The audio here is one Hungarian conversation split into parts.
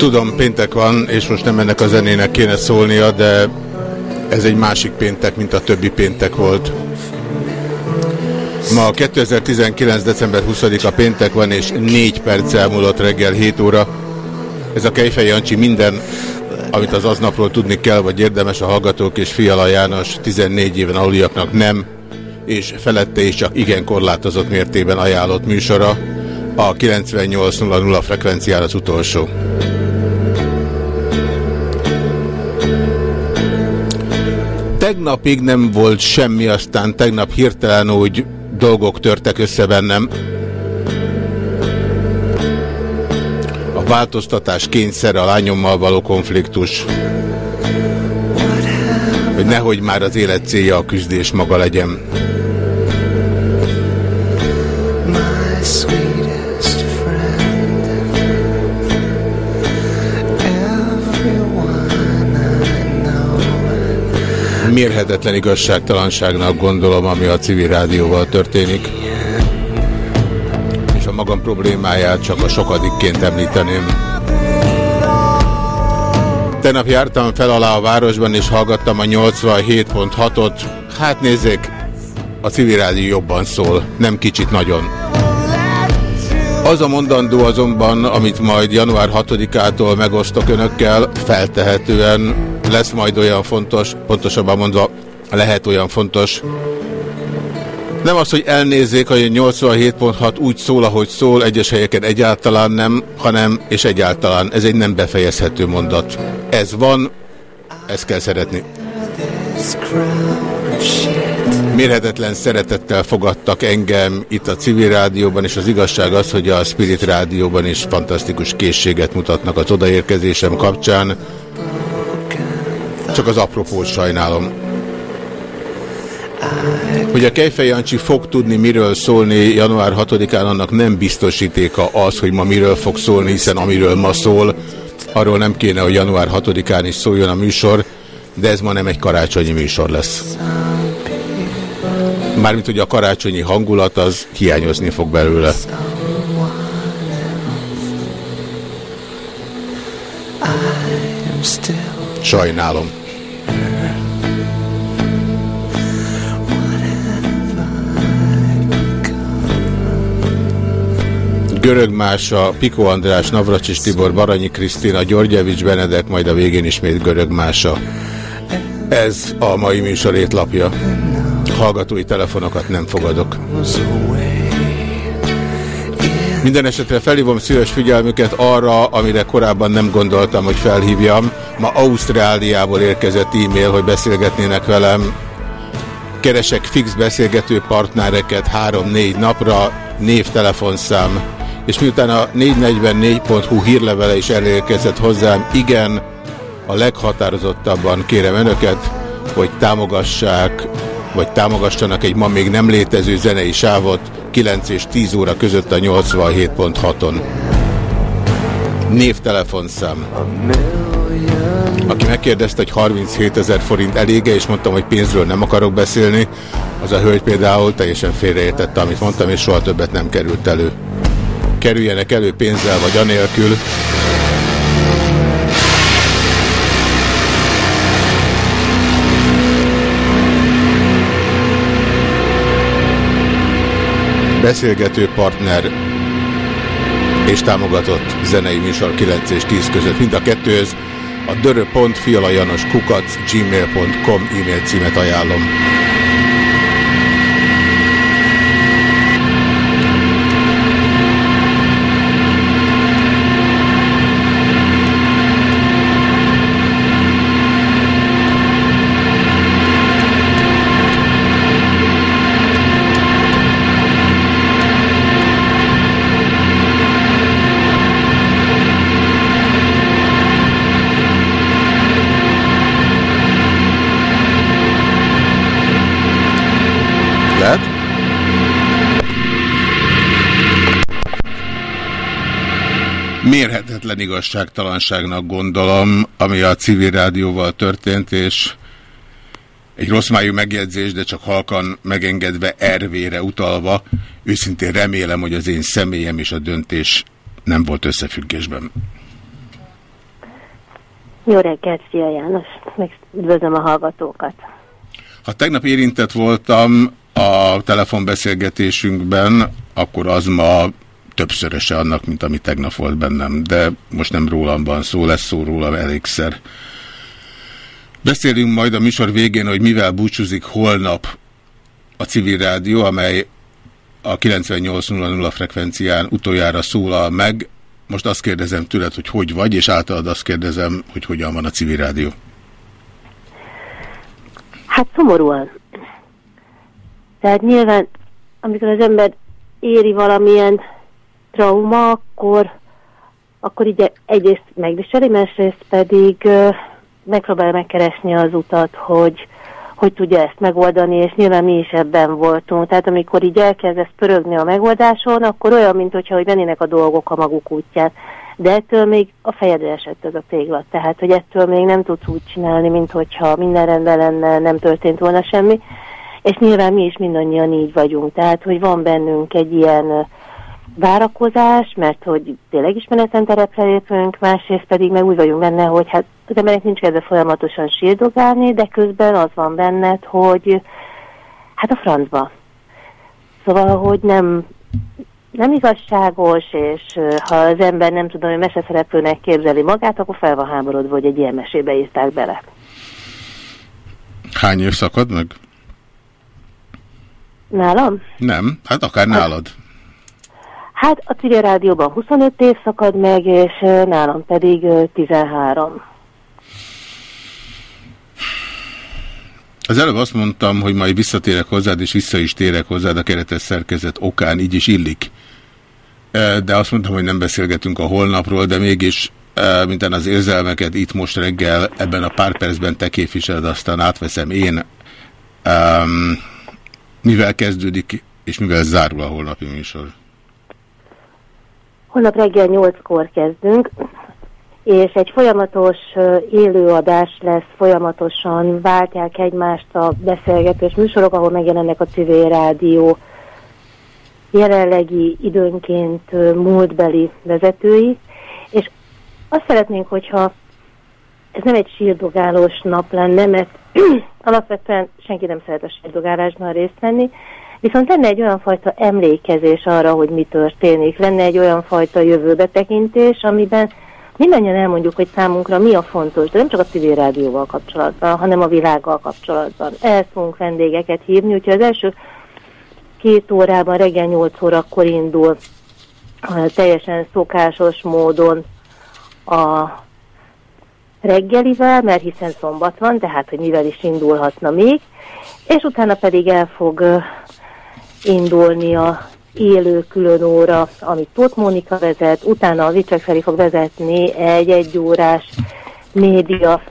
Tudom, péntek van, és most nem ennek a zenének kéne szólnia, de ez egy másik péntek, mint a többi péntek volt. Ma 2019. december 20-a péntek van, és 4 perc elmúlott reggel 7 óra. Ez a Kejfej Jancsi minden, amit az aznapról tudni kell, vagy érdemes a hallgatók és Fiala János 14 éven aluliaknak nem, és felette is csak igen korlátozott mértében ajánlott műsora. A 98.00 frekvenciára az utolsó. Tegnapig nem volt semmi, aztán tegnap hirtelen úgy dolgok törtek össze bennem. A változtatás kényszere, a lányommal való konfliktus. Hogy nehogy már az élet célja a küzdés maga legyen. Mérhetetlen igazságtalanságnak gondolom, ami a civil rádióval történik. És a magam problémáját csak a sokadikként említeném. Tegnap jártam fel alá a városban, és hallgattam a 87.6-ot. Hát nézzék, a civil rádió jobban szól, nem kicsit nagyon. Az a mondandó azonban, amit majd január 6-ától megosztok önökkel, feltehetően lesz majd olyan fontos, pontosabban mondva lehet olyan fontos. Nem az, hogy elnézzék, hogy 87.6 úgy szól, ahogy szól, egyes helyeken egyáltalán nem, hanem és egyáltalán. Ez egy nem befejezhető mondat. Ez van, ezt kell szeretni. Mérhetetlen szeretettel fogadtak engem itt a civil rádióban, és az igazság az, hogy a Spirit rádióban is fantasztikus készséget mutatnak az odaérkezésem kapcsán. Csak az apropót sajnálom. Hogy a Kejfej Jancsi fog tudni miről szólni január 6-án, annak nem biztosítéka az, hogy ma miről fog szólni, hiszen amiről ma szól, arról nem kéne, hogy január 6-án is szóljon a műsor, de ez ma nem egy karácsonyi műsor lesz. Mármint, hogy a karácsonyi hangulat az hiányozni fog belőle. Sajnálom. Görög Mása, Piko András, Navracsis Tibor, Baranyi Krisztina, Györgyevics Benedek, majd a végén ismét Görög Mása. Ez a mai műsor étlapja. Hallgatói telefonokat nem fogadok. Minden esetre felhívom szíves figyelmüket arra, amire korábban nem gondoltam, hogy felhívjam. Ma Ausztráliából érkezett e-mail, hogy beszélgetnének velem. Keresek fix beszélgető partnereket 3-4 napra, név, telefonszám és miután a 444.hu hírlevele is elérkezett hozzám, igen, a leghatározottabban kérem önöket, hogy támogassák, vagy támogassanak egy ma még nem létező zenei sávot 9 és 10 óra között a 87.6-on. Névtelefonszám. Aki megkérdezte, hogy 37 ezer forint elége, és mondtam, hogy pénzről nem akarok beszélni, az a hölgy például teljesen félreértette, amit mondtam, és soha többet nem került elő kerüljenek elő pénzzel vagy anélkül. beszélgető partner és támogatott zenei műsor 9 és 10 között. Mind a kettőhöz a dörö.fialajanoskukac gmail.com e-mail címet ajánlom. Mérhetetlen igazságtalanságnak gondolom, ami a civil rádióval történt, és egy rossz májú megjegyzés, de csak halkan megengedve ervére utalva, őszintén remélem, hogy az én személyem és a döntés nem volt összefüggésben. Jó reggelt, Szia János! Meg üdvözlöm a hallgatókat! Ha tegnap érintett voltam a telefonbeszélgetésünkben, akkor az ma többszöröse annak, mint ami tegnap volt bennem, de most nem rólam van szó, lesz szó rólam elégszer. Beszélünk majd a műsor végén, hogy mivel búcsúzik holnap a civil rádió, amely a 98.00 frekvencián utoljára szólal meg. Most azt kérdezem tőled, hogy hogy vagy, és általad azt kérdezem, hogy hogyan van a civil rádió. Hát szomorúan. Tehát nyilván, amikor az ember éri valamilyen trauma, akkor, akkor így egyrészt megviseli, másrészt pedig megpróbálja megkeresni az utat, hogy hogy tudja ezt megoldani, és nyilván mi is ebben voltunk. Tehát amikor így elkezdesz pörögni a megoldáson, akkor olyan, mint hogyha hogy mennének a dolgok a maguk útján. De ettől még a fejedre esett ez a téglat. Tehát, hogy ettől még nem tudsz úgy csinálni, mint hogyha minden rendben lenne, nem történt volna semmi. És nyilván mi is mindannyian így vagyunk. Tehát, hogy van bennünk egy ilyen várakozás, mert hogy tényleg ismeretlen terepre lépünk, másrészt pedig meg úgy vagyunk benne, hogy hát az emberek nincs kedve folyamatosan sírdogálni, de közben az van benned, hogy hát a francba. Szóval, hogy nem, nem igazságos, és ha az ember nem tudom, hogy meseszereplőnek képzeli magát, akkor fel van háborodva, hogy egy ilyen mesébe írták bele. Hány év szakad meg? Nálam? Nem, hát akár nálad. Hát a civil rádióban 25 év szakad meg, és nálam pedig 13. Az előbb azt mondtam, hogy majd visszatérek hozzád, és vissza is térek hozzád a keretes szerkezet okán, így is illik. De azt mondtam, hogy nem beszélgetünk a holnapról, de mégis minden az érzelmeket itt most reggel ebben a pár percben te képviseled, aztán átveszem én. Um, mivel kezdődik, és mivel zárul a holnapi műsor? Holnap reggel 8-kor kezdünk, és egy folyamatos élőadás lesz, folyamatosan váltják egymást a beszélgetés műsorok, ahol megjelennek a civil rádió jelenlegi időnként múltbeli vezetői, és azt szeretnénk, hogyha ez nem egy sírdogálós nap lenne, mert alapvetően senki nem szeret a sírdogálásban részt venni, Viszont lenne egy olyan fajta emlékezés arra, hogy mi történik, lenne egy olyan fajta jövőbetekintés, amiben mindannyian elmondjuk, hogy számunkra mi a fontos, de nem csak a civil rádióval kapcsolatban, hanem a világgal kapcsolatban. El fogunk vendégeket hívni, úgyhogy az első két órában reggel 8 órakor indul teljesen szokásos módon a reggelivel, mert hiszen szombat van, tehát hogy mivel is indulhatna még, és utána pedig el fog indulni a élő külön óra, amit Tóth Mónika vezet, utána a Vicsek Feri fog vezetni egy egyórás média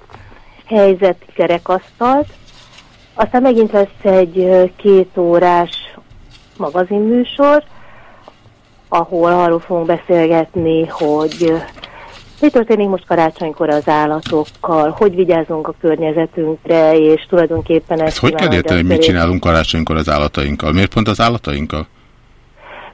helyzet kerekasztalt, aztán megint lesz egy két órás magazinműsor, ahol arról fogunk beszélgetni, hogy mi történik most karácsonykor az állatokkal, hogy vigyázunk a környezetünkre, és tulajdonképpen ezt... hogy kell érteni, hogy mit csinálunk karácsonykor az állatainkkal? Miért pont az állatainkkal?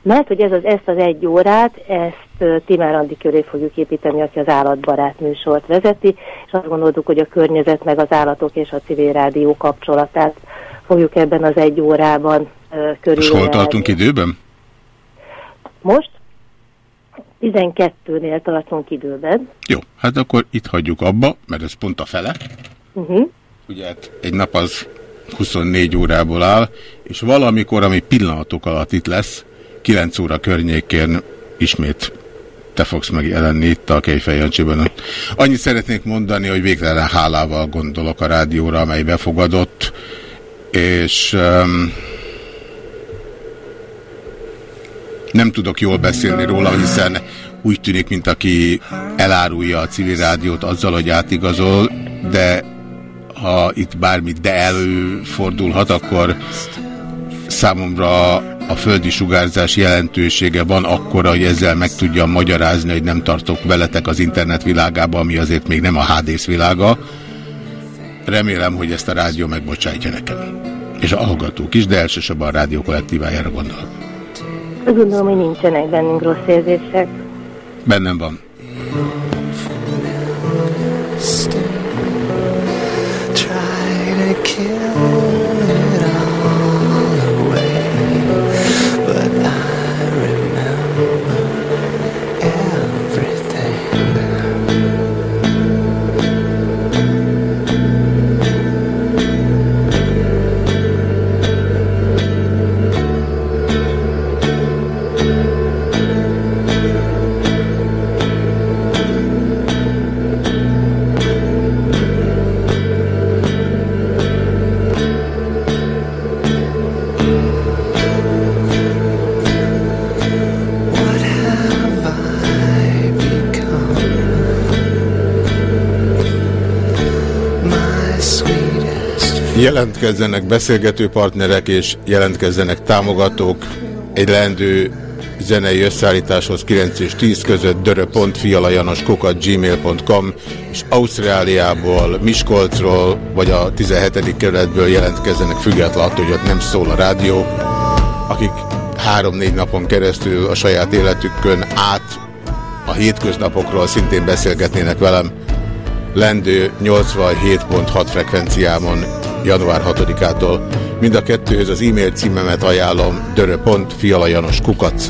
Mert hogy ez az, ezt az egy órát, ezt Timár Andi köré fogjuk építeni, aki az állatbarát műsort vezeti, és azt gondoltuk, hogy a környezet meg az állatok és a civil rádió kapcsolatát fogjuk ebben az egy órában uh, körül. És hol tartunk időben? Most 12-nél tartunk időben. Jó, hát akkor itt hagyjuk abba, mert ez pont a fele. Uh-huh. Ugye hát egy nap az 24 órából áll, és valamikor, ami pillanatok alatt itt lesz, 9 óra környékén ismét te fogsz megjelenni itt a Kejfej Jancsében. Annyit szeretnék mondani, hogy végtelen hálával gondolok a rádióra, amely befogadott, és um, nem tudok jól beszélni róla, hiszen úgy tűnik, mint aki elárulja a civil rádiót azzal, hogy átigazol, de ha itt bármit de előfordulhat, akkor számomra a földi sugárzás jelentősége van akkora, hogy ezzel meg tudjam magyarázni, hogy nem tartok veletek az internet világába, ami azért még nem a HDS világa. Remélem, hogy ezt a rádió megbocsájtja nekem. És a hallgatók is, de elsősorban a rádió kollektívájára gondolok. Gondolom, hogy nincsenek bennünk rossz érzések. Bennem van. Try to kill Jelentkezzenek beszélgető partnerek és jelentkezzenek támogatók egy leendő zenei összeállításhoz 9 és 10 között dörö.fialajanoskukat gmail.com és Ausztráliából, Miskolcról vagy a 17. kerületből jelentkezzenek függetlenül attól, hogy ott nem szól a rádió, akik három-négy napon keresztül a saját életükön át a hétköznapokról szintén beszélgetnének velem lendő 87.6 frekvenciámon január 6-ától. Mind a kettőhöz az e-mail címemet ajánlom dörö.fialajanoskukac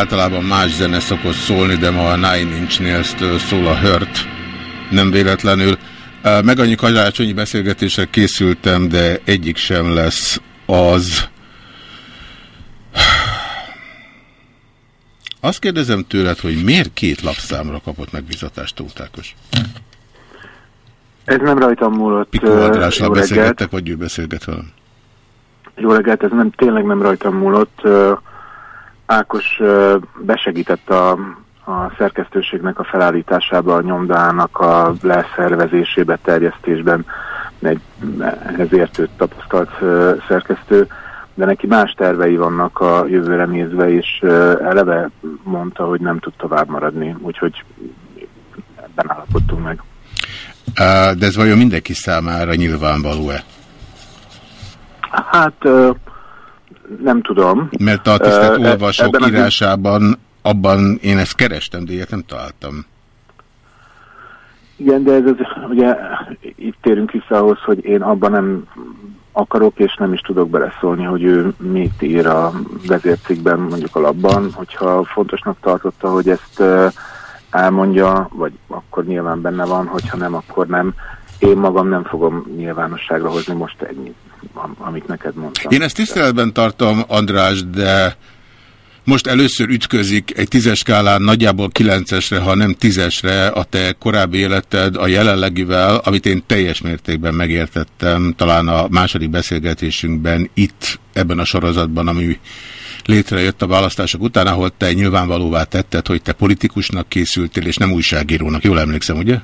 általában más zene szokott szólni, de ma a Nine Inch Nails-től szól a Hört. Nem véletlenül. Meg annyi karácsonyi beszélgetésre készültem, de egyik sem lesz az. Azt kérdezem tőled, hogy miért két lapszámra kapott megbizatást Tótákos? Ez nem rajtam múlott. Pikó Andrással beszélgettek, vagy ő beszélget velem? Jó reggelt, ez nem, tényleg nem rajtam múlott. Ákos besegített a, a szerkesztőségnek a felállításába, a nyomdának a leszervezésébe, terjesztésben egy ehhez tapasztalt szerkesztő, de neki más tervei vannak a jövőre nézve, és eleve mondta, hogy nem tud tovább maradni, úgyhogy ebben állapodtunk meg. De ez vajon mindenki számára nyilvánvaló-e? Hát nem tudom. Mert a tisztelt uh, olvasók írásában, abban én ezt kerestem, de ilyet nem találtam. Igen, de ez az, ugye itt térünk vissza ahhoz, hogy én abban nem akarok és nem is tudok beleszólni, hogy ő mit ír a vezércikben, mondjuk a labban, hogyha fontosnak tartotta, hogy ezt elmondja, vagy akkor nyilván benne van, hogyha nem, akkor nem. Én magam nem fogom nyilvánosságra hozni most ennyit, amit neked mondtam. Én ezt tiszteletben tartom, András, de most először ütközik egy tízes skálán nagyjából kilencesre, ha nem tízesre a te korábbi életed a jelenlegivel, amit én teljes mértékben megértettem, talán a második beszélgetésünkben itt, ebben a sorozatban, ami létrejött a választások után, ahol te nyilvánvalóvá tetted, hogy te politikusnak készültél, és nem újságírónak. Jól emlékszem, ugye?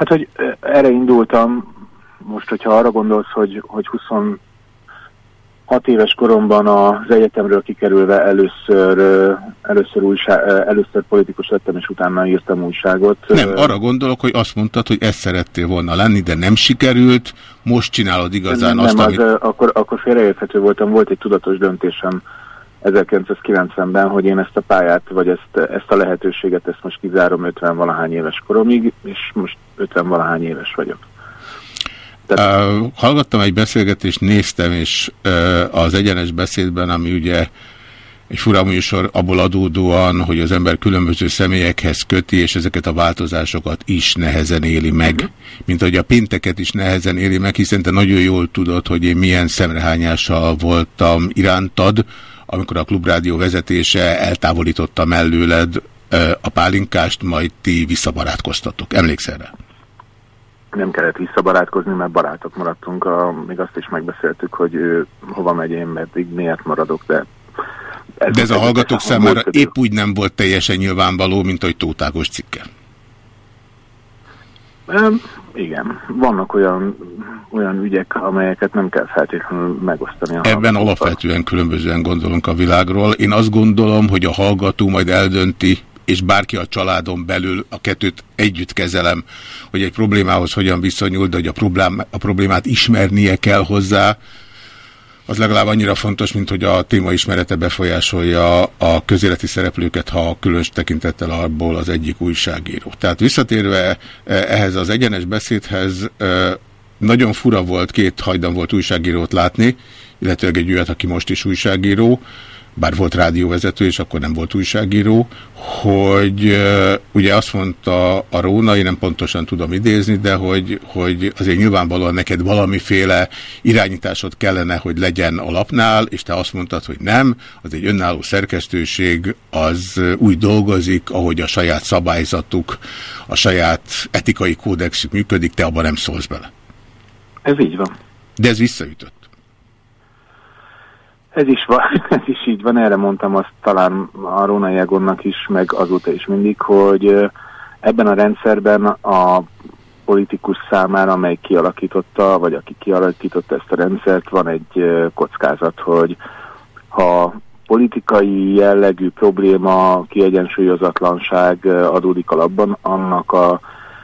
Hát, hogy erre indultam, most, hogyha arra gondolsz, hogy, hogy 26 éves koromban az egyetemről kikerülve először, először, újság, először politikus lettem, és utána írtam újságot. Nem, arra gondolok, hogy azt mondtad, hogy ezt szerettél volna lenni, de nem sikerült, most csinálod igazán nem, azt, nem, amit... Az, akkor, akkor félreérthető voltam, volt egy tudatos döntésem 1990-ben, hogy én ezt a pályát, vagy ezt, ezt a lehetőséget, ezt most kizárom 50-valahány éves koromig, és most 50-valahány éves vagyok. Tehát... Uh, hallgattam egy beszélgetést, néztem, és uh, az egyenes beszédben, ami ugye egy fura műsor abból adódóan, hogy az ember különböző személyekhez köti, és ezeket a változásokat is nehezen éli meg. Uh mhm. -huh. Mint hogy a pinteket is nehezen éli meg, hiszen te nagyon jól tudod, hogy én milyen szemrehányással voltam irántad, amikor a klubrádió vezetése eltávolította mellőled a pálinkást, majd ti visszabarátkoztatok. Emlékszel rá? Nem kellett visszabarátkozni, mert barátok maradtunk. A, még azt is megbeszéltük, hogy ő hova megy én, meddig miért maradok, de... Ez de ez a hallgatók számára épp úgy nem volt teljesen nyilvánvaló, mint hogy Tótágos cikke. Igen, vannak olyan, olyan ügyek, amelyeket nem kell feltétlenül megosztani. A Ebben alapvetően különbözően gondolunk a világról. Én azt gondolom, hogy a hallgató majd eldönti, és bárki a családon belül a kettőt együtt kezelem, hogy egy problémához hogyan viszonyul, de hogy a, problém, a problémát ismernie kell hozzá, az legalább annyira fontos, mint hogy a téma ismerete befolyásolja a közéleti szereplőket, ha különös tekintettel abból az egyik újságíró. Tehát visszatérve e, ehhez az egyenes beszédhez, e, nagyon fura volt, két hajdan volt újságírót látni, illetőleg egy olyat, aki most is újságíró, bár volt rádióvezető, és akkor nem volt újságíró, hogy ugye azt mondta a Róna, én nem pontosan tudom idézni, de hogy, hogy azért nyilvánvalóan neked valamiféle irányításod kellene, hogy legyen a lapnál, és te azt mondtad, hogy nem, az egy önálló szerkesztőség, az úgy dolgozik, ahogy a saját szabályzatuk, a saját etikai kódexük működik, te abban nem szólsz bele. Ez így van. De ez visszaütött. Ez is, van, ez is így van, erre mondtam azt talán a Róna Egonnak is, meg azóta is mindig, hogy ebben a rendszerben a politikus számára, amely kialakította, vagy aki kialakította ezt a rendszert, van egy kockázat, hogy ha politikai jellegű probléma, kiegyensúlyozatlanság adódik alapban, annak a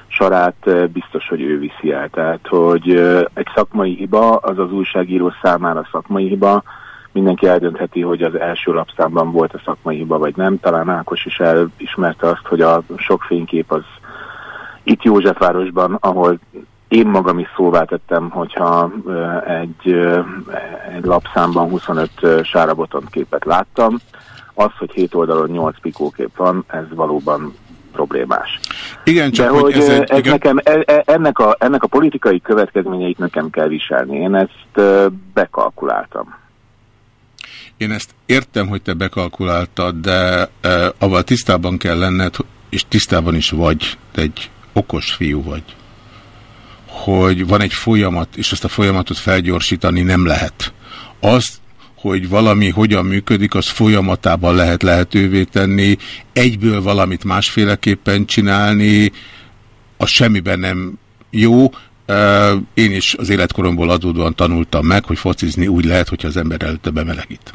sarát biztos, hogy ő viszi el. Tehát, hogy egy szakmai hiba, az az újságíró számára szakmai hiba, mindenki eldöntheti, hogy az első lapszámban volt a szakmai hiba, vagy nem. Talán Ákos is elismerte azt, hogy a sok fénykép az itt Józsefvárosban, ahol én magam is szóvá tettem, hogyha egy, egy lapszámban 25 sáraboton képet láttam, az, hogy 7 oldalon 8 pikókép van, ez valóban problémás. Igen, csak De hogy, hogy ez, egy, ez igen, nekem, e- e- ennek, a, ennek a politikai következményeit nekem kell viselni. Én ezt bekalkuláltam. Én ezt értem, hogy te bekalkuláltad, de e, avval tisztában kell lenned, és tisztában is vagy, te egy okos fiú vagy, hogy van egy folyamat, és azt a folyamatot felgyorsítani nem lehet. Azt, hogy valami hogyan működik, az folyamatában lehet lehetővé tenni, egyből valamit másféleképpen csinálni, az semmiben nem jó. Ö, Én is az életkoromból adódóan tanultam meg, hogy focizni úgy lehet, hogyha az ember előtte bemelegít.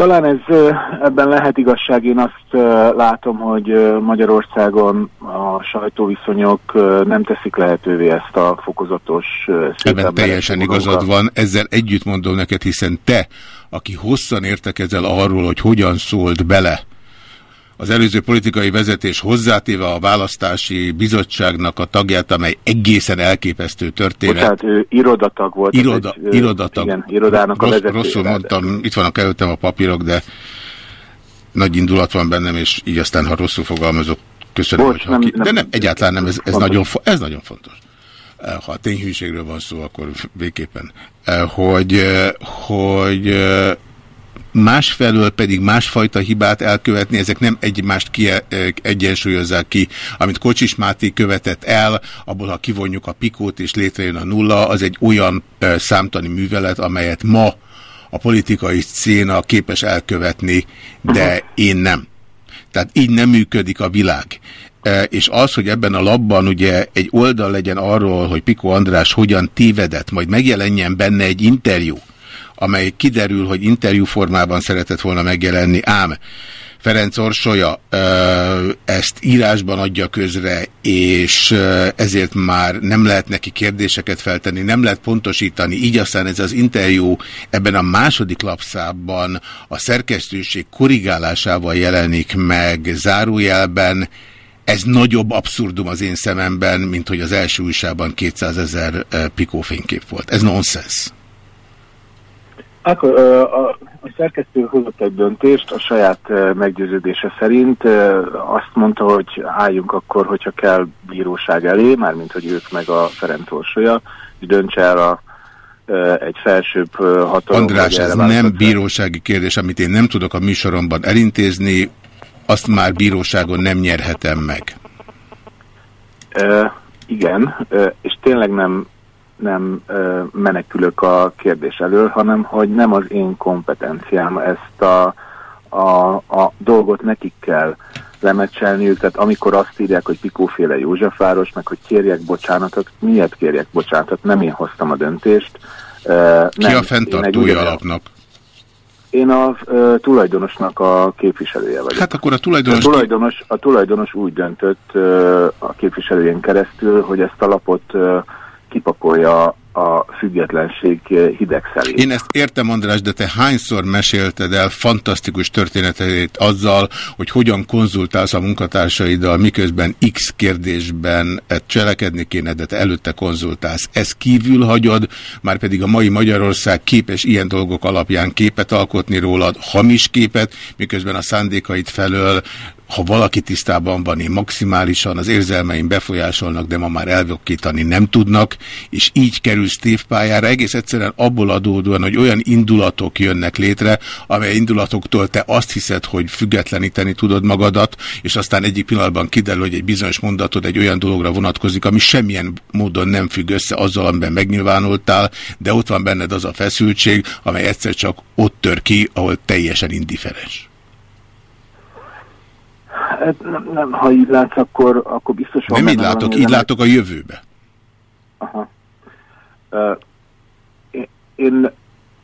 Talán ez ebben lehet igazság. Én azt látom, hogy Magyarországon a sajtóviszonyok nem teszik lehetővé ezt a fokozatos Ebben teljesen igazad van, ezzel együtt mondom neked, hiszen te, aki hosszan értekezel arról, hogy hogyan szólt bele az előző politikai vezetés hozzátéve a választási bizottságnak a tagját, amely egészen elképesztő történet. Bocsánat, ő irodatag volt. Iroda, egy, irodatag. Igen, irodának a Rossz, vezetője. Rosszul mondtam, itt vannak előttem a papírok, de nagy indulat van bennem, és így aztán, ha rosszul fogalmazok, köszönöm, Bocs, hogyha nem- ki... De nem, egyáltalán nem, ez, ez, Fontos. nagyon, fo- ez nagyon fontos. Ha a tényhűségről van szó, akkor végképpen. Hogy, hogy másfelől pedig másfajta hibát elkövetni, ezek nem egymást ki, egyensúlyozzák ki. Amit Kocsis Máté követett el, abból ha kivonjuk a pikót és létrejön a nulla, az egy olyan számtani művelet, amelyet ma a politikai széna képes elkövetni, de én nem. Tehát így nem működik a világ. És az, hogy ebben a labban ugye egy oldal legyen arról, hogy Piko András hogyan tévedett, majd megjelenjen benne egy interjú, amely kiderül, hogy interjú formában szeretett volna megjelenni, ám Ferenc Orsolya ezt írásban adja közre, és ezért már nem lehet neki kérdéseket feltenni, nem lehet pontosítani. Így aztán ez az interjú ebben a második lapszában a szerkesztőség korrigálásával jelenik meg zárójelben. Ez nagyobb abszurdum az én szememben, mint hogy az első újságban 200 ezer pikófénykép volt. Ez nonsens. Akkor a, a szerkesztő hozott egy döntést a saját meggyőződése szerint. Azt mondta, hogy álljunk akkor, hogyha kell bíróság elé, mármint hogy ők meg a Ferenc Orsolya, és döntse el a, egy felsőbb hatalom. András, ez nem bírósági kérdés, amit én nem tudok a műsoromban elintézni, azt már bíróságon nem nyerhetem meg. Ö, igen, ö, és tényleg nem, nem ö, menekülök a kérdés elől, hanem hogy nem az én kompetenciám ezt a, a, a dolgot nekik kell lemecselniük, tehát amikor azt írják, hogy Pikóféle Józsefváros, meg hogy kérjek bocsánatot, miért kérjek bocsánatot, nem én hoztam a döntést. Ö, Ki nem, a fenntartója alapnak? Én a ö, tulajdonosnak a képviselője vagyok. Hát akkor a A tulajdonos... tulajdonos, a tulajdonos úgy döntött ö, a képviselőjén keresztül, hogy ezt a lapot ö, kipakolja a függetlenség ö, hideg szelét. Én ezt értem, András, de te hányszor mesélted el fantasztikus történetét azzal, hogy hogyan konzultálsz a munkatársaiddal, miközben X kérdésben eh, cselekedni kéne, de te előtte konzultálsz. Ez kívül hagyod, már pedig a mai Magyarország képes ilyen dolgok alapján képet alkotni rólad, hamis képet, miközben a szándékaid felől ha valaki tisztában van, én maximálisan az érzelmeim befolyásolnak, de ma már elvokítani nem tudnak, és így kerülsz tévpályára, egész egyszerűen abból adódóan, hogy olyan indulatok jönnek létre, amely indulatoktól te azt hiszed, hogy függetleníteni tudod magadat, és aztán egyik pillanatban kiderül, hogy egy bizonyos mondatod egy olyan dologra vonatkozik, ami semmilyen módon nem függ össze azzal, amiben megnyilvánultál, de ott van benned az a feszültség, amely egyszer csak ott tör ki, ahol teljesen indiferens. Hát nem, nem, ha így látsz, akkor, akkor biztos van Nem így látok, így látok a jövőbe. Aha. Én- Én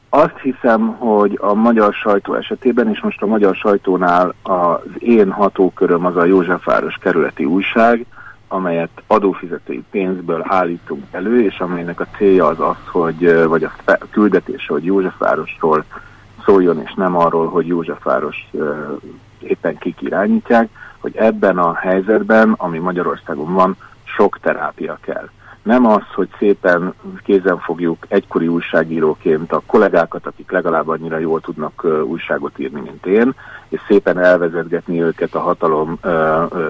azt hiszem, hogy a magyar sajtó esetében, és most a magyar sajtónál az én hatóköröm az a Józsefváros kerületi újság, amelyet adófizetői pénzből állítunk elő, és amelynek a célja az az, hogy, vagy a küldetése, hogy Józsefvárosról szóljon, és nem arról, hogy Józsefváros éppen kik irányítják, hogy ebben a helyzetben, ami Magyarországon van, sok terápia kell. Nem az, hogy szépen kézen fogjuk egykori újságíróként a kollégákat, akik legalább annyira jól tudnak újságot írni, mint én, és szépen elvezetgetni őket a hatalom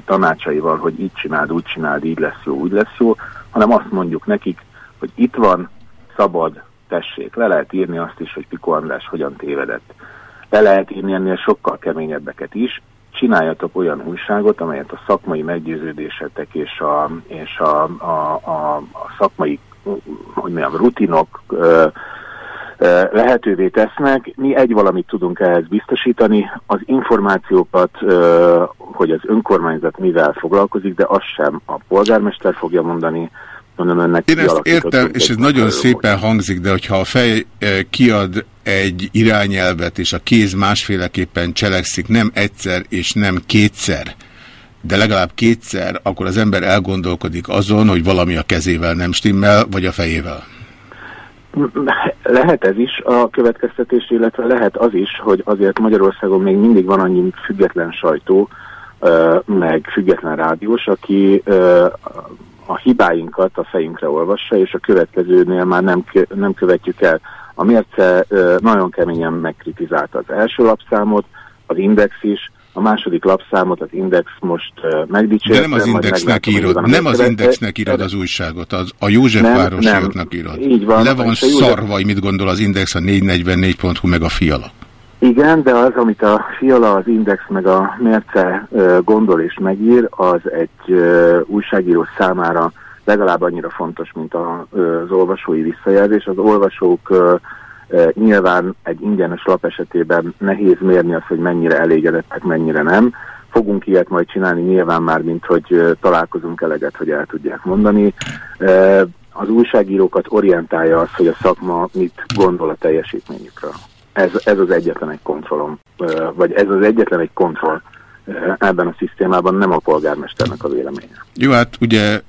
tanácsaival, hogy így csináld, úgy csináld, így lesz jó, úgy lesz jó, hanem azt mondjuk nekik, hogy itt van, szabad, tessék, le lehet írni azt is, hogy Piko András hogyan tévedett. Le lehet írni ennél sokkal keményebbeket is, csináljatok olyan újságot, amelyet a szakmai meggyőződésetek és a, és a, a, a, a szakmai hogy mondjam, rutinok ö, ö, lehetővé tesznek. Mi egy valamit tudunk ehhez biztosítani, az információkat, ö, hogy az önkormányzat mivel foglalkozik, de azt sem a polgármester fogja mondani, mondom önnek Én ezt értem, és ez nagyon szépen hangzik, de hogyha a fej kiad egy irányelvet, és a kéz másféleképpen cselekszik, nem egyszer és nem kétszer, de legalább kétszer, akkor az ember elgondolkodik azon, hogy valami a kezével nem stimmel, vagy a fejével. Lehet ez is a következtetés, illetve lehet az is, hogy azért Magyarországon még mindig van annyi független sajtó, meg független rádiós, aki a hibáinkat a fejünkre olvassa, és a következőnél már nem, nem követjük el. A Mérce nagyon keményen megkritizálta az első lapszámot, az Index is, a második lapszámot az Index most uh, megdicsérte. De nem az Indexnek írod, nem az Indexnek írod az újságot, az a Józsefvárosiaknak írod. Így van. Le van szarva, hogy mit gondol az Index, a 444.hu meg a Fiala. Igen, de az, amit a Fiala, az Index meg a Mérce gondol és megír, az egy újságíró számára legalább annyira fontos, mint az olvasói visszajelzés. Az olvasók nyilván egy ingyenes lap esetében nehéz mérni azt, hogy mennyire elégedettek, mennyire nem. Fogunk ilyet majd csinálni nyilván már, mint hogy találkozunk eleget, hogy el tudják mondani. Az újságírókat orientálja az, hogy a szakma mit gondol a teljesítményükről ez, ez az egyetlen egy kontrollom, vagy ez az egyetlen egy kontroll ebben a szisztémában, nem a polgármesternek a véleménye. Jó, hát ugye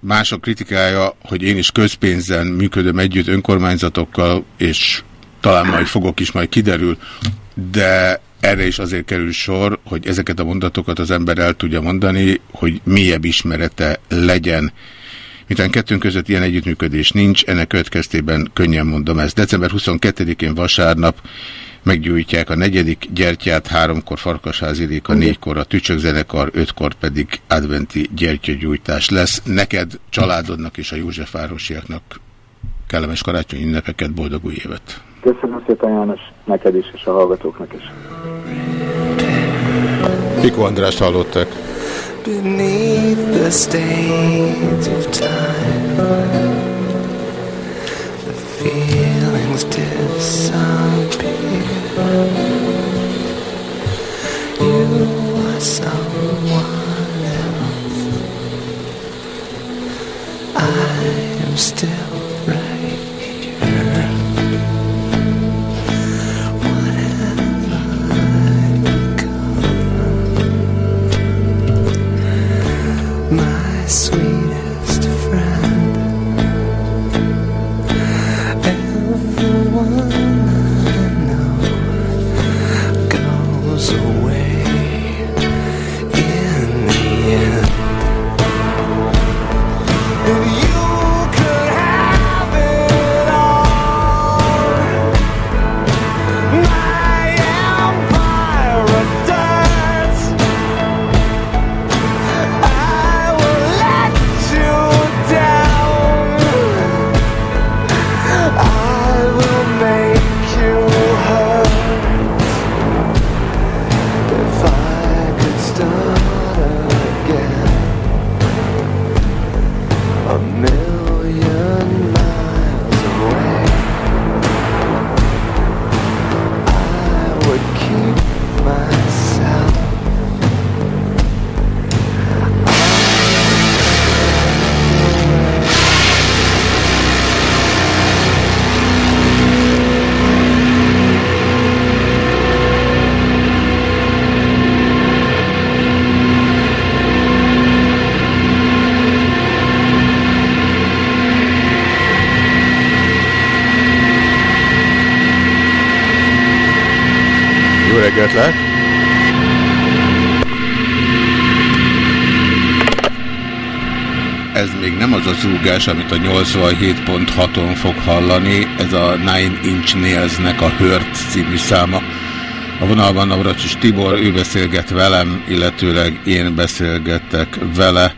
mások kritikája, hogy én is közpénzen működöm együtt önkormányzatokkal, és talán majd fogok is, majd kiderül, de erre is azért kerül sor, hogy ezeket a mondatokat az ember el tudja mondani, hogy mélyebb ismerete legyen. Miután kettőnk között ilyen együttműködés nincs, ennek következtében könnyen mondom ezt. December 22-én vasárnap meggyújtják a negyedik gyertyát, háromkor farkasházilék, a négykor a tücsökzenekar, ötkor pedig adventi gyertyagyújtás lesz. Neked, családodnak és a Józsefvárosiaknak kellemes karácsonyi ünnepeket, boldog új évet! Köszönöm szépen János, neked is és a hallgatóknak is. Piko András hallottak. beneath the stains of time. The feelings disappear. You are someone else. I am still. Zúgás, amit a 87.6-on fog hallani, ez a Nine Inch Nails-nek a Hurt című száma. A vonalban Navracsis Tibor, ő beszélget velem, illetőleg én beszélgetek vele.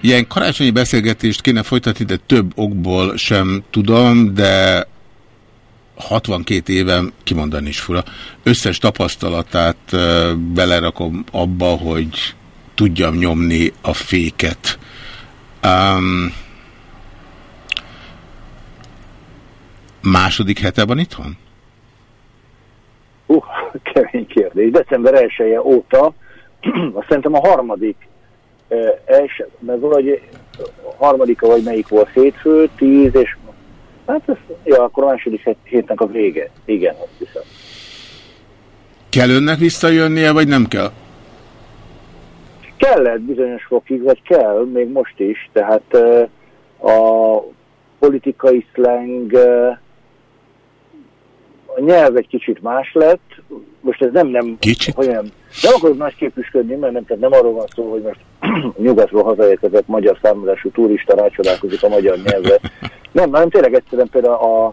Ilyen karácsonyi beszélgetést kéne folytatni, de több okból sem tudom, de 62 évem, kimondani is fura, összes tapasztalatát belerakom abba, hogy tudjam nyomni a féket. Um, második hete van itthon? Uh, kemény kérdés. December 1 -e óta, azt szerintem a harmadik első, mert valahogy a harmadika vagy melyik volt hétfő, tíz, és hát ez, ja, akkor a második hétnek a vége. Igen, azt hiszem. Kell önnek visszajönnie, vagy nem kell? Kellett bizonyos fokig, vagy kell, még most is, tehát a politikai uh, a nyelv egy kicsit más lett, most ez nem, nem, Kicsit? Hogy nem, nem akarok nagy képüsködni, mert nem, tehát nem arról van szó, hogy most nyugatról hazaérkezett magyar számolású turista rácsodálkozik a magyar nyelvre. Nem, hanem tényleg egyszerűen például a,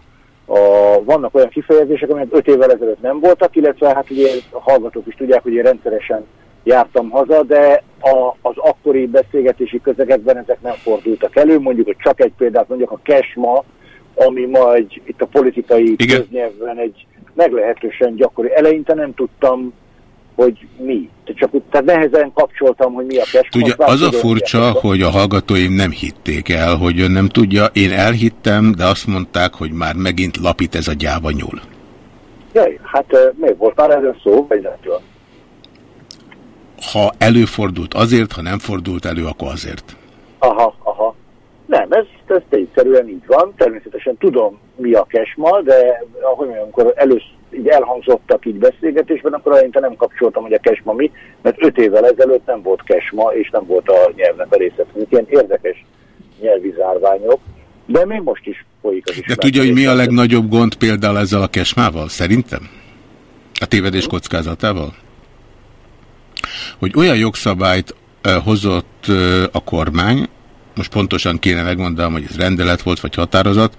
a, vannak olyan kifejezések, amelyek öt évvel ezelőtt nem voltak, illetve hát ugye a hallgatók is tudják, hogy én rendszeresen jártam haza, de a, az akkori beszélgetési közegekben ezek nem fordultak elő. Mondjuk, hogy csak egy példát mondjuk a kesma, ami majd itt a politikai Igen. köznyelvben egy meglehetősen gyakori. Eleinte nem tudtam, hogy mi. Csak tehát nehezen kapcsoltam, hogy mi a kesma. Tudja, az a furcsa, hogy... a hallgatóim nem hitték el, hogy ön nem tudja. Én elhittem, de azt mondták, hogy már megint lapít ez a gyáva nyúl. Jaj, hát még volt már erről szó, vagy nem tudom. Ha előfordult azért, ha nem fordult elő, akkor azért. Aha, aha. Nem, ez, ez egyszerűen így van. Természetesen tudom, mi a kesma, de ahogy mondjam, amikor először így elhangzottak így beszélgetésben, akkor eleinte nem kapcsoltam, hogy a kesma mi, mert öt évvel ezelőtt nem volt kesma, és nem volt a nyelvnek a része. Ilyen érdekes nyelvi zárványok, de még most is folyik az De tudja, hogy mi a legnagyobb gond például ezzel a kesmával? Szerintem? A tévedés kockázatával? Hogy olyan jogszabályt ö, hozott ö, a kormány, most pontosan kéne megmondanom, hogy ez rendelet volt, vagy határozat,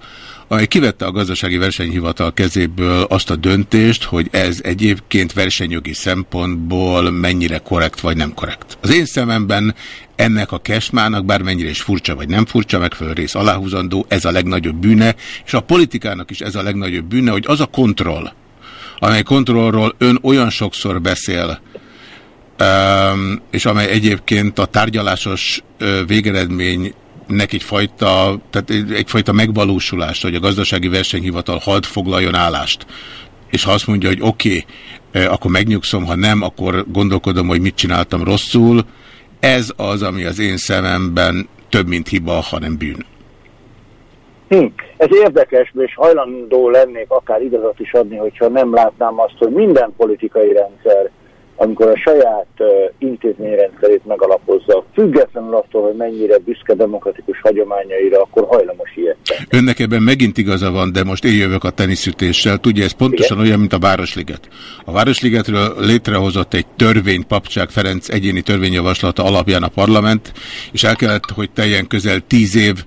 amely kivette a gazdasági versenyhivatal kezéből azt a döntést, hogy ez egyébként versenyjogi szempontból mennyire korrekt vagy nem korrekt. Az én szememben ennek a kesmának, bármennyire is furcsa vagy nem furcsa, megfelelő rész aláhúzandó, ez a legnagyobb bűne, és a politikának is ez a legnagyobb bűne, hogy az a kontroll, amely kontrollról ön olyan sokszor beszél, És amely egyébként a tárgyalásos ö, végeredménynek egyfajta, tehát egy- egyfajta megvalósulást, hogy a gazdasági versenyhivatal hadd foglaljon állást. És ha azt mondja, hogy oké, okay, akkor megnyugszom, ha nem, akkor gondolkodom, hogy mit csináltam rosszul. Ez az, ami az én szememben több, mint hiba, hanem bűn. Hm. Ez érdekes, és hajlandó lennék akár igazat is adni, hogyha nem látnám azt, hogy minden politikai rendszer, amikor a saját uh, intézményrendszerét megalapozza, függetlenül attól, hogy mennyire büszke demokratikus hagyományaira, akkor hajlamos ilyet. Önnek ebben megint igaza van, de most én jövök a teniszütéssel. Tudja, ez pontosan Igen? olyan, mint a Városliget. A Városligetről létrehozott egy törvény Papcsák Ferenc egyéni törvényjavaslata alapján a parlament, és el kellett, hogy teljen közel tíz év,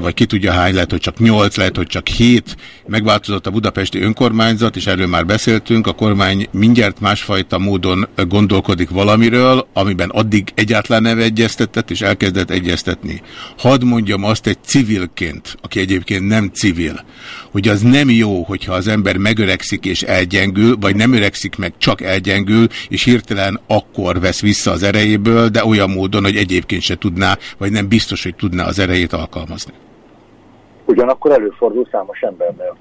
vagy ki tudja hány, lehet, hogy csak 8, lehet, hogy csak 7. Megváltozott a budapesti önkormányzat, és erről már beszéltünk. A kormány mindjárt másfajta módon gondolkodik valamiről, amiben addig egyáltalán nem egyeztetett, és elkezdett egyeztetni. Hadd mondjam azt egy civilként, aki egyébként nem civil, hogy az nem jó, hogyha az ember megöregszik és elgyengül, vagy nem öregszik meg, csak elgyengül, és hirtelen akkor vesz vissza az erejéből, de olyan módon, hogy egyébként se tudná, vagy nem biztos, hogy tudná az erejét alkalmazni. Ugyanakkor előfordul számos embernél.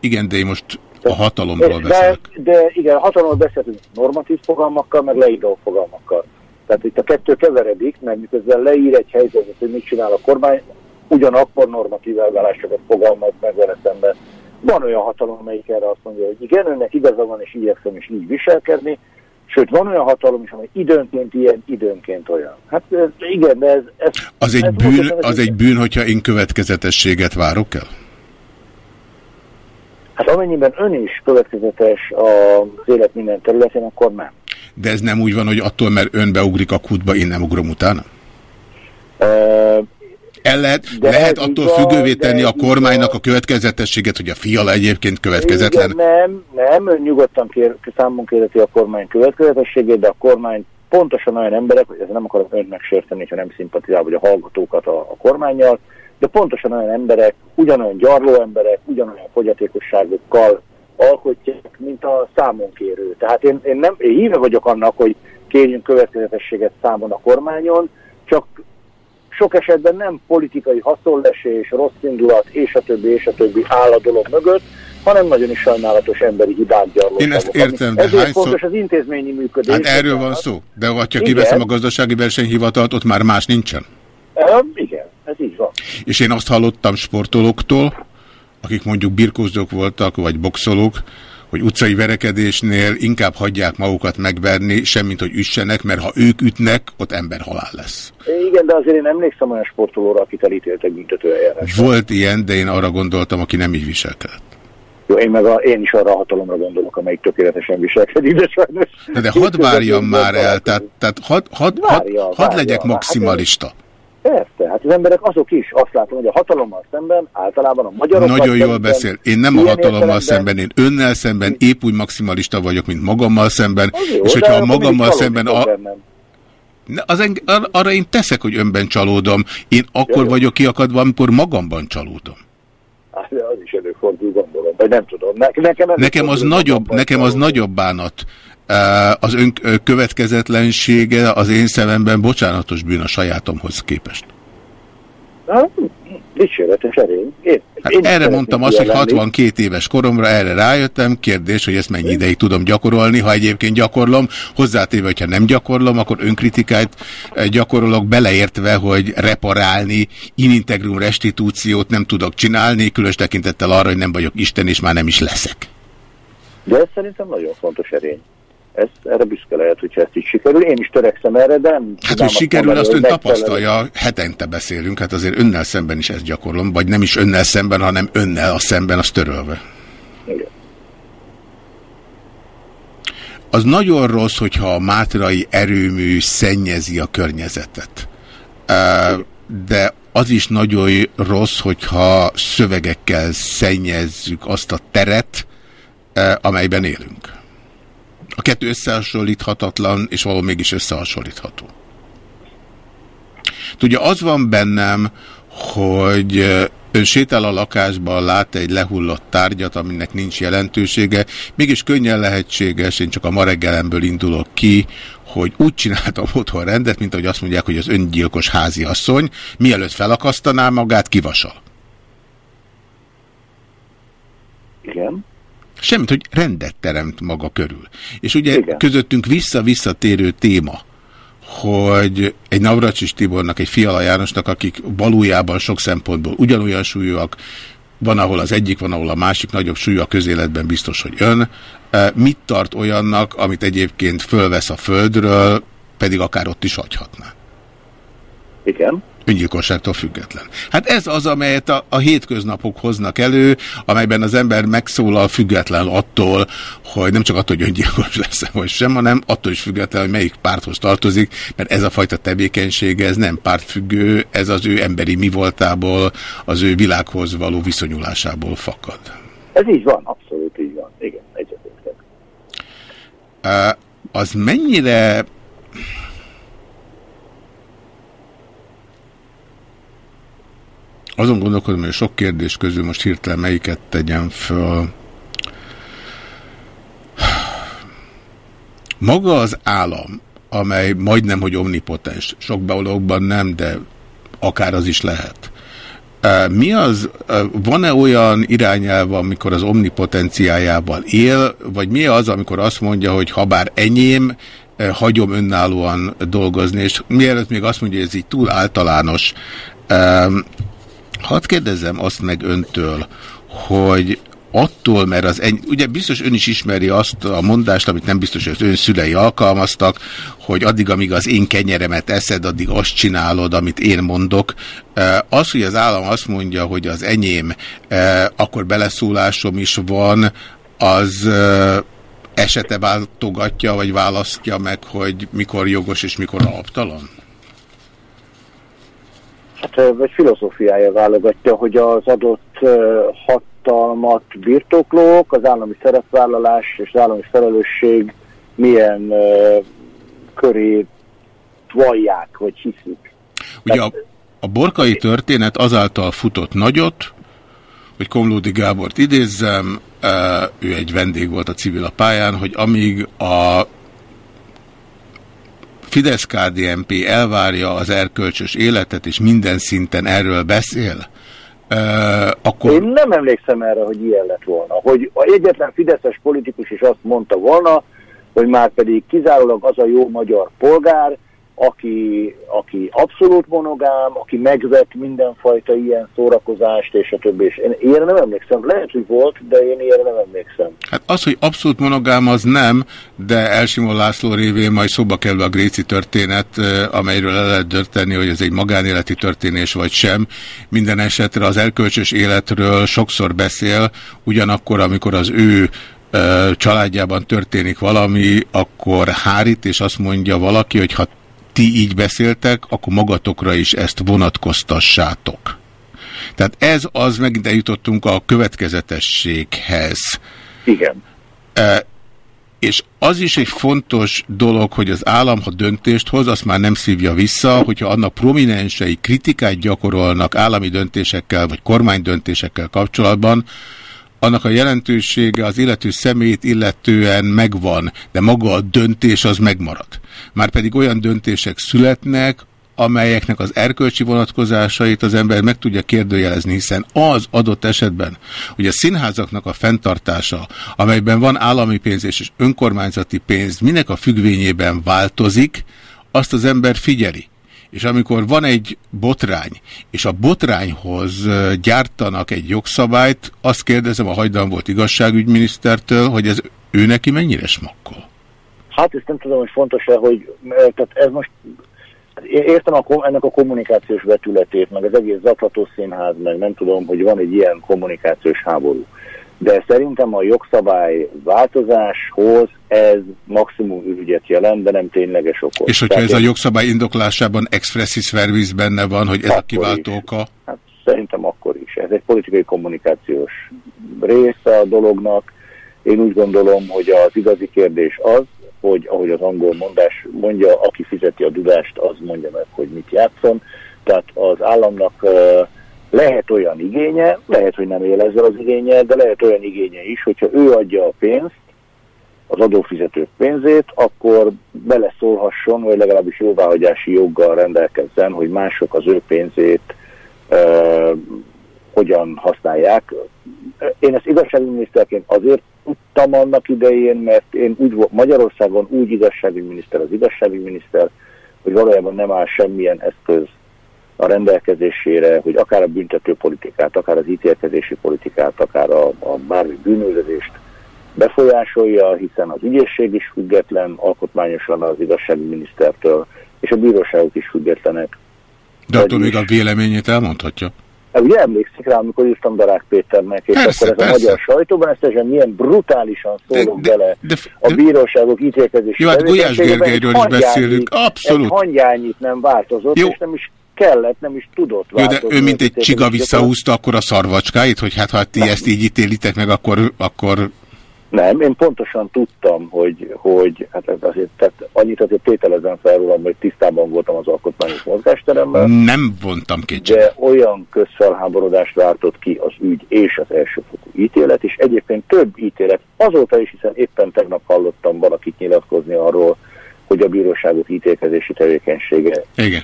Igen, de én most a hatalomról de, beszélek. de igen, a hatalomról beszélünk normatív fogalmakkal, meg leíró fogalmakkal. Tehát itt a kettő keveredik, mert miközben leír egy helyzetet, hogy mit csinál a kormány, ugyanakkor normatív elvárásokat fogalmaz meg vele szemben. Van olyan hatalom, amelyik erre azt mondja, hogy igen, önnek igaza van, és igyekszem is így viselkedni, sőt, van olyan hatalom is, amely időnként ilyen, időnként olyan. Hát ez, igen, de ez... ez Az egy, ez bűn, mondhatom, az egy bűn, hogyha én következetességet várok el? Hát amennyiben ön is következetes az élet minden területén, akkor nem. De ez nem úgy van, hogy attól, mert ön beugrik a kútba, én nem ugrom utána? Uh, El lehet, De lehet attól van, függővé tenni a kormánynak a következetességet, hogy a fiala egyébként következetlen. Igen, nem, nem, ön nyugodtan kér, számon kérheti a kormány következetességét, de a kormány pontosan olyan emberek, hogy ez nem akarom önt megsérteni, ha nem szimpatizál, vagy a hallgatókat a, a kormányjal, de pontosan olyan emberek, ugyanolyan gyarló emberek, ugyanolyan fogyatékosságokkal alkotják, mint a számonkérő. Tehát én, én, nem, én híve vagyok annak, hogy kérjünk következetességet számon a kormányon, csak sok esetben nem politikai haszonlesés, rossz indulat, és a többi, és a többi áll a dolog mögött, hanem nagyon is sajnálatos emberi hibák gyarlóságok. Én ezt értem, de Ezért hányszor- fontos az intézményi működés. Hát erről van szó. De ha kiveszem a gazdasági versenyhivatalt, ott már más nincsen. Ö, igen, ez így van. És én azt hallottam sportolóktól, akik mondjuk birkózók voltak, vagy boxolók, hogy utcai verekedésnél inkább hagyják magukat megverni, semmint hogy üssenek, mert ha ők ütnek, ott emberhalál lesz. Igen, de azért én emlékszem olyan sportolóra, akit elítéltek büntetőeljárás. Volt ilyen, de én arra gondoltam, aki nem így viselkedett. Jó, én meg a, én is arra a hatalomra gondolok, amelyik tökéletesen viselkedik, de sajnos... De, de hadd várjam már el, tehát, tehát hadd had, had, had várja. legyek Hát maximalista. Persze, hát az emberek azok is, azt látom, hogy a hatalommal szemben általában a magyarok... Nagyon jól beszél. Én nem a hatalommal szemben, én önnel szemben épp úgy maximalista vagyok, mint magammal szemben, jó, és hogyha mindig magammal szemben... A, az eng, ar, arra én teszek, hogy önben csalódom. Én akkor jó. vagyok kiakadva, amikor magamban csalódom. Hát, az is előfordul, gondolom, vagy nem tudom. Ne, nekem, Nekem az nagyobb, nekem az nagyobb bánat. Az ön következetlensége az én szememben bocsánatos bűn a sajátomhoz képest. Hát, dicséretes erény. Én, Hát én erre mondtam azt, hogy ilyen lenni. 62 éves koromra, erre rájöttem. Kérdés, hogy ezt mennyi ideig tudom gyakorolni. Ha egyébként gyakorlom, hozzátéve, hogyha nem gyakorlom, akkor önkritikáit eh, gyakorolok, beleértve, hogy reparálni, inintegrum restitúciót nem tudok csinálni, különös tekintettel arra, hogy nem vagyok Isten, és már nem is leszek. De ez szerintem nagyon fontos erény. Ez, erre büszke lehet, hogyha ezt így sikerül. Én is törekszem erre, de nem Hát, hogy sikerül, azt ön tapasztalja, hetente beszélünk, hát azért önnel szemben is ezt gyakorlom, vagy nem is önnel szemben, hanem önnel a szemben, azt törölve. Igen. Az nagyon rossz, hogyha a mátrai erőmű szennyezi a környezetet. De az is nagyon rossz, hogyha szövegekkel szennyezzük azt a teret, amelyben élünk. A kettő összehasonlíthatatlan, és való mégis összehasonlítható. Tudja, az van bennem, hogy ön sétál a lakásban, lát egy lehullott tárgyat, aminek nincs jelentősége, mégis könnyen lehetséges, én csak a ma reggelemből indulok ki, hogy úgy csináltam otthon rendet, mint ahogy azt mondják, hogy az öngyilkos háziasszony, mielőtt felakasztaná magát, kivasal. Igen. Semmit, hogy rendet teremt maga körül. És ugye Igen. közöttünk vissza-visszatérő téma, hogy egy Navracsis Tibornak, egy Fiala Jánosnak, akik valójában sok szempontból ugyanolyan súlyúak, van, ahol az egyik, van, ahol a másik nagyobb súlyú a közéletben biztos, hogy ön. Eh, Mit tart olyannak, amit egyébként fölvesz a földről, pedig akár ott is hagyhatná? Igen. Öngyilkosságtól független. Hát ez az, amelyet a, a hétköznapok hoznak elő, amelyben az ember megszólal független attól, hogy nem csak attól, hogy öngyilkos lesz vagy sem, hanem attól is független, hogy melyik párthoz tartozik, mert ez a fajta tevékenysége, ez nem pártfüggő, ez az ő emberi mi voltából, az ő világhoz való viszonyulásából fakad. Ez így van, abszolút így van. Igen, egyetértek. Az mennyire... Azon gondolkodom, hogy sok kérdés közül most hirtelen melyiket tegyem föl. Maga az állam, amely majdnem, hogy omnipotens, sok dologban nem, de akár az is lehet. Mi az, van-e olyan irányelv, amikor az omnipotenciájával él, vagy mi az, amikor azt mondja, hogy ha bár enyém, hagyom önállóan dolgozni, és mielőtt még azt mondja, hogy ez így túl általános, hadd kérdezzem azt meg öntől, hogy attól, mert az eny... ugye biztos ön is ismeri azt a mondást, amit nem biztos, hogy az ön szülei alkalmaztak, hogy addig, amíg az én kenyeremet eszed, addig azt csinálod, amit én mondok. Az, hogy az állam azt mondja, hogy az enyém, akkor beleszólásom is van, az esete váltogatja, vagy választja meg, hogy mikor jogos és mikor alaptalan? Hát, vagy filozófiája válogatja, hogy az adott hatalmat birtoklók, az állami szerepvállalás és az állami felelősség milyen uh, köré vallják, vagy hiszik. Ugye a, a borkai történet azáltal futott nagyot, hogy Komlódi Gábort idézzem, ő egy vendég volt a civil pályán, hogy amíg a Fidesz-KDNP elvárja az erkölcsös életet, és minden szinten erről beszél, uh, akkor... Én nem emlékszem erre, hogy ilyen lett volna. Hogy egyetlen fideszes politikus is azt mondta volna, hogy már pedig kizárólag az a jó magyar polgár, aki, aki abszolút monogám, aki megvet mindenfajta ilyen szórakozást, és a többi. És én ilyen nem emlékszem. Lehet, hogy volt, de én ilyen nem emlékszem. Hát az, hogy abszolút monogám, az nem, de Elsimon László révén majd szóba kerül a Gréci történet, amelyről el lehet dörteni, hogy ez egy magánéleti történés vagy sem. Minden esetre az elkölcsös életről sokszor beszél, ugyanakkor, amikor az ő családjában történik valami, akkor hárít, és azt mondja valaki, hogy ha ti így beszéltek, akkor magatokra is ezt vonatkoztassátok. Tehát ez az, megint eljutottunk a következetességhez. Igen. E, és az is egy fontos dolog, hogy az állam, ha döntést hoz, azt már nem szívja vissza, hogyha annak prominensei kritikát gyakorolnak állami döntésekkel, vagy kormánydöntésekkel kapcsolatban, annak a jelentősége az illető szemét illetően megvan, de maga a döntés az megmarad. Márpedig olyan döntések születnek, amelyeknek az erkölcsi vonatkozásait az ember meg tudja kérdőjelezni, hiszen az adott esetben, hogy a színházaknak a fenntartása, amelyben van állami pénz és önkormányzati pénz, minek a függvényében változik, azt az ember figyeli és amikor van egy botrány, és a botrányhoz gyártanak egy jogszabályt, azt kérdezem a hajdan volt igazságügyminisztertől, hogy ez ő neki mennyire smakkol? Hát ezt nem tudom, hogy fontos-e, hogy tehát ez most értem a, ennek a kommunikációs vetületét, meg az egész zaklató színház, meg nem tudom, hogy van egy ilyen kommunikációs háború de szerintem a jogszabály változáshoz ez maximum ürügyet jelent, de nem tényleges okot. És hogyha Tehát ez a jogszabály indoklásában expressis verbis benne van, hogy ez a kiváltó oka? Hát szerintem akkor is. Ez egy politikai kommunikációs része a dolognak. Én úgy gondolom, hogy az igazi kérdés az, hogy ahogy az angol mondás mondja, aki fizeti a dudást, az mondja meg, hogy mit játszon. Tehát az államnak uh, lehet olyan igénye, lehet, hogy nem él ezzel az igénye, de lehet olyan igénye is, hogyha ő adja a pénzt, az adófizetők pénzét, akkor beleszólhasson, vagy legalábbis jóváhagyási joggal rendelkezzen, hogy mások az ő pénzét uh, hogyan használják. Én ezt igazságügyminiszterként azért tudtam annak idején, mert én úgy Magyarországon úgy igazságügyminiszter az igazságügyminiszter, hogy valójában nem áll semmilyen eszköz a rendelkezésére, hogy akár a büntető politikát, akár az ítélkezési politikát, akár a, a bármi bűnözést befolyásolja, hiszen az ügyészség is független, alkotmányosan az igazsági minisztertől, és a bíróságok is függetlenek. De attól még a véleményét elmondhatja? Hát ugye emlékszik rá, amikor írtam Darák Péternek, és persze, akkor ez persze. a magyar sajtóban ezt milyen brutálisan szólok de, de, bele de, de, a bíróságok ítélkezési Jó, hát Gulyás Gergelyről is beszélünk, abszolút. Egy hangyányit nem változott, Jó. és nem is kellett, nem is tudott Jó, de ő mint egy csiga visszahúzta akkor a szarvacskáit, hogy hát ha ti nem. ezt így ítélitek meg, akkor, akkor... Nem, én pontosan tudtam, hogy, hogy hát ez azért, tehát annyit azért tételezem fel rólam, hogy tisztában voltam az alkotmányos mozgásteremmel. Nem vontam kétséget. De olyan közfelháborodást váltott ki az ügy és az elsőfokú ítélet, és egyébként több ítélet azóta is, hiszen éppen tegnap hallottam valakit nyilatkozni arról, hogy a bíróságok ítélkezési tevékenysége Igen.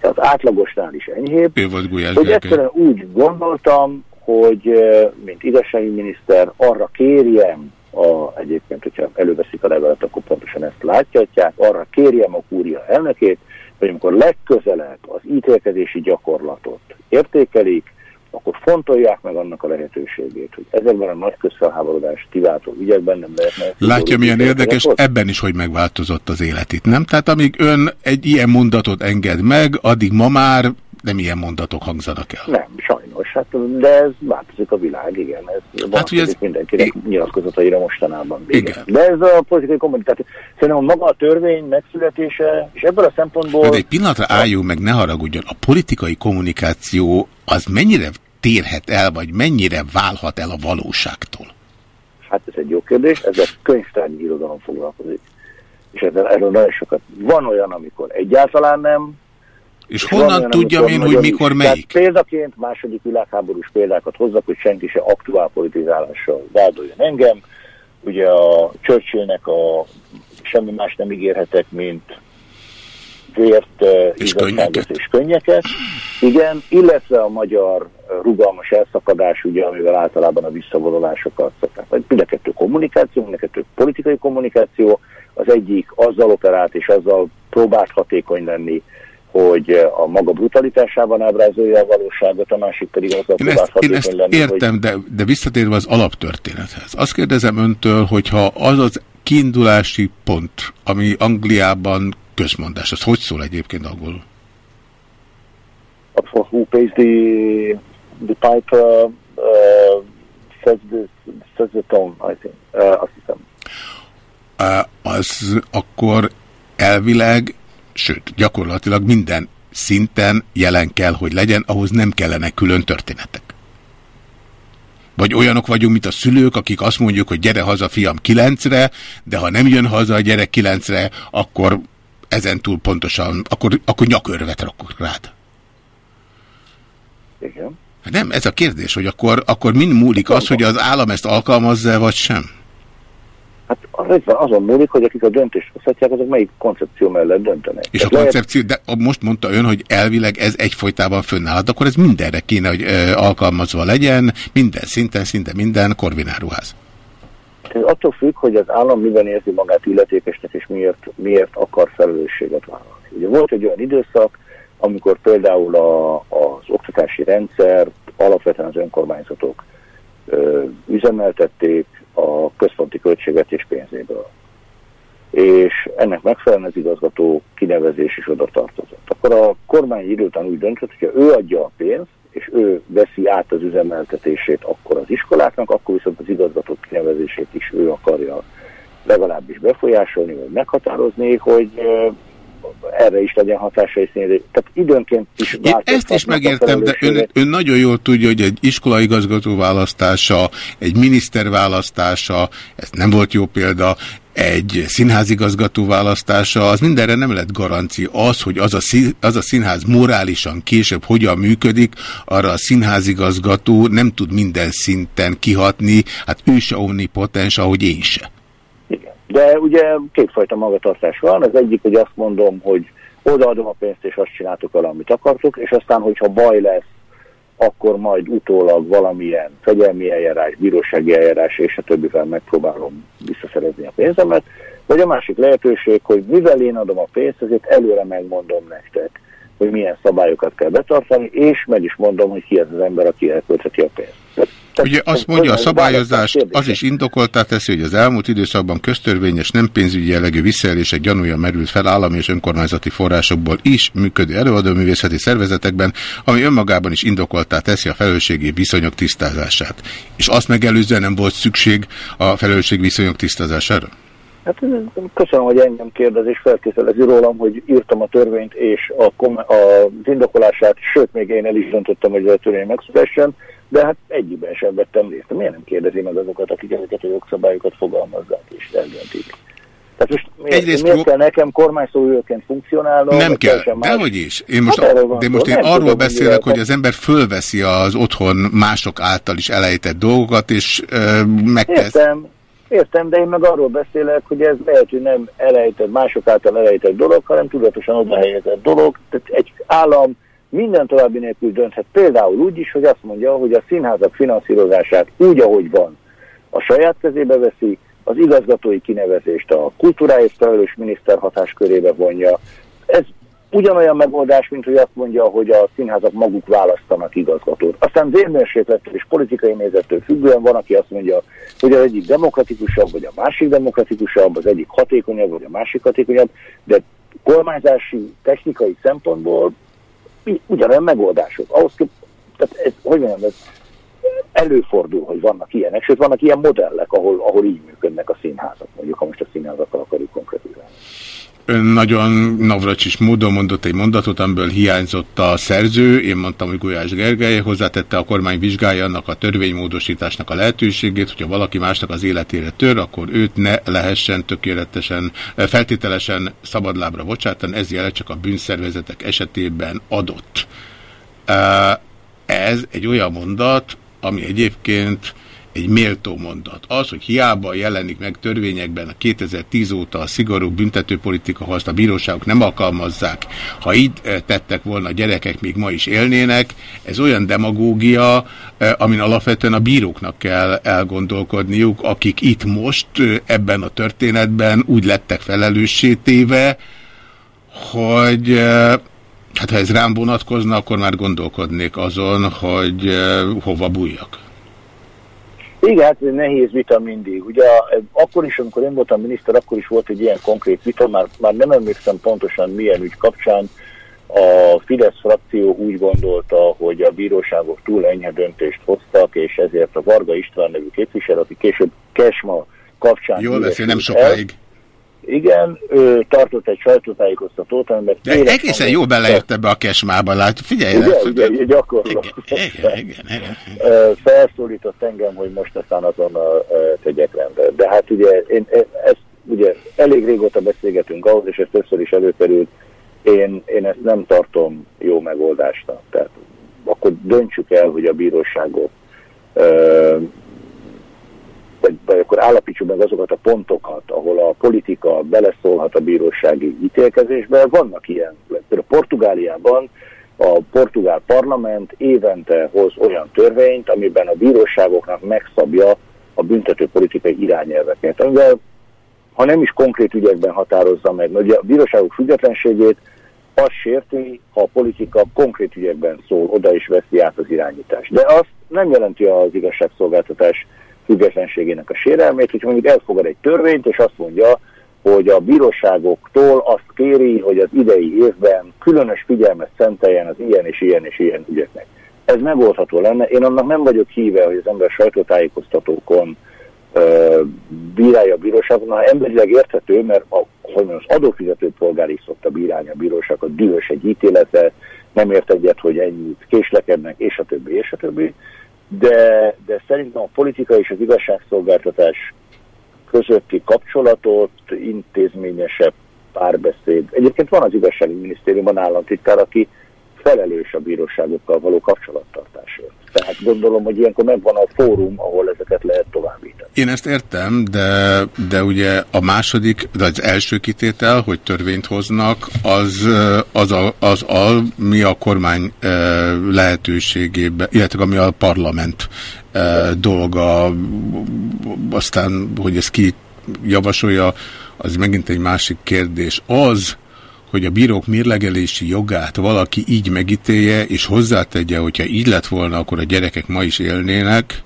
az átlagosnál is enyhébb. Ő volt Gulyás hogy egyszerűen úgy gondoltam, hogy mint igazsági miniszter arra kérjem, a, egyébként, hogyha előveszik a levelet, akkor pontosan ezt láthatják, arra kérjem a kúria elnökét, hogy amikor legközelebb az ítélkezési gyakorlatot értékelik, akkor fontolják meg annak a lehetőségét, hogy ezekben a nagy közfelháborodást kiváltó ügyekben nem lehetne... Látja, milyen érdekes, ott? ebben is, hogy megváltozott az élet itt, nem? Tehát amíg ön egy ilyen mondatot enged meg, addig ma már nem ilyen mondatok hangzanak el. Nem, sajnos. Hát, de ez változik a világ, igen. Ez hát, ez mindenkinek I... nyilatkozataira mostanában. Igen. igen. De ez a politikai kommunikáció. Szerintem maga a törvény megszületése, és ebből a szempontból... De egy pillanatra álljunk meg, ne haragudjon. A politikai kommunikáció az mennyire térhet el, vagy mennyire válhat el a valóságtól? Hát ez egy jó kérdés, ezzel könyvtárnyi irodalom foglalkozik. És ezzel, erről nagyon sokat. Van olyan, amikor egyáltalán nem, és, és honnan olyan, tudjam én, hogy mikor melyik? Tehát példaként második világháborús példákat hozzak, hogy senki se aktuál politizálással vádoljon engem. Ugye a Churchillnek a semmi más nem ígérhetek, mint vért, és könnyeket. és könnyeket. Igen, illetve a magyar rugalmas elszakadás, ugye, amivel általában a visszavonulásokat szokták. Mind a kettő kommunikáció, mind a kettő politikai kommunikáció. Az egyik azzal operált és azzal próbált hatékony lenni, hogy a maga brutalitásában ábrázolja a valóságot, a másik pedig azzal én ezt, én ezt lenni, értem, hogy... de, de visszatérve az alaptörténethez. Azt kérdezem öntől, hogyha az az kiindulási pont, ami Angliában közmondás. Az hogy szól egyébként angolul? For who pays the, the pipe uh, uh, says, the, says the tone, I think. Uh, azt hiszem. Uh, az akkor elvileg, sőt, gyakorlatilag minden szinten jelen kell, hogy legyen, ahhoz nem kellene külön történetek. Vagy olyanok vagyunk, mint a szülők, akik azt mondjuk, hogy gyere haza fiam kilencre, de ha nem jön haza a gyerek kilencre, akkor ezen túl pontosan, akkor, akkor nyakörvet rakok rád. Igen. Hát nem, ez a kérdés, hogy akkor, akkor mind múlik az, hogy az állam ezt alkalmazza vagy sem? Hát azon múlik, hogy akik a döntést hozhatják, azok melyik koncepció mellett döntenek. És Tehát a koncepció, lehet... de most mondta ön, hogy elvileg ez egyfolytában fönnáll, hát akkor ez mindenre kéne, hogy ö, alkalmazva legyen, minden szinten, szinte minden korvináruház. Ez attól függ, hogy az állam miben érzi magát illetékesnek, és miért, miért akar felelősséget vállalni. Ugye volt egy olyan időszak, amikor például a, az oktatási rendszer alapvetően az önkormányzatok ö, üzemeltették a központi költségvetés pénzéből. És ennek megfelelően az igazgató kinevezés is oda tartozott. Akkor a kormány időtán úgy döntött, hogy ő adja a pénzt, és ő veszi át az üzemeltetését akkor az iskoláknak, akkor viszont az igazgató kinevezését is ő akarja legalábbis befolyásolni, vagy meghatározni, hogy erre is legyen hatása, és tehát időnként is Én ezt is megértem, de ön, ön nagyon jól tudja, hogy egy iskolaigazgató választása, egy miniszter választása, ez nem volt jó példa, egy színházigazgató választása, az mindenre nem lett garancia. Az, hogy az a, szín, az a színház morálisan később hogyan működik, arra a színházigazgató nem tud minden szinten kihatni, hát ő se omnipotens, ahogy én se. De ugye kétfajta magatartás van. Az egyik, hogy azt mondom, hogy odaadom a pénzt, és azt csináltok vele, amit akartok, és aztán, hogyha baj lesz, akkor majd utólag valamilyen fegyelmi eljárás, bírósági eljárás és a többivel megpróbálom visszaszerezni a pénzemet. Vagy a másik lehetőség, hogy mivel én adom a pénzt, ezért előre megmondom nektek, hogy milyen szabályokat kell betartani, és meg is mondom, hogy ki az az ember, aki elköltheti a pénzt. Tehát, Ugye azt mondja, a szabályozás az is indokoltá teszi, hogy az elmúlt időszakban köztörvényes, nem pénzügyi jellegű visszaélések gyanúja merült fel állami és önkormányzati forrásokból is működő előadóművészeti szervezetekben, ami önmagában is indokoltá teszi a felelősségi viszonyok tisztázását. És azt megelőzően nem volt szükség a felelősségi viszonyok tisztázására? Hát köszönöm, hogy engem kérdez és felkészülezi rólam, hogy írtam a törvényt és a, a, az indokolását, sőt, még én el is döntöttem, hogy a törvény megszülessen, de hát egyikben sem vettem részt. Miért nem kérdezi meg azokat, akik ezeket a jogszabályokat fogalmazzák és eldöntik? Tehát most miért, Egyrészt miért kell nekem kormányszóvőként funkcionálnom? Nem kell, dehogy is. Én most, hát de most én arról tudom, beszélek, hogy az ember fölveszi az otthon mások által is elejtett dolgokat, és uh, megtesz... Értem, értem, de én meg arról beszélek, hogy ez lehet, hogy nem elejtett, mások által elejtett dolog, hanem tudatosan oda helyezett dolog. Tehát egy állam minden további nélkül dönthet. Például úgy is, hogy azt mondja, hogy a színházak finanszírozását úgy, ahogy van, a saját kezébe veszi, az igazgatói kinevezést a kultúráért felelős miniszter hatáskörébe vonja. Ez ugyanolyan megoldás, mint hogy azt mondja, hogy a színházak maguk választanak igazgatót. Aztán vérmérséklettől és politikai nézettől függően van, aki azt mondja, hogy az egyik demokratikusabb, vagy a másik demokratikusabb, az egyik hatékonyabb, vagy a másik hatékonyabb, de kormányzási, technikai szempontból ugyanolyan megoldások. Ahhoz, tehát ez, hogy mondjam, ez előfordul, hogy vannak ilyenek, sőt vannak ilyen modellek, ahol, ahol így működnek a színházak, mondjuk, ha most a színházakkal akarjuk konkrétizálni. Nagyon navracsis módon mondott egy mondatot, amiből hiányzott a szerző. Én mondtam, hogy Gulyás Gergely hozzátette a kormány vizsgálja annak a törvénymódosításnak a lehetőségét, hogyha valaki másnak az életére tör, akkor őt ne lehessen tökéletesen, feltételesen szabadlábra bocsátani, ez jelet csak a bűnszervezetek esetében adott. Ez egy olyan mondat, ami egyébként egy méltó mondat. Az, hogy hiába jelenik meg törvényekben a 2010 óta a szigorú büntetőpolitika, ha azt a bíróságok nem alkalmazzák, ha így eh, tettek volna a gyerekek, még ma is élnének, ez olyan demagógia, eh, amin alapvetően a bíróknak kell elgondolkodniuk, akik itt most eh, ebben a történetben úgy lettek felelőssétéve, hogy hát ha ez rám vonatkozna, akkor már gondolkodnék azon, hogy hova bújjak. Igen, hát ez nehéz vita mindig. Ugye akkor is, amikor én voltam miniszter, akkor is volt egy ilyen konkrét vita, már, már nem emlékszem pontosan milyen ügy kapcsán. A Fidesz frakció úgy gondolta, hogy a bíróságok túl enyhe döntést hoztak, és ezért a Varga István nevű képviselő, aki később Kesma kapcsán... Jól beszél, nem sokáig. El, igen, ő tartott egy sajtótájékoztatót, amiben... De egészen jól belejött ebbe a kesmába, lát, figyelj ugye, ugye, ugye, gyakorlatilag. Igen, igen, igen, igen. Felszólított engem, hogy most aztán azonnal tegyek rendet. De hát ugye, én, ezt ugye elég régóta beszélgetünk ahhoz, és ez többször is előkerült, én, én ezt nem tartom jó megoldásnak. Tehát akkor döntsük el, hogy a bíróságok vagy, vagy akkor állapítsuk meg azokat a pontokat, ahol a politika beleszólhat a bírósági ítélkezésbe. Vannak ilyen. Például Portugáliában a portugál parlament évente hoz olyan törvényt, amiben a bíróságoknak megszabja a büntető politikai irányelveket, amivel ha nem is konkrét ügyekben határozza meg, ugye a bíróságok függetlenségét az sérti, ha a politika konkrét ügyekben szól, oda is veszi át az irányítást. De azt nem jelenti az igazságszolgáltatás függetlenségének a sérelmét, hogy mondjuk elfogad egy törvényt, és azt mondja, hogy a bíróságoktól azt kéri, hogy az idei évben különös figyelmet szenteljen az ilyen és ilyen és ilyen ügyeknek. Ez megoldható lenne. Én annak nem vagyok híve, hogy az ember sajtótájékoztatókon ö, bírálja a bíróságot, ha emberileg érthető, mert a, hogy az adófizető polgár is szokta bírálni a bíróságot, dühös egy ítélete, nem ért egyet, hogy ennyit késlekednek, és a többi, és a többi de, de szerintem a politika és az igazságszolgáltatás közötti kapcsolatot intézményesebb párbeszéd. Egyébként van az igazsági minisztériumban államtitkár, aki felelős a bíróságokkal való kapcsolattartásért. Tehát gondolom, hogy ilyenkor megvan a fórum, ahol ezeket lehet továbbítani. Én ezt értem, de, de ugye a második, de az első kitétel, hogy törvényt hoznak, az, az, a, az a, mi a kormány lehetőségében, illetve ami a parlament dolga, aztán, hogy ez ki javasolja, az megint egy másik kérdés. Az, hogy a bírók mérlegelési jogát valaki így megítélje, és hozzátegye, hogyha így lett volna, akkor a gyerekek ma is élnének.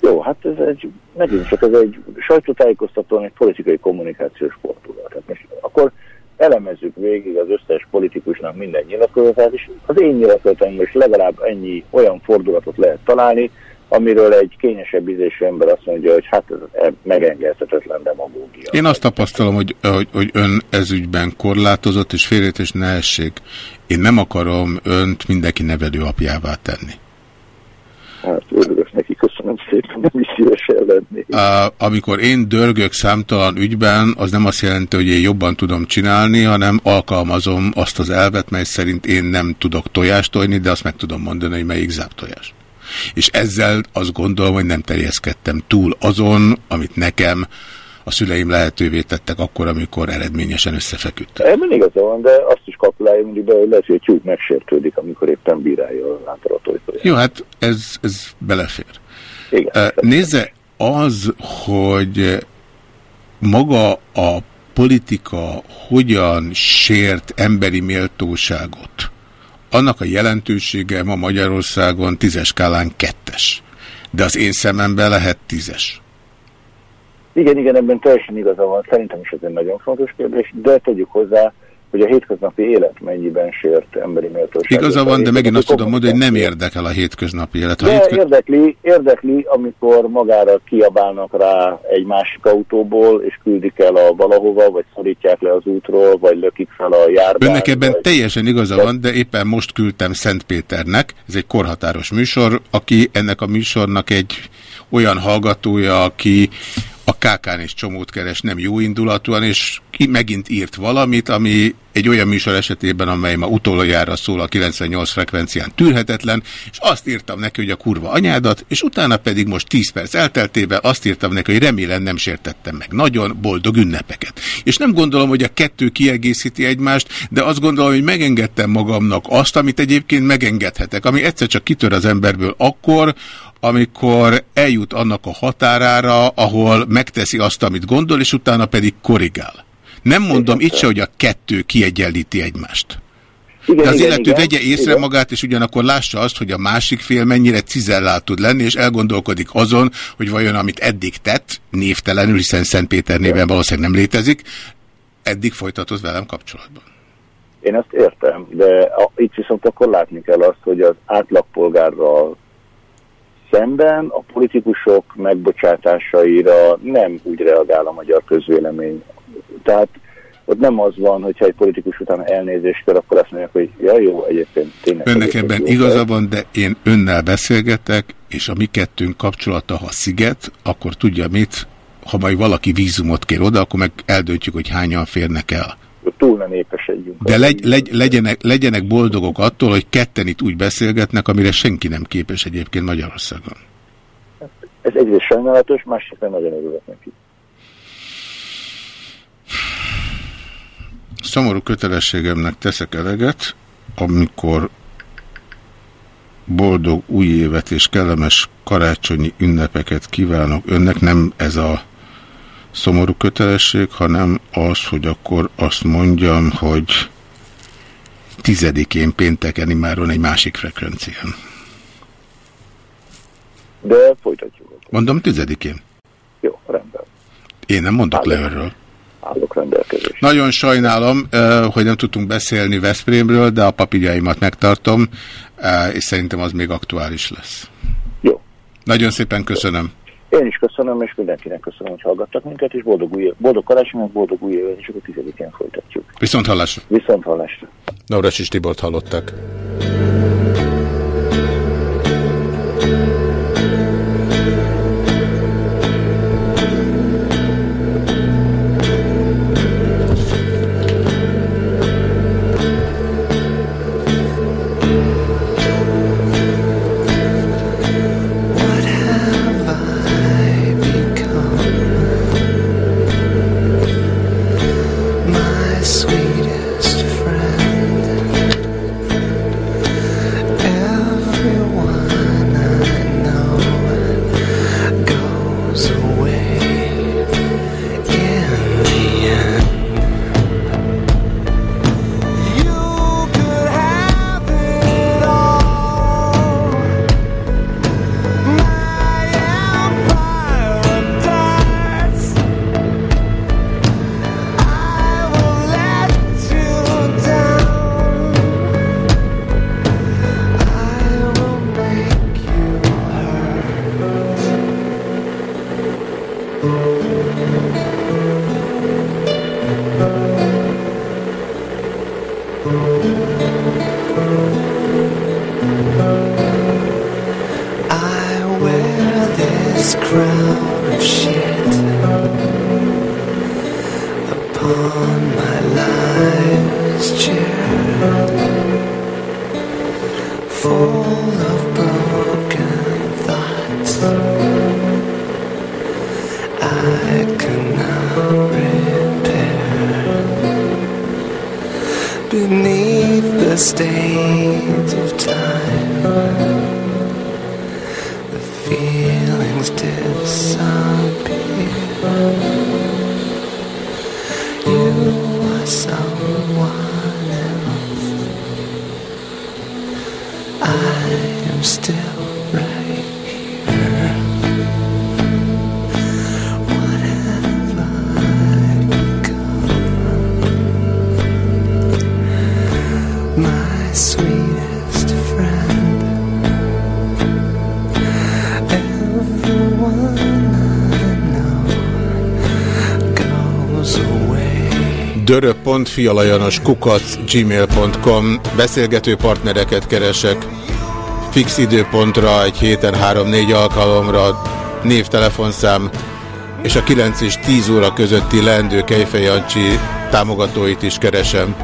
Jó, hát ez egy, megint csak ez egy sajtótájékoztatón egy politikai kommunikációs sportúra. Tehát most akkor elemezzük végig az összes politikusnak minden nyilatkozatát, és az én nyilatkozatom is legalább ennyi olyan fordulatot lehet találni, amiről egy kényesebb ízésű ember azt mondja, hogy hát ez megengedhetetlen demagógia. Én azt tapasztalom, hogy, hogy, hogy ön ezügyben korlátozott, és félretés ne essék. Én nem akarom önt mindenki nevelő apjává tenni. Hát örülök neki, köszönöm szépen, nem is szívesen lenni. Amikor én dörgök számtalan ügyben, az nem azt jelenti, hogy én jobban tudom csinálni, hanem alkalmazom azt az elvet, mely szerint én nem tudok tojást tojni, de azt meg tudom mondani, hogy melyik tojás és ezzel azt gondolom, hogy nem terjeszkedtem túl azon, amit nekem a szüleim lehetővé tettek akkor, amikor eredményesen összefeküdtek. Ebben igaza van, de azt is kalkulálja mindig be, hogy lehet, hogy tyúk megsértődik, amikor éppen bírálja a látoratóitóját. Jó, hát ez, ez belefér. Igen, Nézze, az, hogy maga a politika hogyan sért emberi méltóságot, annak a jelentősége ma Magyarországon tízes skálán kettes. De az én szememben lehet tízes. Igen, igen, ebben teljesen igaza van. Szerintem is ez egy nagyon fontos kérdés, de tegyük hozzá, hogy a hétköznapi élet mennyiben sért emberi méltóság. Igaza van, de megint azt tudom mondani, hogy nem érdekel a hétköznapi élet. Ha de hétkö... érdekli, érdekli, amikor magára kiabálnak rá egy másik autóból, és küldik el a valahova, vagy szorítják le az útról, vagy lökik fel a járdát. Önnek ebben vagy... teljesen igaza van, de éppen most küldtem Szentpéternek, ez egy korhatáros műsor, aki ennek a műsornak egy olyan hallgatója, aki a KK-n is csomót keres, nem jó indulatúan, és megint írt valamit, ami egy olyan műsor esetében, amely ma utoljára szól a 98 frekvencián tűrhetetlen, és azt írtam neki, hogy a kurva anyádat, és utána pedig most 10 perc elteltével azt írtam neki, hogy remélem nem sértettem meg. Nagyon boldog ünnepeket. És nem gondolom, hogy a kettő kiegészíti egymást, de azt gondolom, hogy megengedtem magamnak azt, amit egyébként megengedhetek, ami egyszer csak kitör az emberből akkor, amikor eljut annak a határára, ahol megteszi azt, amit gondol, és utána pedig korrigál. Nem mondom itt se, hogy a kettő kiegyenlíti egymást. Igen, De az igen, illető igen, vegye észre igen. magát, és ugyanakkor lássa azt, hogy a másik fél mennyire cizellált tud lenni, és elgondolkodik azon, hogy vajon amit eddig tett, névtelenül, hiszen Szentpéter néven valószínűleg nem létezik, eddig folytatott velem kapcsolatban. Én ezt értem, de a, itt viszont akkor látni kell azt, hogy az átlagpolgárral szemben a politikusok megbocsátásaira nem úgy reagál a magyar közvélemény. Tehát ott nem az van, hogyha egy politikus után elnézést kell, akkor azt mondják, hogy ja, jó, egyébként tényleg. Önnek ebben igaza van, de én önnel beszélgetek, és a mi kettőnk kapcsolata, ha sziget, akkor tudja mit, ha majd valaki vízumot kér oda, akkor meg eldöntjük, hogy hányan férnek el túl nem épesedjünk. De legy, legy, legyenek, legyenek boldogok attól, hogy ketten itt úgy beszélgetnek, amire senki nem képes egyébként Magyarországon. Ez egyrészt sajnálatos, másrészt nagyon örülök neki. Szomorú kötelességemnek teszek eleget, amikor boldog új évet és kellemes karácsonyi ünnepeket kívánok önnek, nem ez a szomorú kötelesség, hanem az, hogy akkor azt mondjam, hogy tizedikén pénteken imáron egy másik frekvencián. De folytatjuk. Mondom tizedikén. Jó, rendben. Én nem mondok Állok. le erről. Állok rendelkezésre. Nagyon sajnálom, hogy nem tudtunk beszélni Veszprémről, de a papírjaimat megtartom, és szerintem az még aktuális lesz. Jó. Nagyon szépen köszönöm. Én is köszönöm, és mindenkinek köszönöm, hogy hallgattak minket, és boldog, új, boldog karácsony, boldog új évet, és akkor tizedikén folytatjuk. Viszont hallásra. Viszont hallásra. Navracsis Tibort hallottak. dörö.fialajanos kukac gmail.com beszélgető partnereket keresek. Fix időpontra, egy héten 3-4 alkalomra, névtelefonszám, és a 9 és 10 óra közötti leendő Kejfej Jancsi támogatóit is keresem.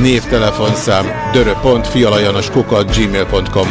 Névtelefonszám dörö.fialajanos kukac gmail.com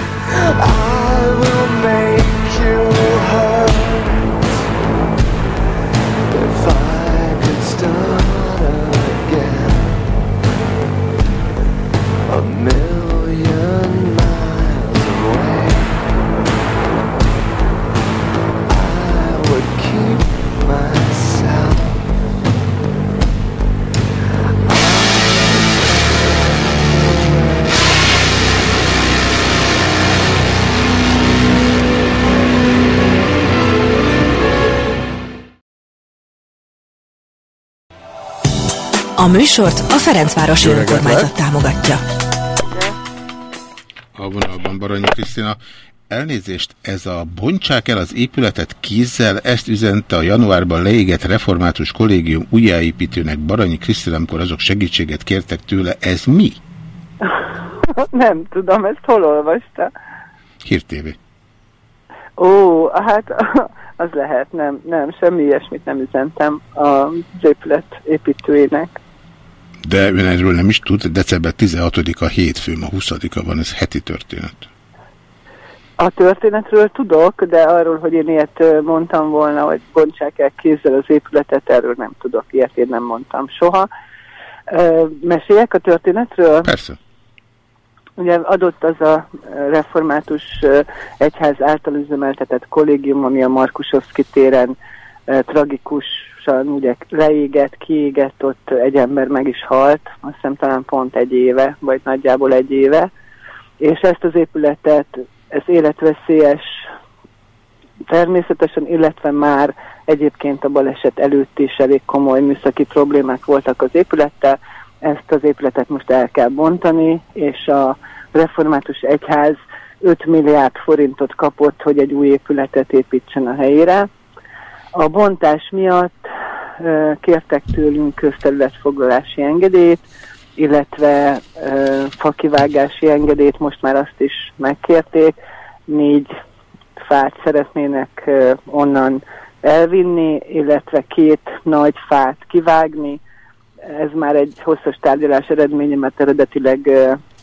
A műsort a Ferencvárosi Jó reggelt Önkormányzat lehet. támogatja. A vonalban Baranyi Krisztina. Elnézést, ez a bontsák el az épületet kézzel, ezt üzente a januárban leégett református kollégium újjáépítőnek Baranyi Krisztina, amikor azok segítséget kértek tőle. Ez mi? Nem tudom, ezt hol olvasta? Hír TV. Ó, hát az lehet, nem, nem, semmi ilyesmit nem üzentem az épület építőjének. De ön erről nem is tud, december 16-a hétfő, ma 20-a van, ez heti történet. A történetről tudok, de arról, hogy én ilyet mondtam volna, hogy bontsák el kézzel az épületet, erről nem tudok, ilyet én nem mondtam soha. Meséljek a történetről? Persze. Ugye adott az a református egyház által üzemeltetett kollégium, ami a Markusovszki téren ö, tragikusan ugye leégett, kiégett, ott egy ember meg is halt, azt hiszem talán pont egy éve, vagy nagyjából egy éve, és ezt az épületet, ez életveszélyes természetesen, illetve már egyébként a baleset előtt is elég komoly műszaki problémák voltak az épülettel, ezt az épületet most el kell bontani, és a református egyház 5 milliárd forintot kapott, hogy egy új épületet építsen a helyére. A bontás miatt kértek tőlünk közterületfoglalási engedélyt, illetve fakivágási engedélyt, most már azt is megkérték. Négy fát szeretnének onnan elvinni, illetve két nagy fát kivágni. Ez már egy hosszas tárgyalás eredménye, mert eredetileg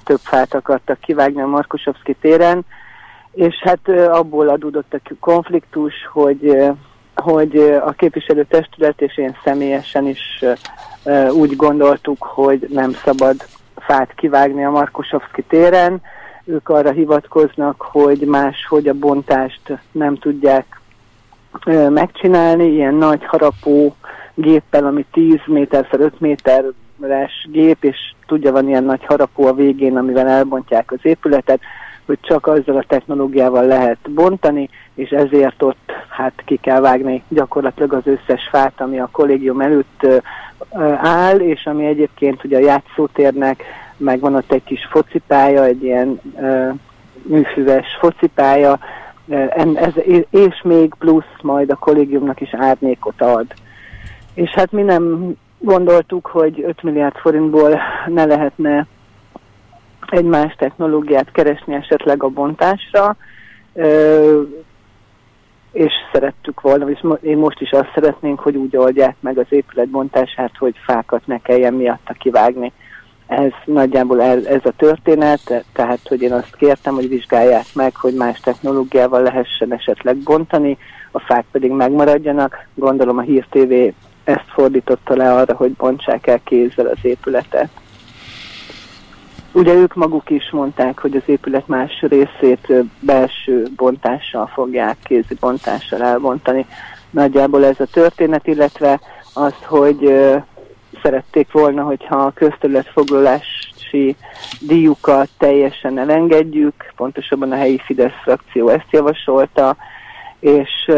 több fát akartak kivágni a Markusovszki téren, és hát abból adódott a konfliktus, hogy, hogy a képviselőtestület és én személyesen is úgy gondoltuk, hogy nem szabad fát kivágni a Markusovszki téren. Ők arra hivatkoznak, hogy máshogy a bontást nem tudják megcsinálni, ilyen nagy harapó géppel, ami 10 méter 5 méteres gép, és tudja, van ilyen nagy harapó a végén, amivel elbontják az épületet, hogy csak azzal a technológiával lehet bontani, és ezért ott hát ki kell vágni gyakorlatilag az összes fát, ami a kollégium előtt áll, és ami egyébként ugye a játszótérnek, meg van ott egy kis focipálya, egy ilyen műfüves focipálya, ez, és még plusz majd a kollégiumnak is árnyékot ad. És hát mi nem gondoltuk, hogy 5 milliárd forintból ne lehetne egy más technológiát keresni esetleg a bontásra, és szerettük volna, és én most is azt szeretnénk, hogy úgy oldják meg az épület bontását, hogy fákat ne kelljen miatta kivágni. Ez nagyjából ez a történet, tehát hogy én azt kértem, hogy vizsgálják meg, hogy más technológiával lehessen esetleg bontani, a fák pedig megmaradjanak. Gondolom a Hír TV ezt fordította le arra, hogy bontsák el kézzel az épületet. Ugye ők maguk is mondták, hogy az épület más részét belső bontással fogják, kézi bontással elbontani. Nagyjából ez a történet, illetve az, hogy szerették volna, hogyha a közterületfoglalási díjukat teljesen elengedjük, pontosabban a helyi Fidesz frakció ezt javasolta, és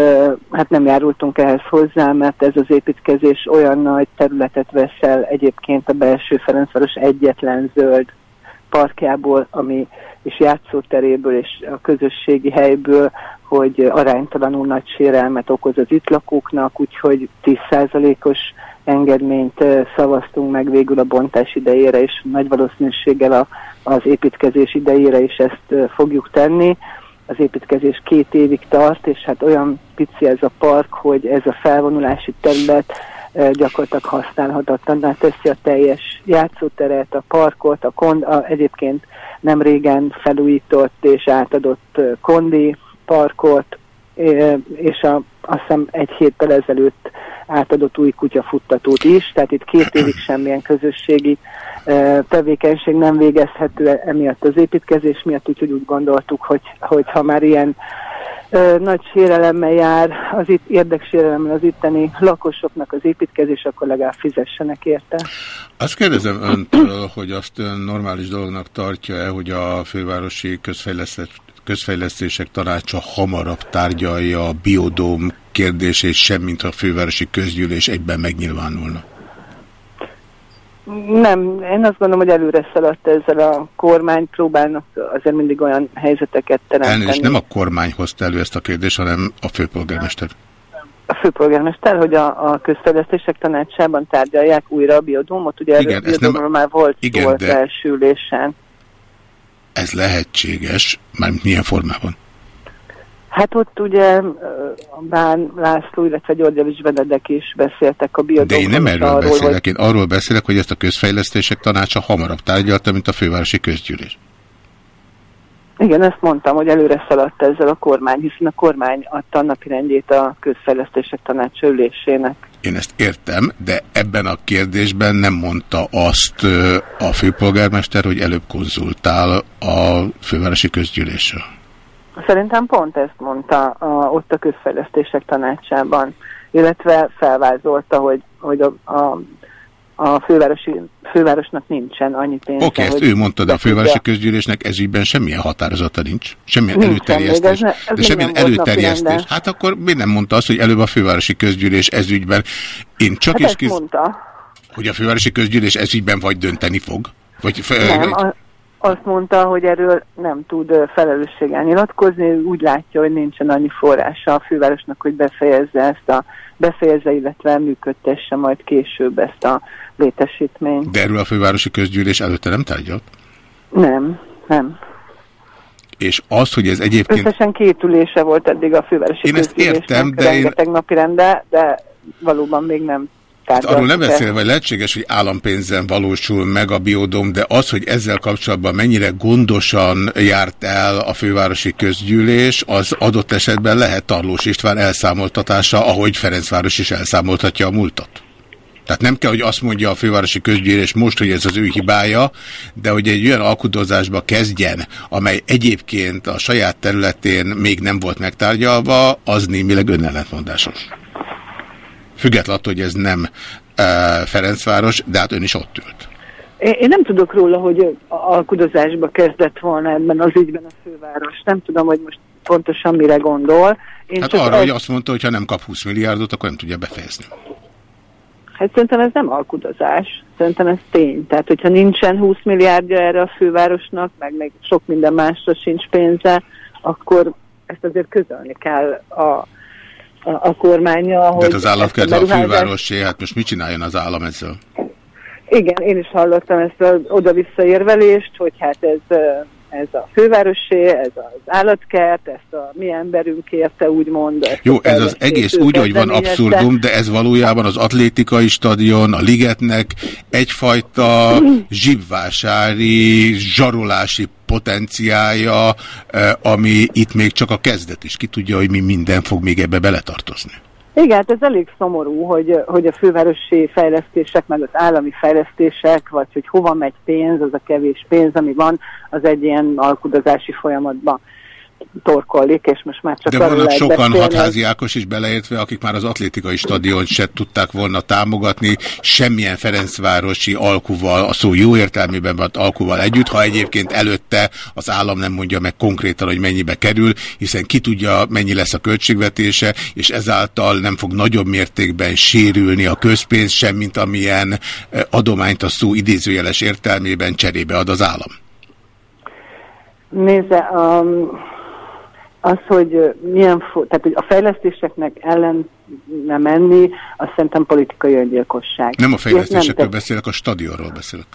hát nem járultunk ehhez hozzá, mert ez az építkezés olyan nagy területet vesz el egyébként a belső Ferencváros egyetlen zöld parkjából, ami és játszóteréből és a közösségi helyből, hogy aránytalanul nagy sérelmet okoz az itt lakóknak, úgyhogy 10%-os engedményt szavaztunk meg végül a bontás idejére, és nagy valószínűséggel a, az építkezés idejére is ezt fogjuk tenni. Az építkezés két évig tart, és hát olyan pici ez a park, hogy ez a felvonulási terület gyakorlatilag használhatatlaná teszi a teljes játszóteret, a parkot, a, kond, a egyébként nem régen felújított és átadott ö, kondi parkot, ö, és a, azt hiszem egy héttel ezelőtt átadott új kutyafuttatót is, tehát itt két évig semmilyen közösségi tevékenység nem végezhető e- emiatt az építkezés miatt, úgyhogy úgy gondoltuk, hogy, hogy ha már ilyen nagy sérelemmel jár, az itt érdeksérelemmel az itteni lakosoknak az építkezés, akkor legalább fizessenek érte. Azt kérdezem öntől, hogy azt ön normális dolognak tartja-e, hogy a fővárosi közfejlesztés, közfejlesztések tanácsa hamarabb tárgyalja a biodóm kérdését, semmint a fővárosi közgyűlés egyben megnyilvánulna. Nem, én azt gondolom, hogy előre szaladt ezzel a kormány, próbálnak azért mindig olyan helyzeteket teremteni. Elnézést, nem a kormány hozta elő ezt a kérdést, hanem a főpolgármester. a főpolgármester, hogy a, a közfejlesztések tanácsában tárgyalják újra a biodómot. Ugye Igen, erről ez nem- biodómról már volt Igen, szó az első ülésen. Ez lehetséges, már milyen formában? Hát ott ugye Bán László, illetve Györgyevics Benedek is beszéltek a biodómról. De én nem erről arról, beszélek, én arról beszélek, hogy ezt a közfejlesztések tanácsa hamarabb tárgyalta, mint a fővárosi közgyűlés. Hogy, igen, ezt mondtam, hogy előre szaladt ezzel a kormány, hiszen a kormány adta a napirendjét a közfejlesztések tanácsa ülésének. Én ezt értem, de ebben a kérdésben nem mondta azt a főpolgármester, hogy előbb konzultál a fővárosi közgyűléssel. Szerintem pont ezt mondta a, ott a közfejlesztések tanácsában, illetve felvázolta, hogy, hogy a, a, a fővárosi, fővárosnak nincsen annyi pénze. Oké, ezt hogy ő mondta, de a fővárosi közgyűlésnek ezügyben semmilyen határozata nincs. Semmilyen Nincsen előterjesztés. ez ne- ez de semmilyen előterjesztés. Hát akkor miért nem mondta azt, hogy előbb a fővárosi közgyűlés ezügyben? Én csak Hát is ezt kiz... mondta. hogy a fővárosi közgyűlés ezügyben vagy dönteni fog? Vagy, Nem, a, azt mondta, hogy erről nem tud felelősséggel nyilatkozni, ő úgy látja, hogy nincsen annyi forrása a fővárosnak, hogy befejezze ezt a befejezze, illetve működtesse majd később ezt a létesítményt. De erről a fővárosi közgyűlés előtte nem tárgyalt? Nem, nem. És az, hogy ez egyébként... Összesen két ülése volt eddig a fővárosi Én ezt értem, de én- napi rende, de valóban még nem Hát arról nem tárgyaltuk beszél, ezt. vagy lehetséges, hogy állampénzen valósul meg a biodom, de az, hogy ezzel kapcsolatban mennyire gondosan járt el a fővárosi közgyűlés, az adott esetben lehet Tarlós István elszámoltatása, ahogy Ferencváros is elszámoltatja a múltat. Tehát nem kell, hogy azt mondja a fővárosi közgyűlés most, hogy ez az ő hibája, de hogy egy olyan alkudozásba kezdjen, amely egyébként a saját területén még nem volt megtárgyalva, az némileg önellentmondásos. Függetlenül attól, hogy ez nem e, Ferencváros, de hát ön is ott ült. Én nem tudok róla, hogy alkudozásba kezdett volna ebben az ügyben a főváros. Nem tudom, hogy most pontosan mire gondol. Én Hát arra, ezt- hogy azt mondta, hogy ha nem kap 20 milliárdot, akkor nem tudja befejezni. Hát szerintem ez nem alkudozás, szerintem ez tény. Tehát, hogyha nincsen 20 milliárdja erre a fővárosnak, meg még sok minden másra sincs pénze, akkor ezt azért közölni kell a, a, a kormánya. De hogy hát az állatkert ezt a fővárosé, hát most mit csináljon az állam ezzel? Igen, én is hallottam ezt az oda-vissza érvelést, hogy hát ez, ez a fővárosé, ez az állatkert, ezt a mi emberünk érte, úgymond. Jó, ez az egész úgy, hogy van abszurdum, de ez valójában az atlétikai stadion, a ligetnek egyfajta zsibvásári, zsarolási potenciája, eh, ami itt még csak a kezdet is. Ki tudja, hogy mi minden fog még ebbe beletartozni. Igen, hát ez elég szomorú, hogy, hogy a fővárosi fejlesztések, meg az állami fejlesztések, vagy hogy hova megy pénz, az a kevés pénz, ami van, az egy ilyen alkudozási folyamatban torkollik, és most már csak De vannak sokan beszélni, hatházi Ákos is beleértve, akik már az atlétikai stadiont se tudták volna támogatni, semmilyen Ferencvárosi alkuval, a szó jó értelmében van alkuval együtt, ha egyébként előtte az állam nem mondja meg konkrétan, hogy mennyibe kerül, hiszen ki tudja, mennyi lesz a költségvetése, és ezáltal nem fog nagyobb mértékben sérülni a közpénz sem, mint amilyen eh, adományt a szó idézőjeles értelmében cserébe ad az állam. Nézze, um, az, hogy milyen, tehát hogy a fejlesztéseknek ellen nem menni, azt szerintem politikai öngyilkosság. Nem a És fejlesztésekről nem beszélek, a stadionról beszélek.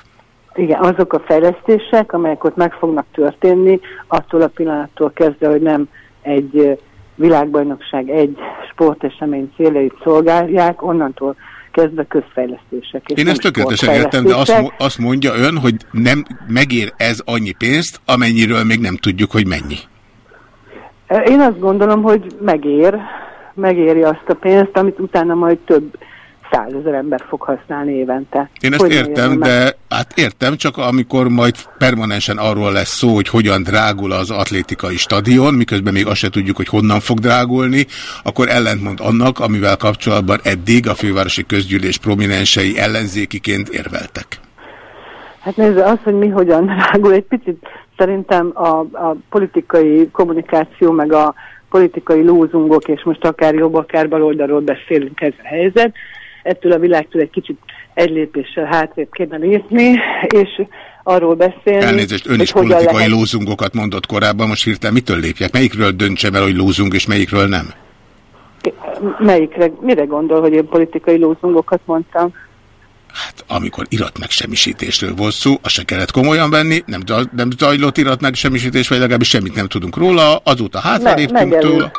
Igen, azok a fejlesztések, amelyek ott meg fognak történni, attól a pillanattól kezdve, hogy nem egy világbajnokság, egy sportesemény céljait szolgálják, onnantól kezdve közfejlesztések. és Én ezt tökéletesen értem, de azt, azt mondja ön, hogy nem megér ez annyi pénzt, amennyiről még nem tudjuk, hogy mennyi. Én azt gondolom, hogy megér, megéri azt a pénzt, amit utána majd több százezer ember fog használni évente. Én ezt Hogy értem, de hát értem, csak amikor majd permanensen arról lesz szó, hogy hogyan drágul az atlétikai stadion, miközben még azt se tudjuk, hogy honnan fog drágulni, akkor ellentmond annak, amivel kapcsolatban eddig a fővárosi közgyűlés prominensei ellenzékiként érveltek. Hát nézze, az, hogy mi hogyan rágul, egy picit szerintem a, a politikai kommunikáció, meg a politikai lózungok, és most akár jobb, akár baloldalról beszélünk ez a helyzet, ettől a világtól egy kicsit egy lépéssel hátrébb kéne lépni, és arról beszélni, Elnézést, ön is politikai lehet- lózungokat mondott korábban, most hirtelen mitől lépjek? Melyikről döntsem el, hogy lózung, és melyikről nem? Melyikre, mire gondol, hogy én politikai lózungokat mondtam? Amikor iratmegsemmisítésről volt szó, azt se kellett komolyan venni, nem, nem zajlott iratmegsemmisítés, vagy legalábbis semmit nem tudunk róla, azóta hátraléptünk megelő- tőle.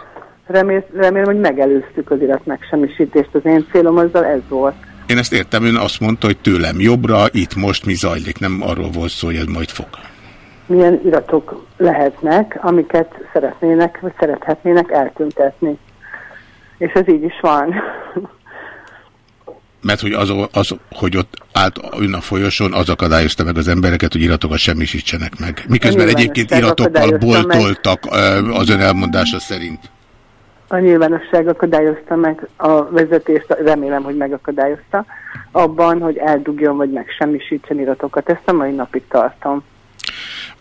Remél, remélem, hogy megelőztük az irat megsemmisítést. Az én célom azzal ez volt. Én ezt értem, ön azt mondta, hogy tőlem jobbra, itt most mi zajlik, nem arról volt szó, hogy ez majd fog. Milyen iratok lehetnek, amiket szeretnének, vagy szerethetnének eltüntetni. És ez így is van. Mert hogy az, az, hogy ott állt ön a folyosón, az akadályozta meg az embereket, hogy iratokat semmisítsenek meg. Miközben egyébként iratokkal meg. boltoltak ö, az ön elmondása szerint. A nyilvánosság akadályozta meg a vezetést, remélem, hogy megakadályozta, abban, hogy eldugjon, vagy megsemmisítsen iratokat. Ezt a mai napig tartom.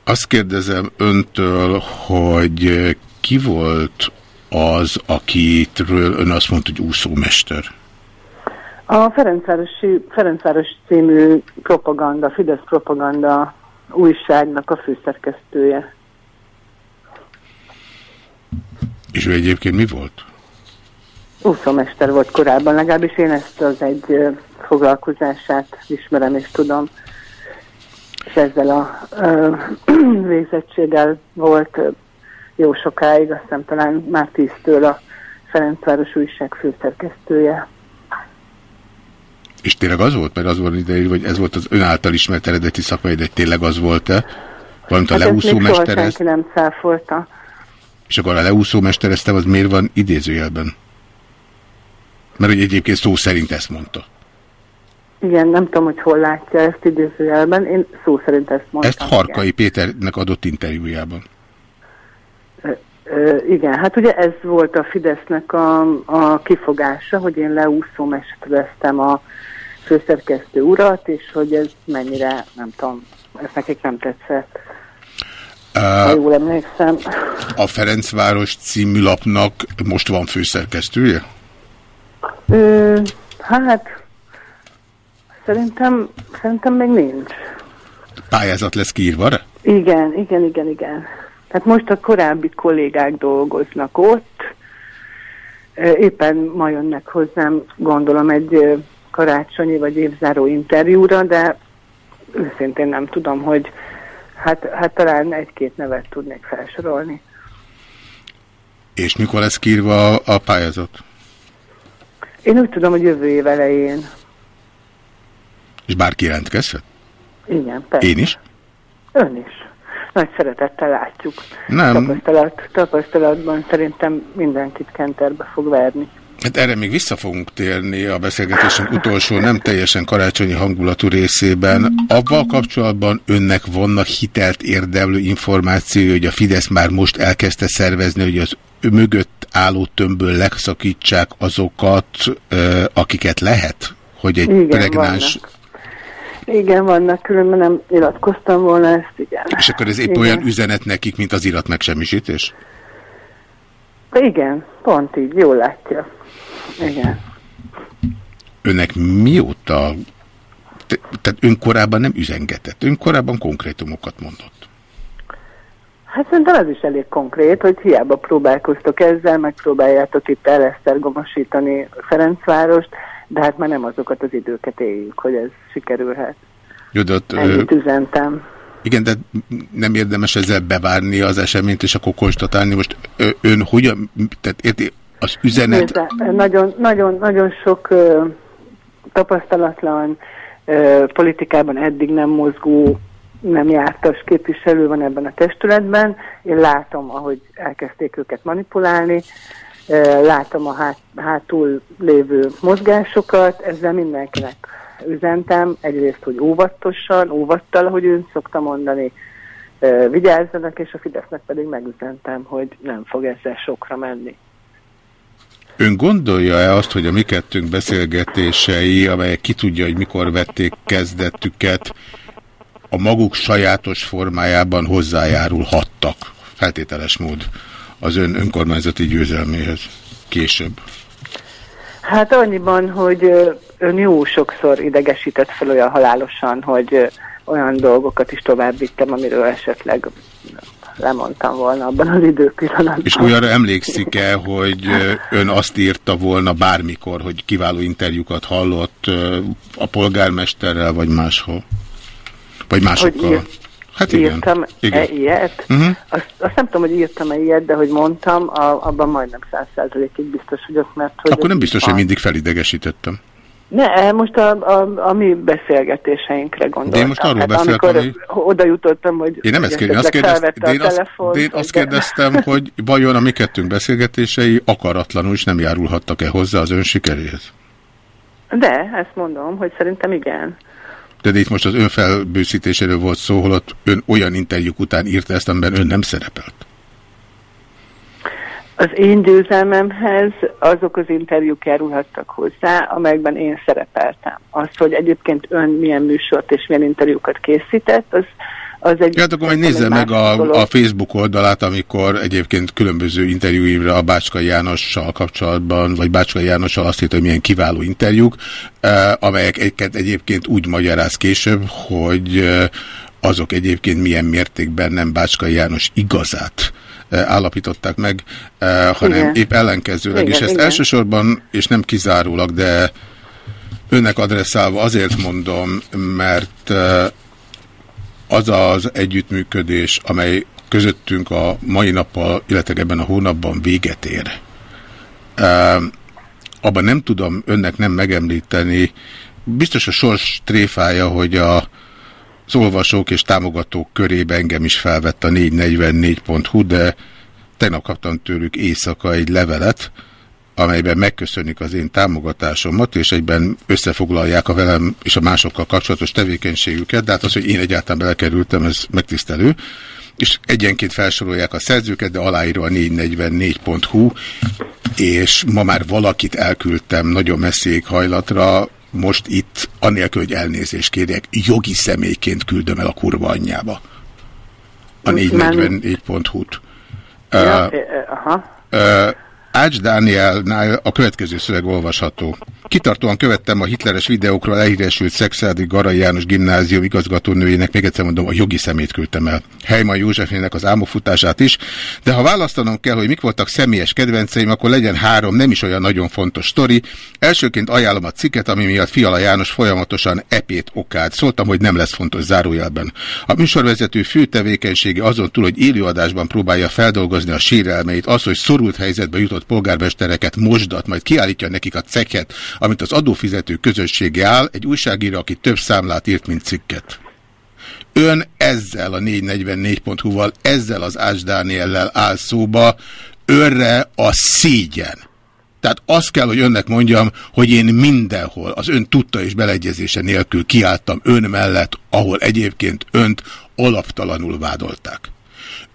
Azt kérdezem öntől, hogy ki volt az, akitről ön azt mondta, hogy úszómester? A Ferencvárosi, Ferencváros című propaganda, Fidesz propaganda újságnak a főszerkesztője. És ő egyébként mi volt? Úszómester volt korábban, legalábbis én ezt az egy foglalkozását ismerem és tudom. És ezzel a ö, végzettséggel volt jó sokáig, azt hiszem talán már tíztől a Ferencváros újság főszerkesztője. És tényleg az volt? Mert az volt ideírva, hogy ez volt az ön által ismert eredeti szakmai, de tényleg az volt-e? Valamint a Hát ezt még soha leúszómester senki nem cáfolta. És akkor a leúszómestereztem, az miért van idézőjelben? Mert hogy egyébként szó szerint ezt mondta. Igen, nem tudom, hogy hol látja ezt idézőjelben. Én szó szerint ezt mondtam. Ezt Harkai Péternek adott interjújában. Igen. Hát ugye ez volt a Fidesznek a, a kifogása, hogy én leúszómestereztem a főszerkesztő urat, és hogy ez mennyire, nem tudom, ez nekik nem tetszett. Ha Uh, jól emlékszem. a Ferencváros című lapnak most van főszerkesztője? Ö, hát, szerintem, szerintem még nincs. Pályázat lesz kiírva? Igen, igen, igen, igen. Tehát most a korábbi kollégák dolgoznak ott. Éppen ma jönnek hozzám, gondolom, egy karácsonyi vagy évzáró interjúra, de őszintén nem tudom, hogy hát, hát talán egy-két nevet tudnék felsorolni. És mikor lesz kiírva a, a pályázat? Én úgy tudom, hogy jövő év elején. És bárki jelentkezhet? Igen, persze. Én is? Ön is. Nagy szeretettel látjuk. Nem. Tapasztalat, tapasztalatban szerintem mindenkit kenterbe fog verni. Hát erre még vissza fogunk térni a beszélgetésünk utolsó, nem teljesen karácsonyi hangulatú részében. Abban kapcsolatban önnek vannak hitelt érdemlő információ, hogy a Fidesz már most elkezdte szervezni, hogy az ő mögött álló tömbből legszakítsák azokat, akiket lehet? Hogy egy Igen, pregnáns... vannak. Igen, vannak, különben nem iratkoztam volna ezt, igen. És akkor ez épp Igen. olyan üzenet nekik, mint az irat megsemmisítés? Igen, pont így, jól látja. Igen. Önnek mióta... te- Tehát ön korábban nem üzengetett, ön korábban konkrétumokat mondott. Hát szerintem ez is elég konkrét, hogy hiába próbálkoztok ezzel, megpróbáljátok itt elesztergomosítani Ferencvárost, de hát már nem azokat az időket éljük, hogy ez sikerülhet. Jó, de ott, Ennyit üzentem. igen, de nem érdemes ezzel bevárni az eseményt, és akkor konstatálni. Most ön hogyan, tehát érti, az üzenet... Nézze, nagyon, nagyon, nagyon sok ö, tapasztalatlan ö, politikában eddig nem mozgó, nem jártas képviselő van ebben a testületben. Én látom, ahogy elkezdték őket manipulálni, látom a hát, hátul lévő mozgásokat, ezzel mindenkinek üzentem, egyrészt, hogy óvatosan, óvattal, ahogy ön szokta mondani, vigyázzanak, és a Fidesznek pedig megüzentem, hogy nem fog ezzel sokra menni. Ön gondolja-e azt, hogy a mi kettőnk beszélgetései, amelyek ki tudja, hogy mikor vették kezdetüket, a maguk sajátos formájában hozzájárulhattak, feltételes mód, az ön önkormányzati győzelméhez később? Hát annyiban, hogy ön jó sokszor idegesített fel olyan halálosan, hogy olyan dolgokat is tovább vittem, amiről esetleg lemondtam volna abban az időpillanatban. És olyanra emlékszik-e, hogy ön azt írta volna bármikor, hogy kiváló interjúkat hallott a polgármesterrel, vagy máshol? Vagy másokkal? Hogy ír, Hát igen. írtam igen. -e ilyet? Uh-huh. Azt, azt nem tudom, hogy írtam-e ilyet, de hogy mondtam, a, abban majdnem száz százalékig biztos vagyok, mert hogy... Akkor nem biztos, van. hogy mindig felidegesítettem. Ne, most a, a, a mi beszélgetéseinkre gondoltam. De én most arról hát beszéltem, hogy- oda jutottam, hogy Én nem ezt kérdeztem, azt, kérdeztem, de én azt, telefont, de én azt de- kérdeztem, hogy vajon a mi kettőnk beszélgetései akaratlanul is nem járulhattak-e hozzá az ön sikeréhez? De, ezt mondom, hogy szerintem igen. De itt most az ön felbőszítéséről volt szó, holott ön olyan interjúk után írta ezt, amiben ön nem szerepelt. Az én győzelmemhez azok az interjúk járulhattak hozzá, amelyekben én szerepeltem. Az, hogy egyébként ön milyen műsort és milyen interjúkat készített, az, az egy... Hát akkor majd nézze meg a, dolog. a Facebook oldalát, amikor egyébként különböző interjúimra a Bácskai Jánossal kapcsolatban, vagy Bácskai Jánossal azt írta, hogy milyen kiváló interjúk, eh, amelyek egyébként, úgy magyaráz később, hogy eh, azok egyébként milyen mértékben nem Bácskai János igazát eh, állapították meg, hanem Igen. épp ellenkezőleg. Igen, és ezt igen. elsősorban, és nem kizárólag, de önnek adresszálva azért mondom, mert az az együttműködés, amely közöttünk a mai nappal, illetve ebben a hónapban véget ér. Abban nem tudom önnek nem megemlíteni, biztos a sors tréfája, hogy a, az olvasók és támogatók körébe engem is felvett a 444.hu, de tegnap kaptam tőlük éjszaka egy levelet, amelyben megköszönik az én támogatásomat, és egyben összefoglalják a velem és a másokkal kapcsolatos tevékenységüket, de hát az, hogy én egyáltalán belekerültem, ez megtisztelő, és egyenként felsorolják a szerzőket, de aláírva a 444.hu, és ma már valakit elküldtem nagyon messzi hajlatra, most itt, anélkül, hogy elnézést kérjek, jogi személyként küldöm el a kurva anyjába. A 444.hu-t. Ja, Uh, aha. Uh, Ács Dánielnál a következő szöveg olvasható. Kitartóan követtem a hitleres videókról elhíresült Szexádi Garai János gimnázium igazgatónőjének, még egyszer mondom, a jogi szemét küldtem el. Helyman Józsefnének az álmokfutását is, de ha választanom kell, hogy mik voltak személyes kedvenceim, akkor legyen három nem is olyan nagyon fontos sztori. Elsőként ajánlom a cikket, ami miatt Fiala János folyamatosan epét okált. Szóltam, hogy nem lesz fontos zárójelben. A műsorvezető fő tevékenysége azon túl, hogy élőadásban próbálja feldolgozni a sérelmeit, az, hogy szorult helyzetbe jutott polgármestereket mosdat, majd kiállítja nekik a ceket, amit az adófizető közössége áll, egy újságíró, aki több számlát írt, mint cikket. Ön ezzel a 444.hu-val, ezzel az Ács Dániellel áll szóba, önre a szégyen, Tehát azt kell, hogy önnek mondjam, hogy én mindenhol az ön tudta és beleegyezése nélkül kiálltam ön mellett, ahol egyébként önt alaptalanul vádolták.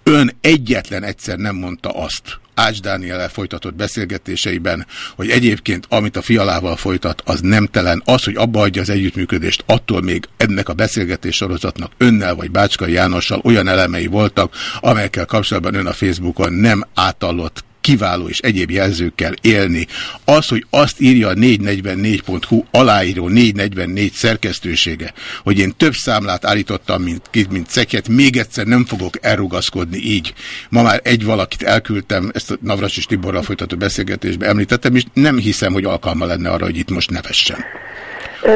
Ön egyetlen egyszer nem mondta azt, Ács Dániel folytatott beszélgetéseiben, hogy egyébként amit a fialával folytat, az nemtelen. Az, hogy abba adja az együttműködést, attól még ennek a beszélgetés sorozatnak önnel vagy Bácskai Jánossal olyan elemei voltak, amelyekkel kapcsolatban ön a Facebookon nem átallott kiváló és egyéb jelzőkkel élni. Az, hogy azt írja a 444.hu aláíró 444 szerkesztősége, hogy én több számlát állítottam, mint, mint szeket, még egyszer nem fogok elrugaszkodni így. Ma már egy valakit elküldtem, ezt a Navras és Tiborral folytató beszélgetésbe említettem, és nem hiszem, hogy alkalma lenne arra, hogy itt most nevessen.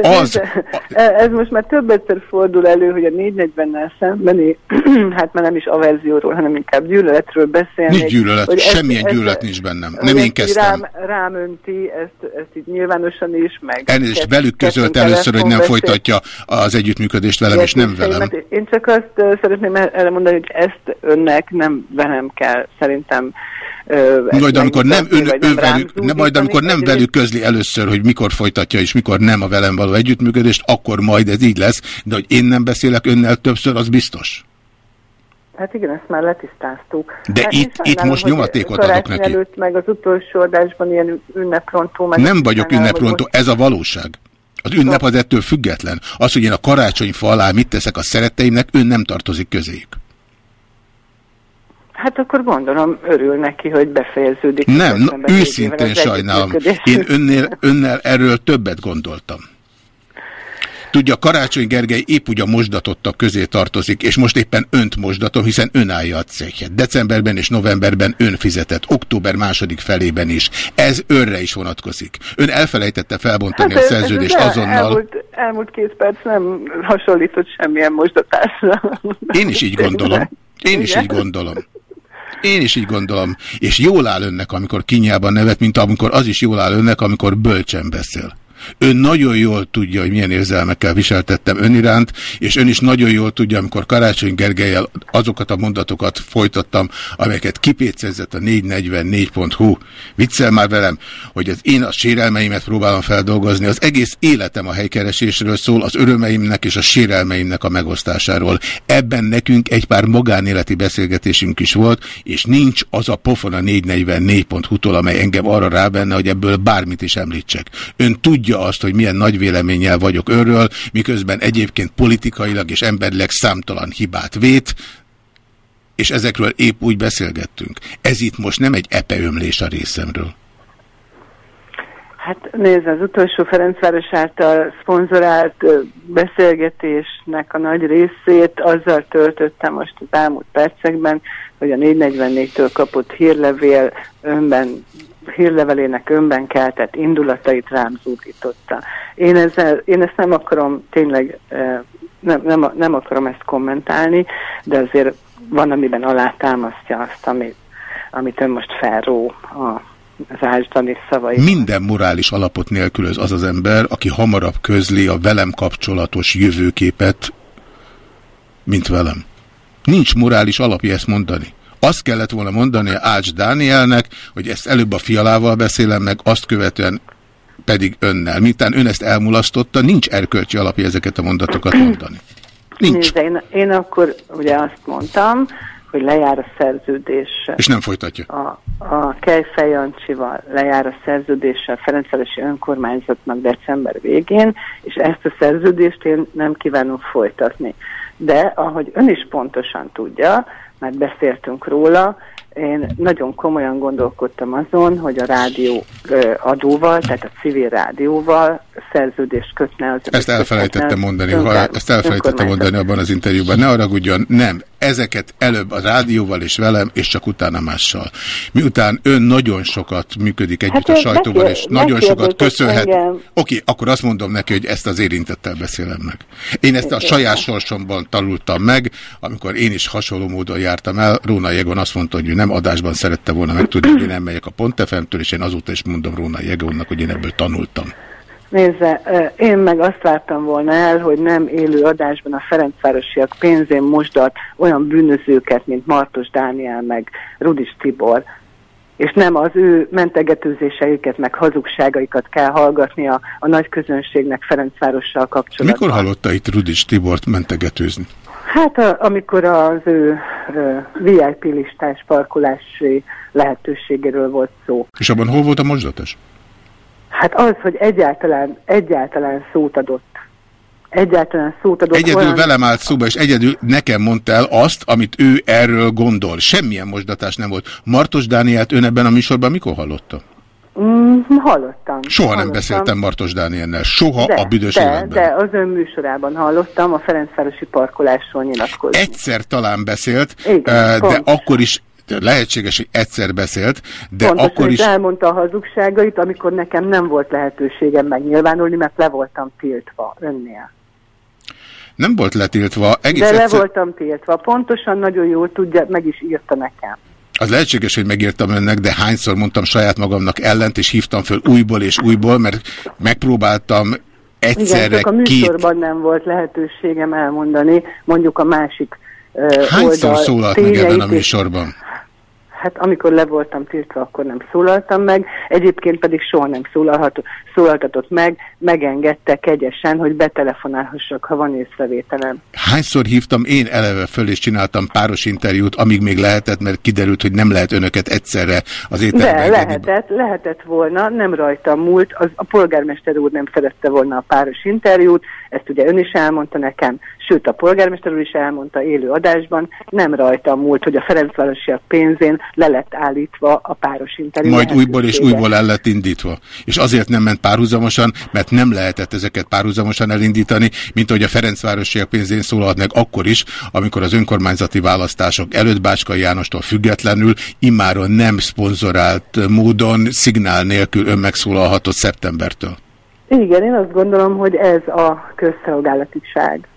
Az... Ez, most már több egyszer fordul elő, hogy a 440-nel szembeni, hát már nem is averzióról, hanem inkább gyűlöletről beszélni. Nincs gyűlölet, hogy semmilyen ezt, gyűlölet nincs bennem. Nem én kezdtem. Rám, rám önti, ezt, ezt így nyilvánosan is, meg... Elnézést, velük közölt először, hogy nem folytatja az együttműködést velem, és nem velem. Én csak azt szeretném erre mondani, hogy ezt önnek nem velem kell szerintem majd amikor nem, ön, ő velük, nem, majd amikor nem velük közli először, hogy mikor folytatja és mikor nem a velem való együttműködést, akkor majd ez így lesz, de hogy én nem beszélek önnel többször, az biztos. Hát igen, ezt már letisztáztuk. De hát itt, itt most nyomatékot adok neki. előtt meg az utolsó adásban ilyen ünneprontó. Meg nem vagyok ünneprontó, ez a valóság. Az ünnep az ettől független. Az, hogy én a karácsonyfa alá mit teszek a szeretteimnek, ön nem tartozik közéjük. Hát akkor gondolom örül neki, hogy befejeződik. Nem, no, őszintén sajnálom. Én önnél, önnel erről többet gondoltam. Tudja, Karácsony Gergely épp úgy a mosdatottak közé tartozik, és most éppen önt mosdatom, hiszen ön állja a céget. Decemberben és novemberben ön fizetett, október második felében is. Ez önre is vonatkozik. Ön elfelejtette felbontani hát a szerződést ez, ez azonnal. Elmúlt, elmúlt két perc nem hasonlított semmilyen mosdatásra. Én is így gondolom. Én is így gondolom. Én is így gondolom. És jól áll önnek, amikor kinyában nevet, mint amikor az is jól áll önnek, amikor bölcsen beszél. Ön nagyon jól tudja, hogy milyen érzelmekkel viseltettem ön iránt, és ön is nagyon jól tudja, amikor Karácsony Gergelyel azokat a mondatokat folytattam, amelyeket kipécezett a 444.hu. Viccel már velem, hogy az én a sérelmeimet próbálom feldolgozni. Az egész életem a helykeresésről szól, az örömeimnek és a sérelmeimnek a megosztásáról. Ebben nekünk egy pár magánéleti beszélgetésünk is volt, és nincs az a pofon a 444.hu-tól, amely engem arra rábenne, hogy ebből bármit is említsek. Ön tudja, tudja azt, hogy milyen nagy véleménnyel vagyok önről, miközben egyébként politikailag és emberileg számtalan hibát vét, és ezekről épp úgy beszélgettünk. Ez itt most nem egy epeömlés a részemről. Hát nézd, az utolsó Ferencváros által szponzorált beszélgetésnek a nagy részét azzal töltöttem most az elmúlt percekben, hogy a 444-től kapott hírlevél önben hírlevelének önben keltett indulatait rám zúdította. Én, ezzel, én ezt nem akarom tényleg, nem, nem, nem akarom ezt kommentálni, de azért van, amiben alátámasztja azt, amit, amit ön most felró a az Ásdani szavai. Minden morális alapot nélkülöz az az ember, aki hamarabb közli a velem kapcsolatos jövőképet, mint velem. Nincs morális alapja ezt mondani. Azt kellett volna mondani Ács Dánielnek, hogy ezt előbb a fialával beszélem meg, azt követően pedig önnel. Miután ön ezt elmulasztotta, nincs erkölcsi alapja ezeket a mondatokat mondani. Nincs. Nézd, én, én akkor ugye azt mondtam, hogy lejár a szerződés. És nem folytatja. A, a Kejfej Jancsival lejár a szerződése a Ferencvárosi önkormányzatnak december végén, és ezt a szerződést én nem kívánom folytatni. De ahogy ön is pontosan tudja, mert beszéltünk róla, én nagyon komolyan gondolkodtam azon, hogy a rádió adóval, tehát a civil rádióval szerződést kötne az... Ezt elfelejtettem mondani, ha ezt elfelejtettem mondani abban az interjúban. Ne haragudjon, nem. Ezeket előbb a rádióval és velem, és csak utána mással. Miután ön nagyon sokat működik együtt hát a sajtóval, és nagyon sokat köszönhet... Engem. Oké, akkor azt mondom neki, hogy ezt az érintettel beszélem meg. Én ezt a saját sorsomban tanultam meg, amikor én is hasonló módon jártam el. Róna Jegon azt mondta, hogy nem adásban szerette volna megtudni, hogy én nem megyek a Pontefemtől, és én azóta is mondom Róna Jegonnak, hogy én ebből tanultam. Nézze, én meg azt vártam volna el, hogy nem élő adásban a Ferencvárosiak pénzén mosdat olyan bűnözőket, mint Martos Dániel, meg Rudis Tibor. és nem az ő mentegetőzéseiket, meg hazugságaikat kell hallgatni a, a nagy közönségnek Ferencvárossal kapcsolatban. Mikor hallotta itt Rudis Tibort mentegetőzni? Hát a, amikor az ő ö, VIP listás parkolási lehetőségéről volt szó. És abban hol volt a mosdatos? Hát az, hogy egyáltalán, egyáltalán szót adott. Egyáltalán szót adott. Egyedül olyan... velem állt szóba, és egyedül nekem mondta el azt, amit ő erről gondol. Semmilyen mosdatás nem volt. Martos Dánielt ön ebben a műsorban mikor hallotta? Mm, hallottam. Soha hallottam. nem beszéltem Martos Dániellel. Soha de, a büdös de, életben. de az ön műsorában hallottam a Ferencvárosi parkolásról nyilatkozni. Egyszer talán beszélt, Igen, eh, de pontosan. akkor is lehetséges, hogy egyszer beszélt, de Pontosan, akkor is elmondta a hazugságait, amikor nekem nem volt lehetőségem megnyilvánulni, mert le voltam tiltva önnél. nem volt letiltva. Egész De le egyszer, voltam tiltva. Pontosan nagyon jól tudja, meg is írta nekem. Az lehetséges, hogy megírtam önnek, de hányszor mondtam saját magamnak ellent, és hívtam föl újból és újból, mert megpróbáltam egyszerre Igen, csak a két... műsorban nem volt lehetőségem elmondani, mondjuk a másik uh, Hányszor oldal szólalt meg ebben a műsorban? Hát amikor le voltam tiltva, akkor nem szólaltam meg, egyébként pedig soha nem szólaltatott meg, megengedte kegyesen, hogy betelefonálhassak, ha van észrevételem. Hányszor hívtam én eleve föl, és csináltam páros interjút, amíg még lehetett, mert kiderült, hogy nem lehet önöket egyszerre az ételbe De lehetett, lehetett volna, nem rajtam múlt, az, a polgármester úr nem szerette volna a páros interjút, ezt ugye ön is elmondta nekem, sőt a polgármester úr is elmondta élő adásban, nem rajtam múlt, hogy a Ferencvárosiak pénzén le lett állítva a páros interjú. Majd újból és újból el lett indítva. És azért nem ment párhuzamosan, mert nem lehetett ezeket párhuzamosan elindítani, mint ahogy a Ferencvárosiak pénzén szólalt meg akkor is, amikor az önkormányzati választások előtt Bácskai Jánostól függetlenül immáron nem szponzorált módon, szignál nélkül ön megszólalhatott szeptembertől. Igen, én azt gondolom, hogy ez a közszolgálatiság.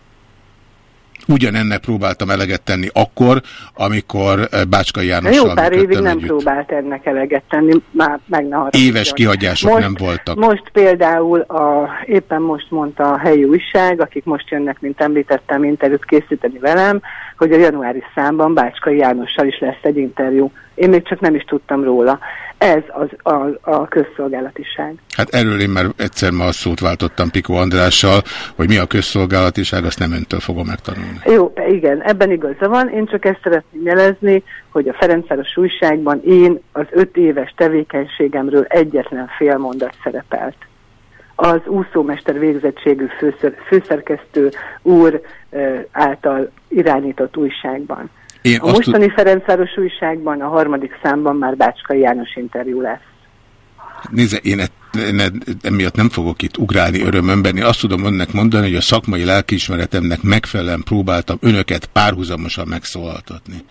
Ugyanennek próbáltam eleget tenni akkor, amikor eh, Bácskai Jánossal Jó pár évig nem együtt. próbált ennek eleget tenni, már meg ne. Éves kihagyások most, nem voltak. Most például a, éppen most mondta a helyi újság, akik most jönnek, mint említettem, interjút készíteni velem, hogy a januári számban Bácskai Jánossal is lesz egy interjú. Én még csak nem is tudtam róla. Ez az, a, a közszolgálatiság. Hát erről én már egyszer ma szót váltottam Piko Andrással, hogy mi a közszolgálatiság, azt nem öntől fogom megtanulni. Jó, igen, ebben igaza van. Én csak ezt szeretném jelezni, hogy a Ferencváros újságban én az öt éves tevékenységemről egyetlen fél mondat szerepelt. Az úszómester végzettségű főszer, főszerkesztő úr által irányított újságban. Én A mostani Ferencváros újságban a harmadik számban már Bácskai János interjú lesz. Nézze, én et, én et- emiatt nem fogok itt ugrálni örömömben. Én azt tudom önnek mondani, hogy a szakmai lelkiismeretemnek megfelelően próbáltam önöket párhuzamosan megszólaltatni.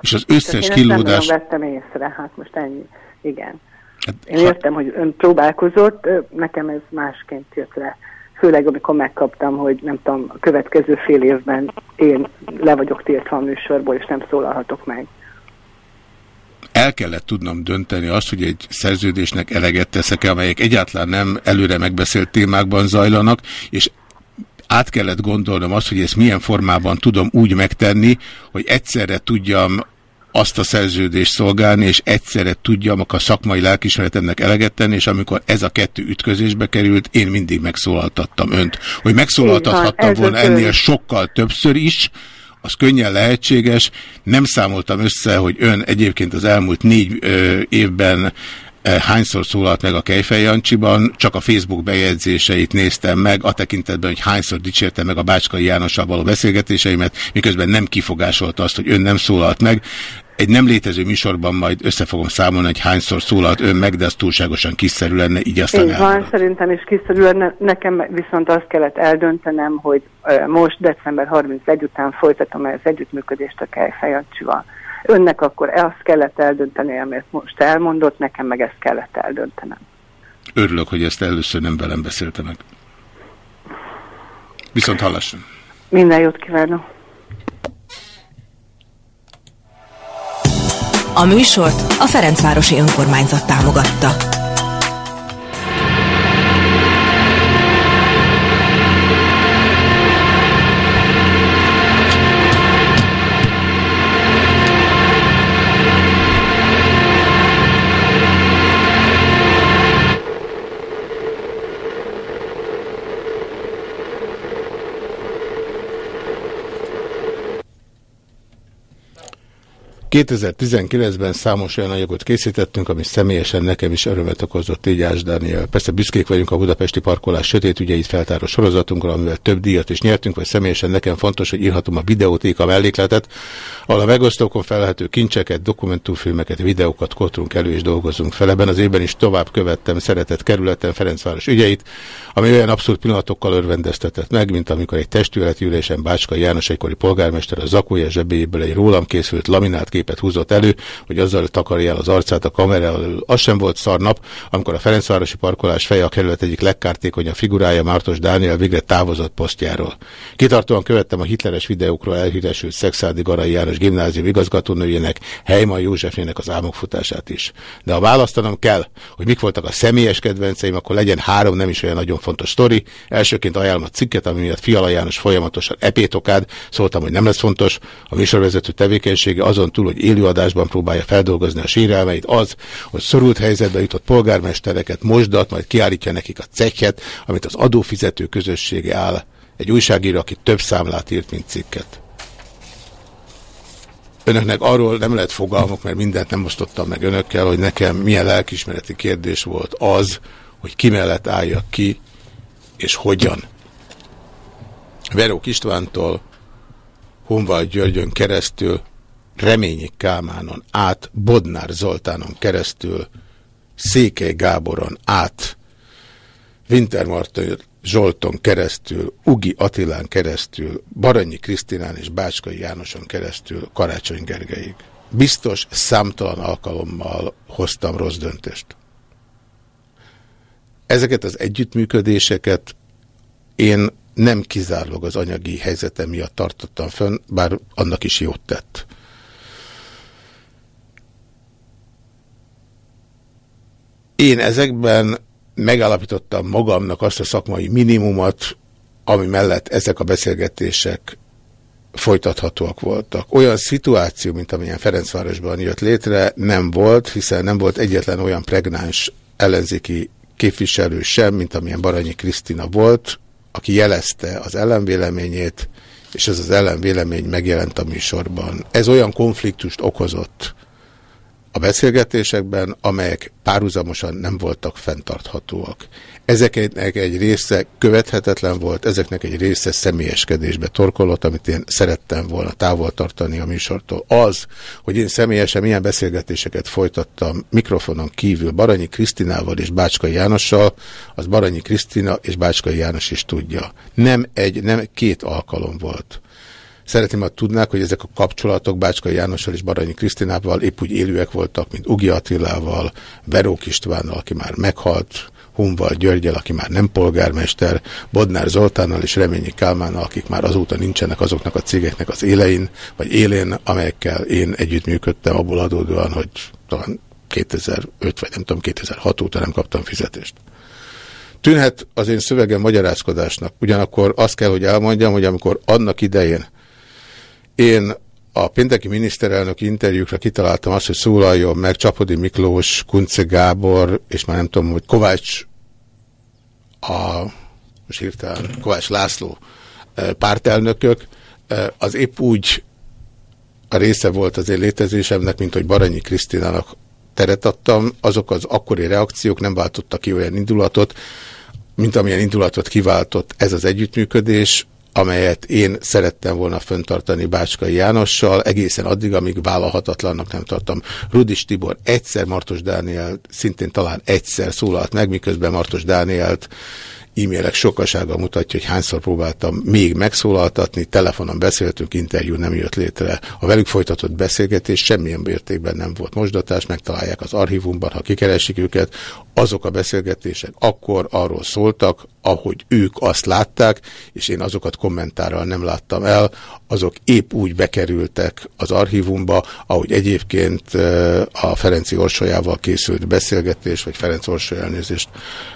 És az összes én nem kilódás... nagyon vettem észre, hát most ennyi. Igen. Hát, Én értem, hogy ön próbálkozott, nekem ez másként jött le. Főleg, amikor megkaptam, hogy nem tudom, a következő fél évben én le vagyok tiltva a műsorból, és nem szólalhatok meg. el kellett tudnom dönteni azt, hogy egy szerződésnek eleget teszek -e, amelyek egyáltalán nem előre megbeszélt témákban zajlanak, és át kellett gondolnom azt, hogy ezt milyen formában tudom úgy megtenni, hogy egyszerre tudjam azt a szerződést szolgálni, és egyszerre tudjam a szakmai lelkismeretemnek eleget tenni, és amikor ez a kettő ütközésbe került, én mindig megszólaltattam önt. Hogy megszólaltathattam van, volna ennél sokkal többször is, az könnyen lehetséges. Nem számoltam össze, hogy ön egyébként az elmúlt négy ö, évben hányszor szólalt meg a Kejfej Jancsiban, csak a Facebook bejegyzéseit néztem meg, a tekintetben, hogy hányszor dicsérte meg a Bácskai Jánossal való beszélgetéseimet, miközben nem kifogásolta azt, hogy ön nem szólalt meg. Egy nem létező műsorban majd össze fogom számolni, hogy hányszor szólalt ön meg, de az túlságosan kiszerű lenne, így aztán Így van, szerintem is kiszerűen, nekem viszont azt kellett eldöntenem, hogy most december 31 után folytatom az együttműködést a Kejfejancsival. Önnek akkor azt kellett eldönteni, amit most elmondott, nekem meg ezt kellett eldöntenem. Örülök, hogy ezt először nem velem beszélte meg. Viszont hallasson. Minden jót kívánok! A műsort a Ferencvárosi Önkormányzat támogatta. 2019-ben számos olyan anyagot készítettünk, ami személyesen nekem is örömet okozott, így Ás. Persze büszkék vagyunk a budapesti parkolás sötét ügyeit feltáró sorozatunkra, amivel több díjat is nyertünk, vagy személyesen nekem fontos, hogy írhatom a videótéka mellékletet, ahol a megosztókon felhető kincseket, dokumentumfilmeket, videókat kotrunk elő és dolgozunk fel. Ebben az évben is tovább követtem szeretett kerületen Ferencváros ügyeit, ami olyan abszurd pillanatokkal örvendeztetett meg, mint amikor egy testületi ülésen Bácskai János egykori polgármester a zakója zsebéből egy rólam készült laminált képet húzott elő, hogy azzal takarja el az arcát a kamera elől. Az sem volt szarnap, amikor a Ferencvárosi parkolás feje a kerület egyik legkártékonyabb figurája Mártos Dániel végre távozott posztjáról. Kitartóan követtem a hitleres videókról elhíresült Szexádi Garai János gimnázium igazgatónőjének, Heiman Józsefnének az álmokfutását is. De ha választanom kell, hogy mik voltak a személyes kedvenceim, akkor legyen három nem is olyan nagyon fontos sztori. Elsőként ajánlom a cikket, ami miatt Fiala János folyamatosan epétokád, szóltam, hogy nem lesz fontos. A műsorvezető tevékenysége azon túl, hogy élőadásban próbálja feldolgozni a sérelmeit, az, hogy szorult helyzetbe jutott polgármestereket mosdat, majd kiállítja nekik a cekket, amit az adófizető közössége áll. Egy újságíró, aki több számlát írt, mint cikket. Önöknek arról nem lehet fogalmuk, mert mindent nem osztottam meg önökkel, hogy nekem milyen lelkismereti kérdés volt az, hogy ki mellett álljak ki, és hogyan. Verók Istvántól, Honval Györgyön keresztül, Reményi Kálmánon át, Bodnár Zoltánon keresztül, Székely Gáboron át, Wintermarton Zsolton keresztül, Ugi Attilán keresztül, Baranyi Krisztinán és Bácskai Jánoson keresztül, Karácsony Gergelyig. Biztos számtalan alkalommal hoztam rossz döntést. Ezeket az együttműködéseket én nem kizárólag az anyagi helyzetem miatt tartottam fönn, bár annak is jót tett. Én ezekben megállapítottam magamnak azt a szakmai minimumot, ami mellett ezek a beszélgetések folytathatóak voltak. Olyan szituáció, mint amilyen Ferencvárosban jött létre, nem volt, hiszen nem volt egyetlen olyan pregnáns ellenzéki képviselő sem, mint amilyen Baranyi Krisztina volt, aki jelezte az ellenvéleményét, és ez az ellenvélemény megjelent a műsorban. Ez olyan konfliktust okozott a beszélgetésekben, amelyek párhuzamosan nem voltak fenntarthatóak. Ezeknek egy része követhetetlen volt, ezeknek egy része személyeskedésbe torkolott, amit én szerettem volna távol tartani a műsortól. Az, hogy én személyesen milyen beszélgetéseket folytattam mikrofonon kívül Baranyi Krisztinával és Bácskai Jánossal, az Baranyi Krisztina és Bácskai János is tudja. Nem egy, nem két alkalom volt. Szeretném, ha tudnák, hogy ezek a kapcsolatok Bácskai Jánossal és Baranyi Krisztinával épp úgy élőek voltak, mint Ugi Attilával, Verók Istvánnal, aki már meghalt, Humval Györgyel, aki már nem polgármester, Bodnár Zoltánnal és Reményi Kálmánnal, akik már azóta nincsenek azoknak a cégeknek az élein, vagy élén, amelyekkel én együttműködtem abból adódóan, hogy talán 2005 vagy nem tudom, 2006 óta nem kaptam fizetést. Tűnhet az én szövegem magyarázkodásnak, ugyanakkor azt kell, hogy elmondjam, hogy amikor annak idején én a pénteki miniszterelnök interjúkra kitaláltam azt, hogy szólaljon meg Csapodi Miklós, Kunce Gábor, és már nem tudom, hogy Kovács a, most hirtelen, Kovács László pártelnökök, az épp úgy a része volt az én létezésemnek, mint hogy Baranyi Krisztinának teret adtam, azok az akkori reakciók nem váltottak ki olyan indulatot, mint amilyen indulatot kiváltott ez az együttműködés, amelyet én szerettem volna föntartani Bácskai Jánossal, egészen addig, amíg vállalhatatlannak nem tartom. Rudis Tibor egyszer, Martos Dániel szintén talán egyszer szólalt meg, miközben Martos Dánielt e-mailek sokasága mutatja, hogy hányszor próbáltam még megszólaltatni, telefonon beszéltünk, interjú nem jött létre. A velük folytatott beszélgetés semmilyen mértékben nem volt mosdatás, megtalálják az archívumban, ha kikeresik őket. Azok a beszélgetések akkor arról szóltak, ahogy ők azt látták, és én azokat kommentárral nem láttam el, azok épp úgy bekerültek az archívumba, ahogy egyébként a Ferenci Orsolyával készült beszélgetés, vagy Ferenc Orsoly elnézést,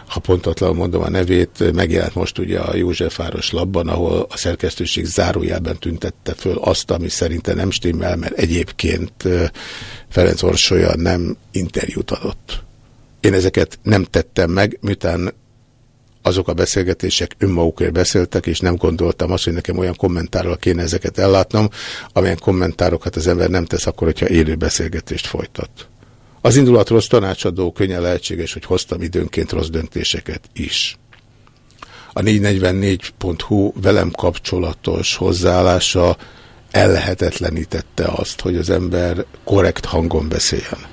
ha pontatlan mondom a nevét, megjelent most ugye a Józsefváros labban, ahol a szerkesztőség zárójában tüntette föl azt, ami szerintem nem stimmel, mert egyébként Ferenc Orsolya nem interjút adott. Én ezeket nem tettem meg, miután azok a beszélgetések önmagukért beszéltek, és nem gondoltam azt, hogy nekem olyan kommentárral kéne ezeket ellátnom, amilyen kommentárokat az ember nem tesz akkor, hogyha élő beszélgetést folytat. Az indulat rossz tanácsadó könnyen lehetséges, hogy hoztam időnként rossz döntéseket is. A 444.hu velem kapcsolatos hozzáállása ellehetetlenítette azt, hogy az ember korrekt hangon beszéljen.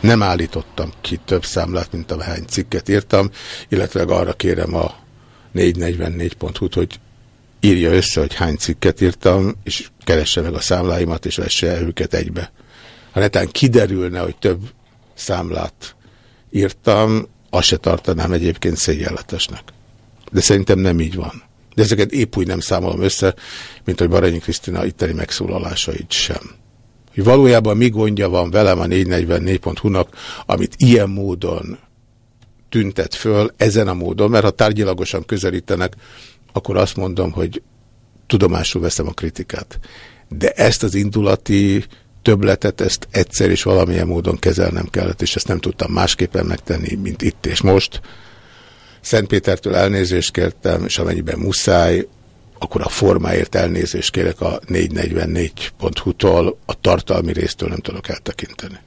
Nem állítottam ki több számlát, mint ahány cikket írtam, illetve arra kérem a 444.hu-t, hogy írja össze, hogy hány cikket írtam, és keresse meg a számláimat, és vesse őket egybe. Ha netán kiderülne, hogy több számlát írtam, azt se tartanám egyébként szégyenletesnek. De szerintem nem így van. De ezeket épp úgy nem számolom össze, mint hogy Baranyi Krisztina itteni megszólalásait sem. Hogy valójában mi gondja van velem a 444.hu-nak, amit ilyen módon tüntet föl, ezen a módon, mert ha tárgyilagosan közelítenek, akkor azt mondom, hogy tudomásul veszem a kritikát. De ezt az indulati többletet, ezt egyszer is valamilyen módon kezelnem kellett, és ezt nem tudtam másképpen megtenni, mint itt és most. Szentpétertől elnézést kértem, és amennyiben muszáj, akkor a formáért elnézést kérek a 444.hu-tól, a tartalmi résztől nem tudok eltekinteni.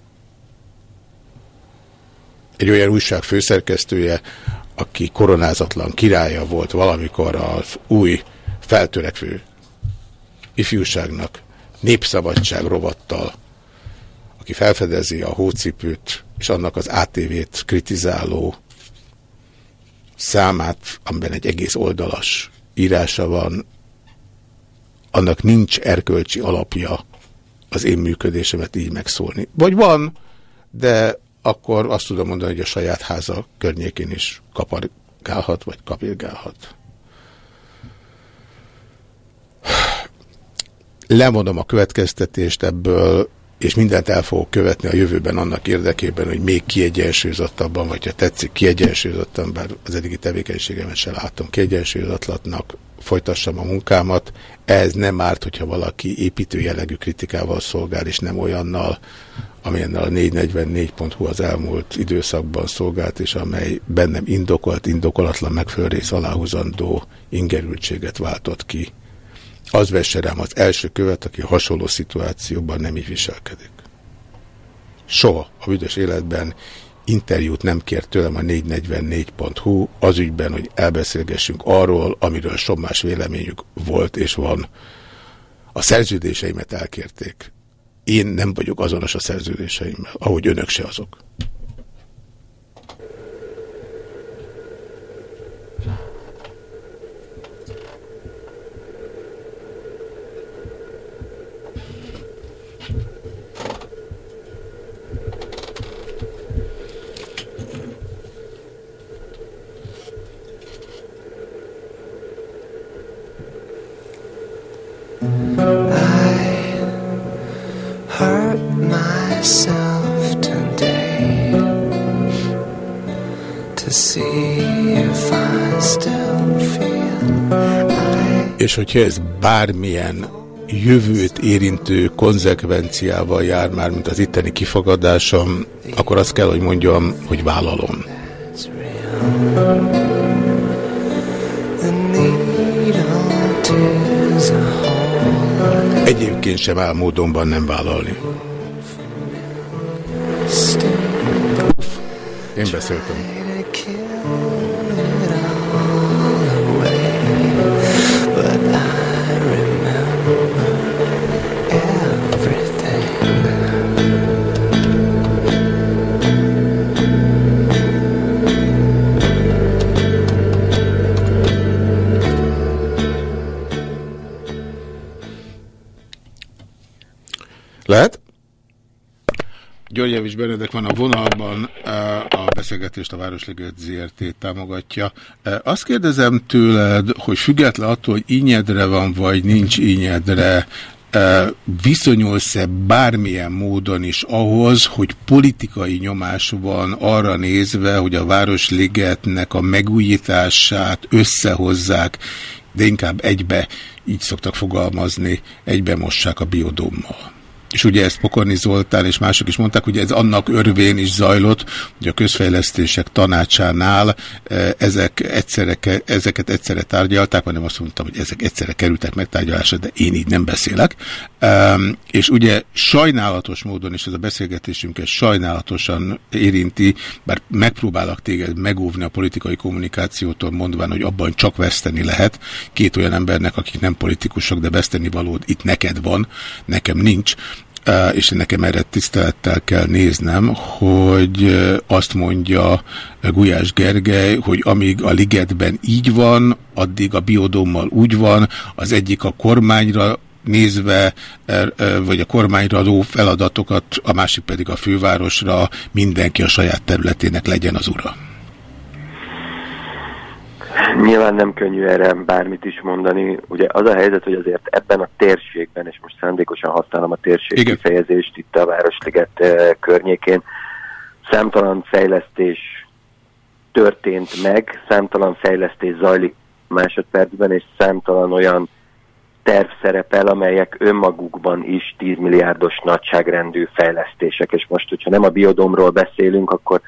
Egy olyan újság főszerkesztője, aki koronázatlan királya volt valamikor az új feltörekvő ifjúságnak, népszabadság rovattal, aki felfedezi a hócipőt és annak az ATV-t kritizáló számát, amiben egy egész oldalas írása van, annak nincs erkölcsi alapja az én működésemet így megszólni. Vagy van, de akkor azt tudom mondani, hogy a saját háza környékén is kapargálhat, vagy kapirgálhat. Levonom a következtetést ebből, és mindent el fogok követni a jövőben annak érdekében, hogy még kiegyensúlyozottabban, vagy ha tetszik, kiegyensúlyozottan, bár az eddigi tevékenységemet se látom kiegyensúlyozatlatnak, folytassam a munkámat. Ez nem árt, hogyha valaki építő jellegű kritikával szolgál, és nem olyannal, amelyenel a 444.hu az elmúlt időszakban szolgált, és amely bennem indokolt, indokolatlan megfölrész aláhúzandó ingerültséget váltott ki az vesse rám az első követ, aki hasonló szituációban nem így viselkedik. Soha a büdös életben interjút nem kért tőlem a 444.hu az ügyben, hogy elbeszélgessünk arról, amiről sommás véleményük volt és van. A szerződéseimet elkérték. Én nem vagyok azonos a szerződéseimmel, ahogy önök se azok. Myself today to see if I still feel I És hogyha ez bármilyen jövőt érintő konzekvenciával jár már, mint az itteni kifogadásom, akkor azt kell, hogy mondjam, hogy vállalom. Egyébként sem áll módonban nem vállalni. Remember everything. Lehet? Györgyevics Benedek van a vonalban, eh, beszélgetést a Városliget ZRT támogatja. Eh, Azt kérdezem tőled, hogy független attól, hogy ínyedre van, vagy nincs ínyedre, eh, viszonyulsz-e bármilyen módon is ahhoz, hogy politikai nyomás van arra nézve, hogy a Városligetnek a megújítását összehozzák, de inkább egybe, így szoktak fogalmazni, egybe mossák a biodommal. És ugye ezt Pokorni Zoltán és mások is mondták, hogy ez annak örvén is zajlott, hogy a közfejlesztések tanácsánál ezek egyszerre, ezeket egyszerre tárgyalták, vagy nem azt mondtam, hogy ezek egyszerre kerültek megtárgyalásra, de én így nem beszélek. És ugye sajnálatos módon, és ez a beszélgetésünket sajnálatosan érinti, bár megpróbálok téged megóvni a politikai kommunikációtól, mondván, hogy abban csak veszteni lehet. Két olyan embernek, akik nem politikusok, de veszteni valód itt neked van, nekem nincs és nekem erre tisztelettel kell néznem, hogy azt mondja Gulyás Gergely, hogy amíg a ligetben így van, addig a biodommal úgy van, az egyik a kormányra nézve, vagy a kormányra adó feladatokat, a másik pedig a fővárosra, mindenki a saját területének legyen az ura. Nyilván nem könnyű erre bármit is mondani. Ugye az a helyzet, hogy azért ebben a térségben, és most szándékosan használom a térség Igen. kifejezést itt a Városliget környékén, számtalan fejlesztés történt meg, számtalan fejlesztés zajlik másodpercben, és számtalan olyan terv szerepel, amelyek önmagukban is 10 milliárdos nagyságrendű fejlesztések. És most, hogyha nem a biodomról beszélünk, akkor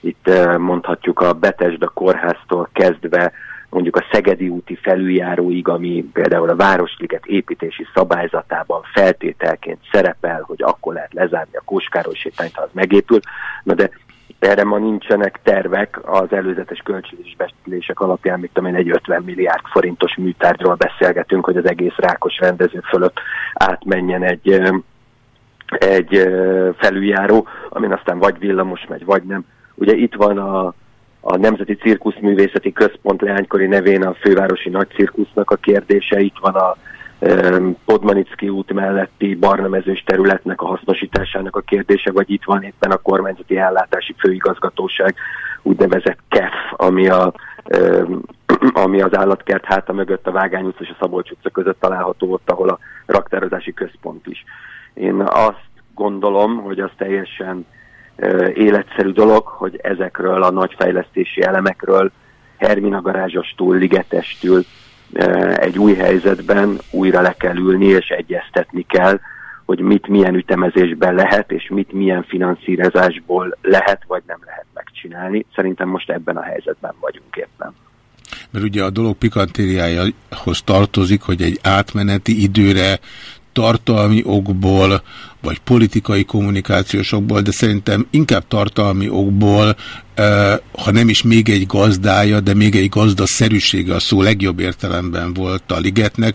itt eh, mondhatjuk a Betesda kórháztól kezdve mondjuk a Szegedi úti felüljáróig, ami például a Városliget építési szabályzatában feltételként szerepel, hogy akkor lehet lezárni a Kóskároly sétányt, ha az megépül. Na de erre ma nincsenek tervek, az előzetes költségvetések alapján, tudom én, egy 50 milliárd forintos műtárgyról beszélgetünk, hogy az egész rákos rendező fölött átmenjen egy, egy felüljáró, amin aztán vagy villamos megy, vagy nem. Ugye itt van a, a Nemzeti Cirkuszművészeti Központ leánykori nevén a fővárosi nagy cirkusznak a kérdése, itt van a Podmanicki út melletti barnamezős területnek a hasznosításának a kérdése, vagy itt van éppen a kormányzati ellátási főigazgatóság úgynevezett KEF, ami, a, ami az állatkert háta mögött a Vágány utca és a Szabolcs utca között található ott, ahol a raktározási központ is. Én azt gondolom, hogy az teljesen életszerű dolog, hogy ezekről a nagy fejlesztési elemekről Hermina garázsostól, ligetestül egy új helyzetben újra le kell ülni és egyeztetni kell, hogy mit milyen ütemezésben lehet, és mit milyen finanszírozásból lehet, vagy nem lehet megcsinálni. Szerintem most ebben a helyzetben vagyunk éppen. Mert ugye a dolog pikantériájához tartozik, hogy egy átmeneti időre tartalmi okból, vagy politikai kommunikációsokból, de szerintem inkább tartalmi okból, ha nem is még egy gazdája, de még egy gazdaszerűsége a szó legjobb értelemben volt a ligetnek,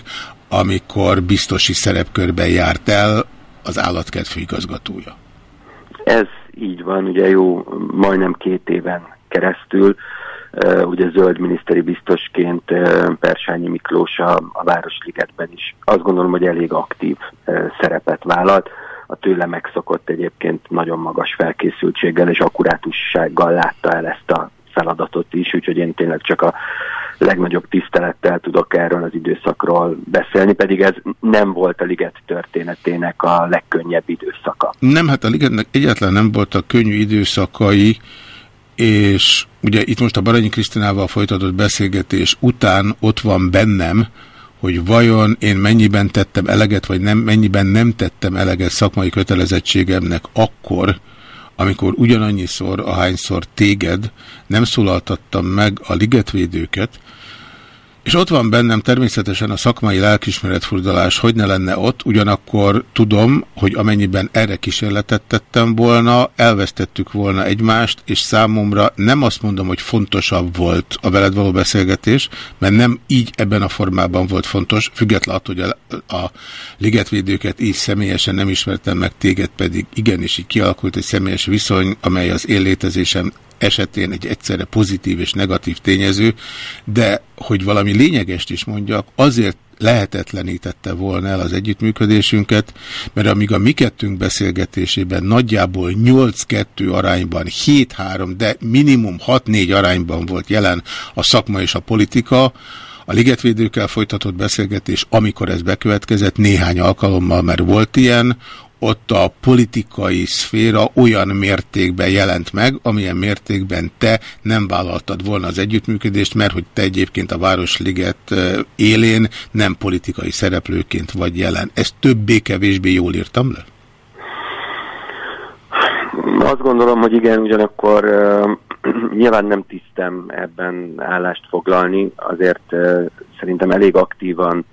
amikor biztosi szerepkörben járt el az állatkert főigazgatója. Ez így van, ugye jó, majdnem két éven keresztül ugye zöld miniszteri biztosként Persányi Miklós a, a Városligetben is. Azt gondolom, hogy elég aktív szerepet vállalt. A tőle megszokott egyébként nagyon magas felkészültséggel és akkurátussággal látta el ezt a feladatot is, úgyhogy én tényleg csak a legnagyobb tisztelettel tudok erről az időszakról beszélni, pedig ez nem volt a Liget történetének a legkönnyebb időszaka. Nem, hát a Ligetnek egyáltalán nem voltak könnyű időszakai, és ugye itt most a Baranyi Krisztinával folytatott beszélgetés után ott van bennem, hogy vajon én mennyiben tettem eleget, vagy nem, mennyiben nem tettem eleget szakmai kötelezettségemnek akkor, amikor ugyanannyiszor, ahányszor téged nem szólaltattam meg a ligetvédőket, és ott van bennem természetesen a szakmai lelkismeretfurdalás, hogy ne lenne ott, ugyanakkor tudom, hogy amennyiben erre kísérletet tettem volna, elvesztettük volna egymást, és számomra nem azt mondom, hogy fontosabb volt a veled való beszélgetés, mert nem így ebben a formában volt fontos, függetlenül attól, hogy a, a ligetvédőket így személyesen nem ismertem meg, téged pedig igenis így kialakult egy személyes viszony, amely az én létezésem esetén egy egyszerre pozitív és negatív tényező, de hogy valami lényegest is mondjak, azért lehetetlenítette volna el az együttműködésünket, mert amíg a mi kettőnk beszélgetésében nagyjából 8-2 arányban, 7-3, de minimum 6-4 arányban volt jelen a szakma és a politika, a ligetvédőkkel folytatott beszélgetés, amikor ez bekövetkezett, néhány alkalommal, mert volt ilyen, ott a politikai szféra olyan mértékben jelent meg, amilyen mértékben te nem vállaltad volna az együttműködést, mert hogy te egyébként a Városliget élén nem politikai szereplőként vagy jelen. Ezt többé-kevésbé jól írtam le? Azt gondolom, hogy igen, ugyanakkor uh, nyilván nem tisztem ebben állást foglalni, azért uh, szerintem elég aktívan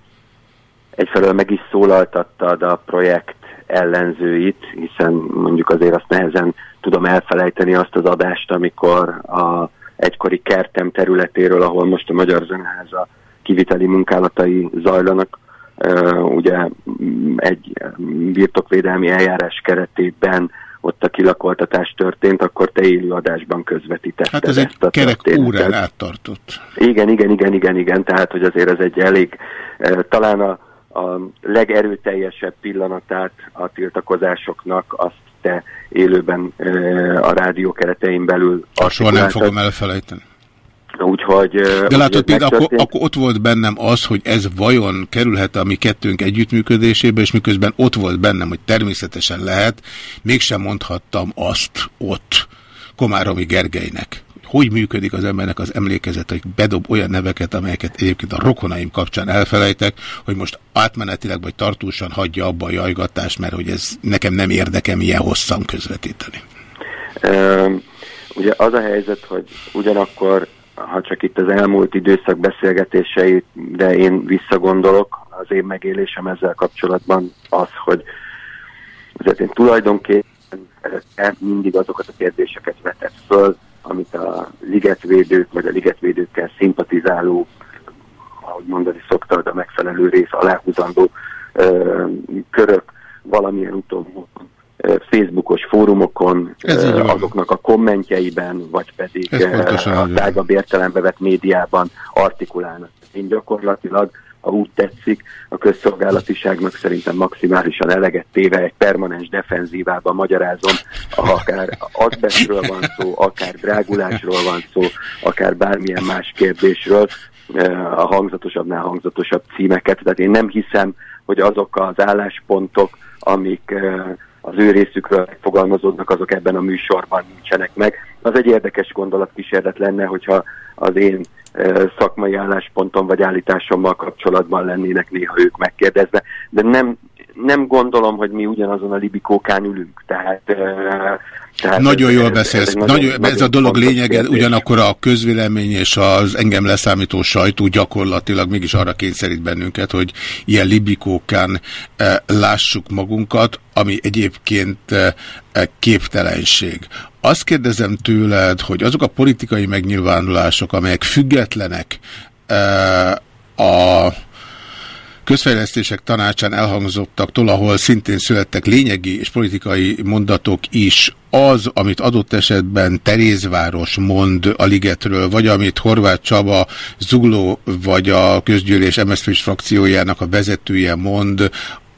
egyfelől meg is szólaltattad a projekt ellenzőit, hiszen mondjuk azért azt nehezen tudom elfelejteni azt az adást, amikor a egykori kertem területéről, ahol most a Magyar Zeneháza kiviteli munkálatai zajlanak, ugye egy birtokvédelmi eljárás keretében ott a kilakoltatás történt, akkor te élő adásban közvetítetted Hát ez egy kerek órán áttartott. Igen, igen, igen, igen, igen, tehát hogy azért ez egy elég, talán a, a legerőteljesebb pillanatát a tiltakozásoknak azt te élőben a rádió keretein belül. Soha nem fogom elfelejteni. Úgyhogy... De látod, például akkor, akkor ott volt bennem az, hogy ez vajon kerülhet a mi kettőnk együttműködésébe, és miközben ott volt bennem, hogy természetesen lehet, mégsem mondhattam azt ott Komáromi Gergelynek. Hogy működik az embernek az emlékezet, hogy bedob olyan neveket, amelyeket egyébként a rokonaim kapcsán elfelejtek, hogy most átmenetileg vagy tartósan hagyja abba a jajgatást, mert hogy ez nekem nem érdekem ilyen hosszan közvetíteni. Ugye az a helyzet, hogy ugyanakkor ha csak itt az elmúlt időszak beszélgetései, de én visszagondolok, az én megélésem ezzel kapcsolatban az, hogy azért én tulajdonképpen mindig azokat a kérdéseket vetett föl, amit a ligetvédők, vagy a ligetvédőkkel szimpatizáló, ahogy mondani szoktad, a megfelelő rész aláhúzandó ö, körök valamilyen úton Facebookos fórumokon, azoknak a kommentjeiben, vagy pedig a tágabb értelembe vett médiában artikulálnak. Én gyakorlatilag, ha úgy tetszik, a közszolgálatiságnak szerintem maximálisan eleget téve egy permanens defenzívában magyarázom, akár azbestről van szó, akár drágulásról van szó, akár bármilyen más kérdésről, a hangzatosabbnál hangzatosabb címeket. Tehát én nem hiszem, hogy azok az álláspontok, amik az ő részükről fogalmazódnak, azok ebben a műsorban nincsenek meg. Az egy érdekes gondolatkísérlet lenne, hogyha az én szakmai álláspontom vagy állításommal kapcsolatban lennének néha ők megkérdezve, de nem, nem gondolom, hogy mi ugyanazon a libikókán ülünk. Tehát tehát nagyon ez, jól beszélsz. Ez, nagyon, nagyon, ez a dolog lényege, kérdés. ugyanakkor a közvélemény és az engem leszámító sajtó gyakorlatilag mégis arra kényszerít bennünket, hogy ilyen libikókán lássuk magunkat, ami egyébként képtelenség. Azt kérdezem tőled, hogy azok a politikai megnyilvánulások, amelyek függetlenek a közfejlesztések tanácsán elhangzottaktól, ahol szintén születtek lényegi és politikai mondatok is, az, amit adott esetben Terézváros mond a Ligetről, vagy amit Horváth Csaba, Zugló vagy a közgyűlés MSZP frakciójának a vezetője mond,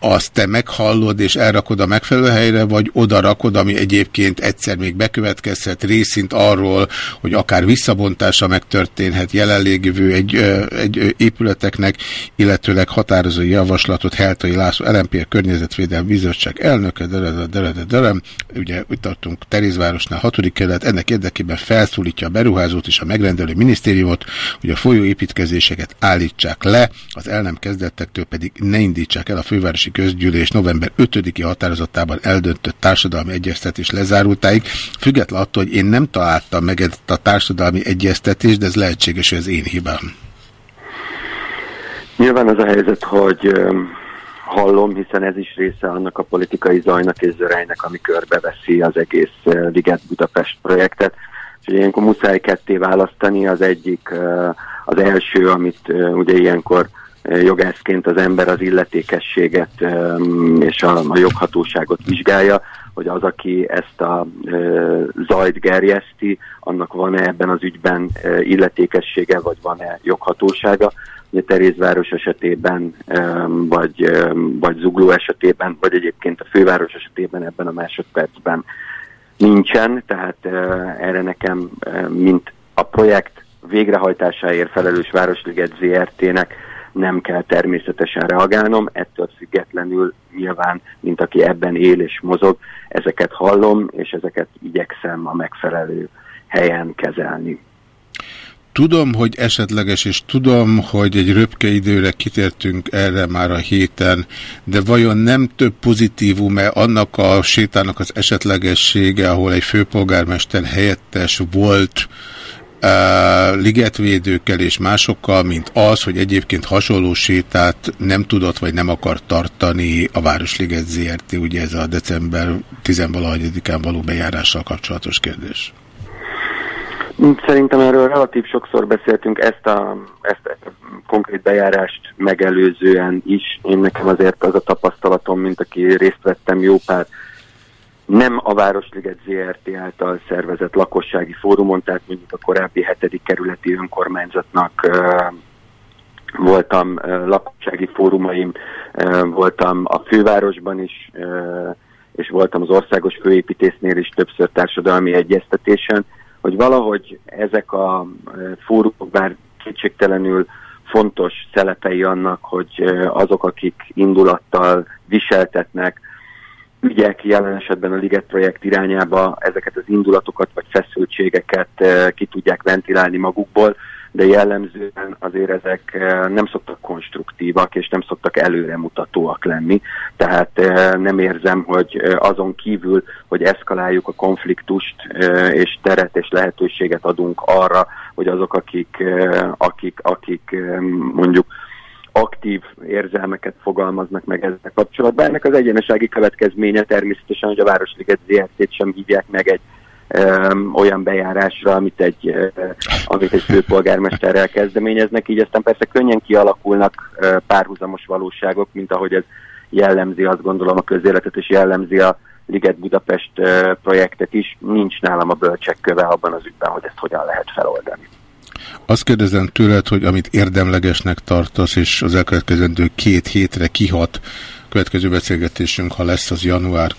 azt te meghallod és elrakod a megfelelő helyre, vagy oda rakod, ami egyébként egyszer még bekövetkezhet részint arról, hogy akár visszabontása megtörténhet jelenlévő egy, egy épületeknek, illetőleg határozó javaslatot Heltai László, LMP Környezetvédelmi Bizottság elnöke, derede, derede, derem, ugye úgy tartunk Terézvárosnál hatodik kerület, ennek érdekében felszólítja a beruházót és a megrendelő minisztériumot, hogy a folyóépítkezéseket állítsák le, az el nem kezdettektől pedig ne indítsák el a fővárosi közgyűlés november 5-i határozatában eldöntött társadalmi egyeztetés lezárultáig, független attól, hogy én nem találtam meg ezt a társadalmi egyeztetést, de ez lehetséges, hogy ez én hibám. Nyilván az a helyzet, hogy hallom, hiszen ez is része annak a politikai zajnak és zörejnek, ami körbeveszi az egész Liget Budapest projektet. És ilyenkor muszáj ketté választani, az egyik az első, amit ugye ilyenkor jogászként az ember az illetékességet és a, a joghatóságot vizsgálja, hogy az, aki ezt a zajt gerjeszti, annak van-e ebben az ügyben illetékessége, vagy van-e joghatósága. Ugye Terézváros esetében, vagy, vagy Zugló esetében, vagy egyébként a főváros esetében ebben a másodpercben nincsen, tehát erre nekem, mint a projekt végrehajtásáért felelős Városliget ZRT-nek nem kell természetesen reagálnom, ettől függetlenül nyilván, mint aki ebben él és mozog, ezeket hallom, és ezeket igyekszem a megfelelő helyen kezelni. Tudom, hogy esetleges, és tudom, hogy egy röpke időre kitértünk erre már a héten, de vajon nem több pozitívum-e annak a sétának az esetlegessége, ahol egy főpolgármester helyettes volt, ligetvédőkkel és másokkal, mint az, hogy egyébként hasonló sétát nem tudott vagy nem akar tartani a Városliget ZRT, ugye ez a december 10-án való bejárással kapcsolatos kérdés. Szerintem erről relatív sokszor beszéltünk ezt a, ezt a konkrét bejárást megelőzően is. Én nekem azért az a tapasztalatom, mint aki részt vettem jó pár nem a Városliget ZRT. által szervezett lakossági fórumon, tehát mondjuk a korábbi hetedik kerületi önkormányzatnak voltam lakossági fórumaim, voltam a fővárosban is, és voltam az országos főépítésznél is többször társadalmi egyeztetésen, hogy valahogy ezek a fórumok bár kétségtelenül fontos szelepei annak, hogy azok, akik indulattal viseltetnek, ügyek jelen esetben a Liget projekt irányába ezeket az indulatokat vagy feszültségeket eh, ki tudják ventilálni magukból, de jellemzően azért ezek eh, nem szoktak konstruktívak, és nem szoktak előremutatóak lenni. Tehát eh, nem érzem, hogy azon kívül, hogy eszkaláljuk a konfliktust, és teret és lehetőséget adunk arra, hogy azok, akik, akik, akik mondjuk aktív érzelmeket fogalmaznak meg ezzel kapcsolatban. Ennek az egyenesági következménye természetesen, hogy a Városliget ZRT-t sem hívják meg egy um, olyan bejárásra, amit egy, uh, amit egy főpolgármesterrel kezdeményeznek, így aztán persze könnyen kialakulnak uh, párhuzamos valóságok, mint ahogy ez jellemzi azt gondolom a közéletet, és jellemzi a Liget Budapest uh, projektet is. Nincs nálam a bölcsek köve abban az ügyben, hogy ezt hogyan lehet feloldani. Azt kérdezem tőled, hogy amit érdemlegesnek tartasz, és az elkövetkezendő két hétre kihat, következő beszélgetésünk, ha lesz, az január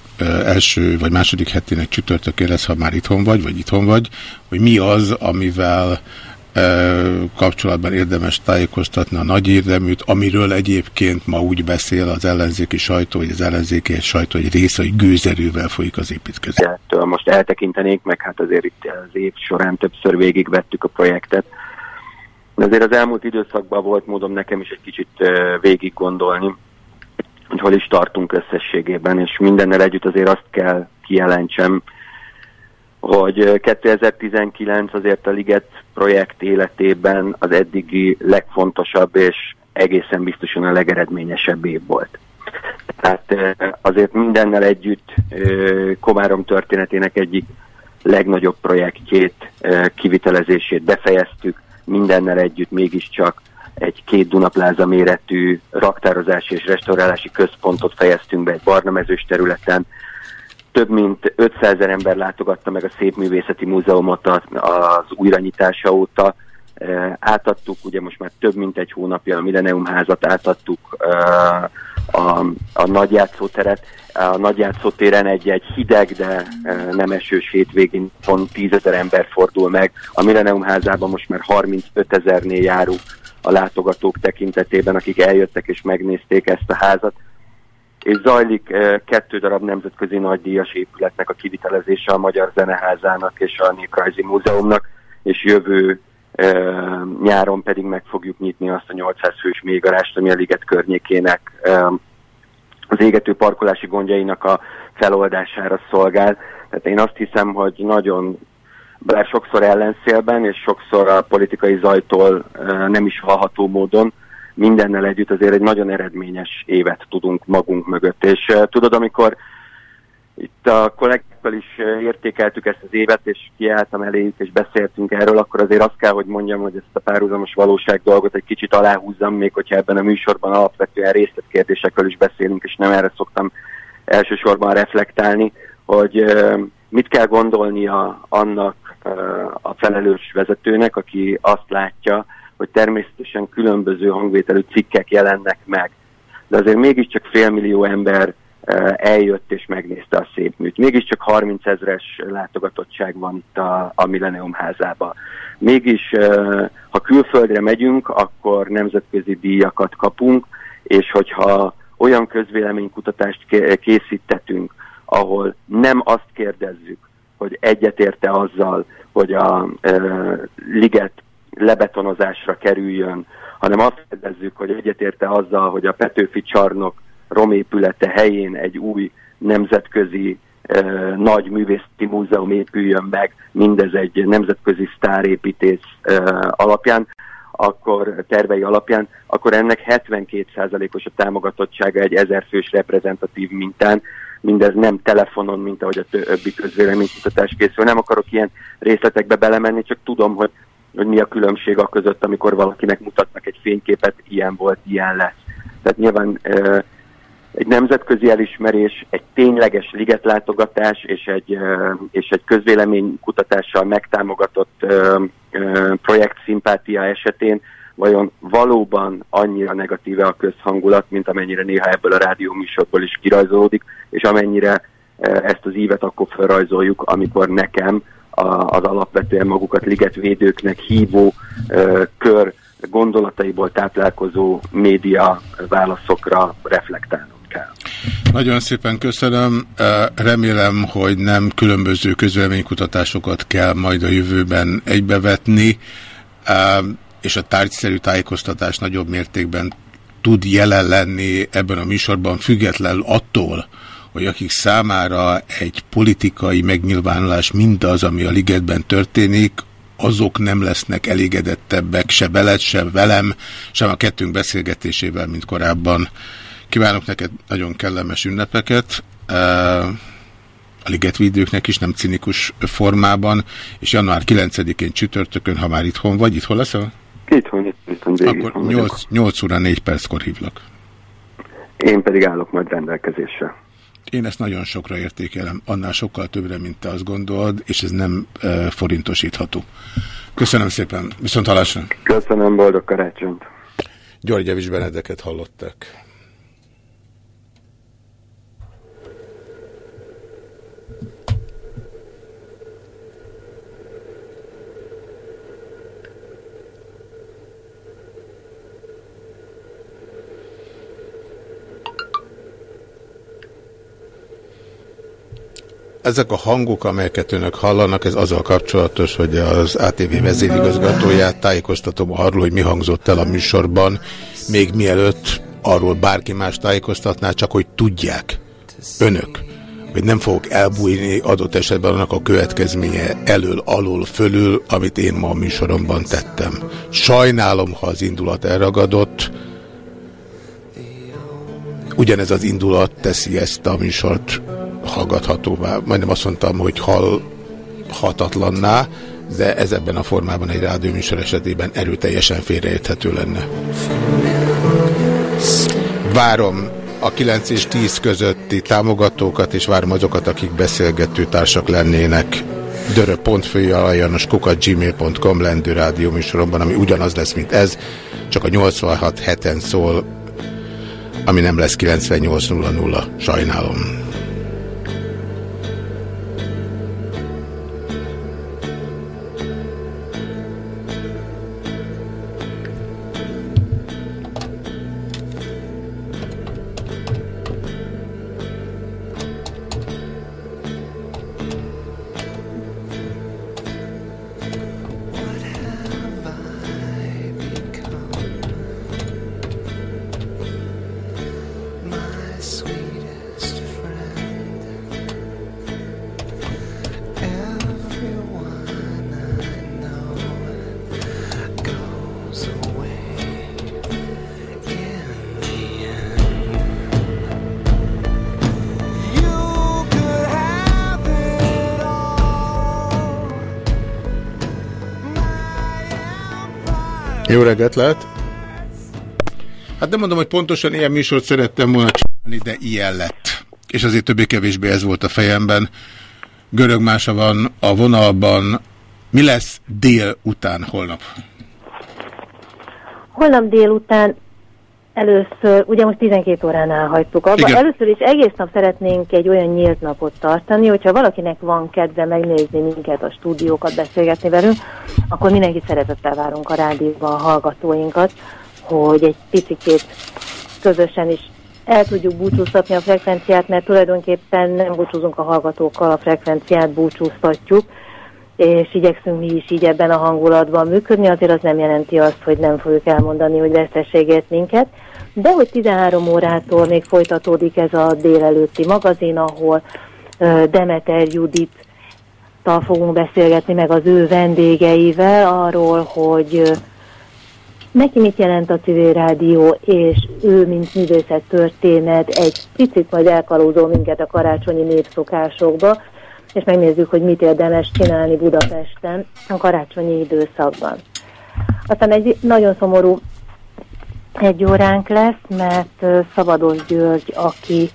első vagy második hetének csütörtökén lesz, ha már itthon vagy, vagy itthon vagy, hogy mi az, amivel kapcsolatban érdemes tájékoztatni a nagy érdeműt, amiről egyébként ma úgy beszél az ellenzéki sajtó, hogy az ellenzéki sajtó egy része, hogy gőzerővel folyik az építkezés. Most eltekintenék, meg hát azért itt az év során többször végigvettük a projektet. Azért az elmúlt időszakban volt módom nekem is egy kicsit végig gondolni, hogy hol is tartunk összességében, és mindennel együtt azért azt kell kijelentsem, hogy 2019 azért a Liget projekt életében az eddigi legfontosabb és egészen biztosan a legeredményesebb év volt. Tehát azért mindennel együtt Komárom történetének egyik legnagyobb projektjét, kivitelezését befejeztük, mindennel együtt mégiscsak egy két Dunapláza méretű raktározási és restaurálási központot fejeztünk be egy barnamezős területen, több mint 500 ezer ember látogatta meg a Szépművészeti Múzeumot az újranyitása óta. Átadtuk, ugye most már több mint egy hónapja a Millennium házat, átadtuk a, a nagyjátszóteret. A nagyjátszótéren egy-egy hideg, de nem esős hétvégén pont 10 ezer ember fordul meg. A Millennium házában most már 35 ezernél járunk a látogatók tekintetében, akik eljöttek és megnézték ezt a házat és zajlik eh, kettő darab nemzetközi nagydíjas épületnek a kivitelezése a Magyar Zeneházának és a Néprajzi Múzeumnak, és jövő e, nyáron pedig meg fogjuk nyitni azt a 800 fős mélygarást, ami a liget környékének e, az égető parkolási gondjainak a feloldására szolgál. Tehát én azt hiszem, hogy nagyon bár sokszor ellenszélben, és sokszor a politikai zajtól nem is hallható módon, mindennel együtt azért egy nagyon eredményes évet tudunk magunk mögött. És uh, tudod, amikor itt a kollégákkal is értékeltük ezt az évet, és kiálltam eléjük, és beszéltünk erről, akkor azért azt kell, hogy mondjam, hogy ezt a párhuzamos valóság dolgot egy kicsit aláhúzzam, még hogyha ebben a műsorban alapvetően részletkérdésekről is beszélünk, és nem erre szoktam elsősorban reflektálni, hogy mit kell gondolnia annak a felelős vezetőnek, aki azt látja, hogy természetesen különböző hangvételű cikkek jelennek meg. De azért mégiscsak félmillió ember eh, eljött és megnézte a szép műt. Mégiscsak 30 ezres látogatottság van itt a, a Millennium házában. Mégis, eh, ha külföldre megyünk, akkor nemzetközi díjakat kapunk, és hogyha olyan közvéleménykutatást készítettünk, ahol nem azt kérdezzük, hogy egyetérte azzal, hogy a e, liget lebetonozásra kerüljön, hanem azt kérdezzük, hogy egyetérte azzal, hogy a Petőfi csarnok romépülete helyén egy új nemzetközi nagy művészeti múzeum épüljön meg, mindez egy nemzetközi sztárépítés uh, alapján, akkor tervei alapján, akkor ennek 72%-os a támogatottsága egy ezerfős reprezentatív mintán, mindez nem telefonon, mint ahogy a többi közvéleménykutatás készül. Nem akarok ilyen részletekbe belemenni, csak tudom, hogy, hogy mi a különbség a között, amikor valakinek mutatnak egy fényképet, ilyen volt, ilyen lesz. Tehát nyilván egy nemzetközi elismerés, egy tényleges ligetlátogatás és egy, és egy közvéleménykutatással megtámogatott projekt szimpátia esetén vajon valóban annyira negatíve a közhangulat, mint amennyire néha ebből a rádió műsorból is kirajzolódik, és amennyire ezt az ívet akkor felrajzoljuk, amikor nekem az alapvetően magukat ligetvédőknek hívó kör gondolataiból táplálkozó média válaszokra reflektálnak kell. Nagyon szépen köszönöm. Remélem, hogy nem különböző közvéleménykutatásokat kell majd a jövőben egybevetni, és a tárgyszerű tájékoztatás nagyobb mértékben tud jelen lenni ebben a műsorban, függetlenül attól, hogy akik számára egy politikai megnyilvánulás mindaz, ami a ligetben történik, azok nem lesznek elégedettebbek se veled, se velem, sem a kettőnk beszélgetésével, mint korábban. Kívánok neked nagyon kellemes ünnepeket, a ligetvédőknek is, nem cinikus formában, és január 9-én csütörtökön, ha már itthon vagy, itthon leszel? Itthon, itthon, Akkor 8, 8 óra 4 perckor hívlak. Én pedig állok majd rendelkezésre. Én ezt nagyon sokra értékelem, annál sokkal többre, mint te azt gondolod, és ez nem e, forintosítható. Köszönöm szépen, viszont halásra. Köszönöm, boldog karácsonyt. György Javis Benedeket hallottak. Ezek a hangok, amelyeket önök hallanak, ez azzal kapcsolatos, hogy az ATV vezérigazgatóját tájékoztatom arról, hogy mi hangzott el a műsorban, még mielőtt arról bárki más tájékoztatná, csak hogy tudják önök, hogy nem fogok elbújni adott esetben annak a következménye elől, alul, fölül, amit én ma a műsoromban tettem. Sajnálom, ha az indulat elragadott, ugyanez az indulat teszi ezt a műsort hallgathatóvá, majdnem azt mondtam, hogy hallhatatlanná, de ez ebben a formában egy rádióműsor esetében erőteljesen félreérthető lenne. Várom a 9 és 10 közötti támogatókat, és várom azokat, akik beszélgető társak lennének dörö.főjalajanos kukat gmail.com lendő rádióműsoromban, ami ugyanaz lesz, mint ez, csak a 86 heten szól, ami nem lesz 98.00. Sajnálom. Reggelt lehet! Hát nem mondom, hogy pontosan ilyen műsort szerettem volna csinálni, de ilyen lett. És azért többé-kevésbé ez volt a fejemben. Görög mása van a vonalban. Mi lesz dél után holnap? Holnap délután először, ugye most 12 óránál hagytuk abba, Igen. először is egész nap szeretnénk egy olyan nyílt napot tartani, hogyha valakinek van kedve megnézni minket, a stúdiókat, beszélgetni velünk, akkor mindenki szeretettel várunk a rádióban a hallgatóinkat, hogy egy picit közösen is el tudjuk búcsúztatni a frekvenciát, mert tulajdonképpen nem búcsúzunk a hallgatókkal, a frekvenciát búcsúztatjuk, és igyekszünk mi is így ebben a hangulatban működni, azért az nem jelenti azt, hogy nem fogjuk elmondani, hogy veszteséget minket, de hogy 13 órától még folytatódik ez a délelőtti magazin, ahol Demeter Judit tal fogunk beszélgetni meg az ő vendégeivel arról, hogy neki mit jelent a civil rádió, és ő, mint művészet történet, egy picit majd elkalózol minket a karácsonyi népszokásokba, és megnézzük, hogy mit érdemes csinálni Budapesten a karácsonyi időszakban. Aztán egy nagyon szomorú egy óránk lesz, mert Szabados György, aki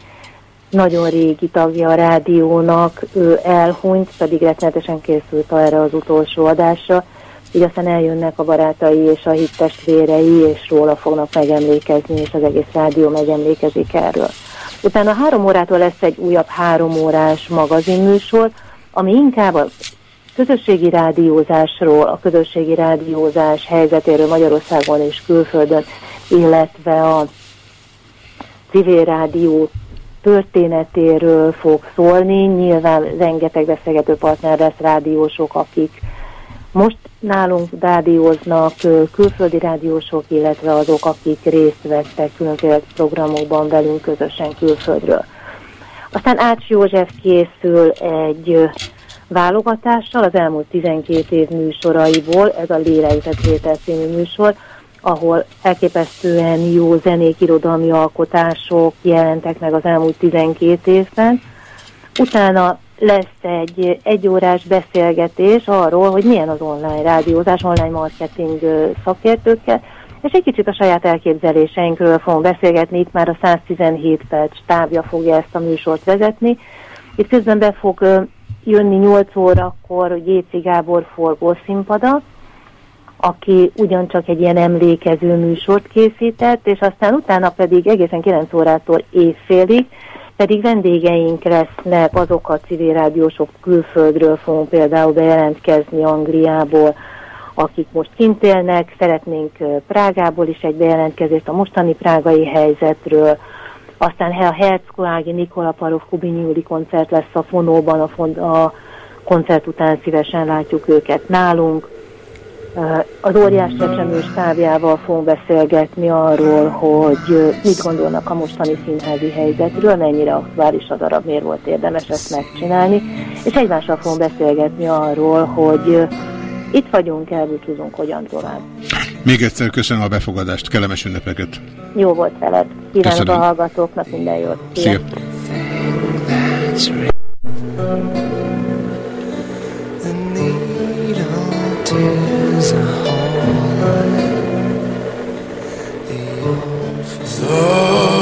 nagyon régi tagja a rádiónak, ő elhunyt, pedig rettenetesen készült erre az utolsó adásra, így aztán eljönnek a barátai és a hittestvérei, és róla fognak megemlékezni, és az egész rádió megemlékezik erről. Utána három órától lesz egy újabb három órás magazinműsor, ami inkább a közösségi rádiózásról, a közösségi rádiózás helyzetéről Magyarországon és külföldön, illetve a civil rádió történetéről fog szólni. Nyilván rengeteg beszélgető partner lesz rádiósok, akik most nálunk rádióznak, külföldi rádiósok, illetve azok, akik részt vettek különféle programokban velünk közösen külföldről. Aztán Ács József készül egy válogatással az elmúlt 12 év műsoraiból, ez a Lélegzetvétel című műsor, ahol elképesztően jó zenék, irodalmi alkotások jelentek meg az elmúlt 12 évben. Utána lesz egy egyórás beszélgetés arról, hogy milyen az online rádiózás, online marketing szakértőkkel, és egy kicsit a saját elképzeléseinkről fogunk beszélgetni, itt már a 117 perc stábja fogja ezt a műsort vezetni. Itt közben be fog jönni 8 órakor Géci Gábor forgó színpada, aki ugyancsak egy ilyen emlékező műsort készített, és aztán utána pedig egészen 9 órától évfélig pedig vendégeink lesznek azok a civil rádiósok külföldről fogunk például bejelentkezni Angliából, akik most kint élnek, szeretnénk Prágából is egy bejelentkezést a mostani prágai helyzetről, aztán a Herckoági Nikola Parov Kubinyi koncert lesz a Fonóban, a, fon, a koncert után szívesen látjuk őket nálunk. Az óriás csecsemő stábjával fogunk beszélgetni arról, hogy mit gondolnak a mostani színházi helyzetről, mennyire aktuális a darab, miért volt érdemes ezt megcsinálni, és egymással fogunk beszélgetni arról, hogy itt vagyunk, elbúcsúzunk, hogyan tovább. Még egyszer köszönöm a befogadást, kellemes ünnepeket. Jó volt veled. Kívánok a Köszönöm. hallgatóknak minden jót. Szia! Tears a Silent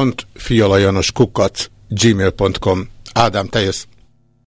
Dörö.fialajanoskukat gmail.com Ádám, te.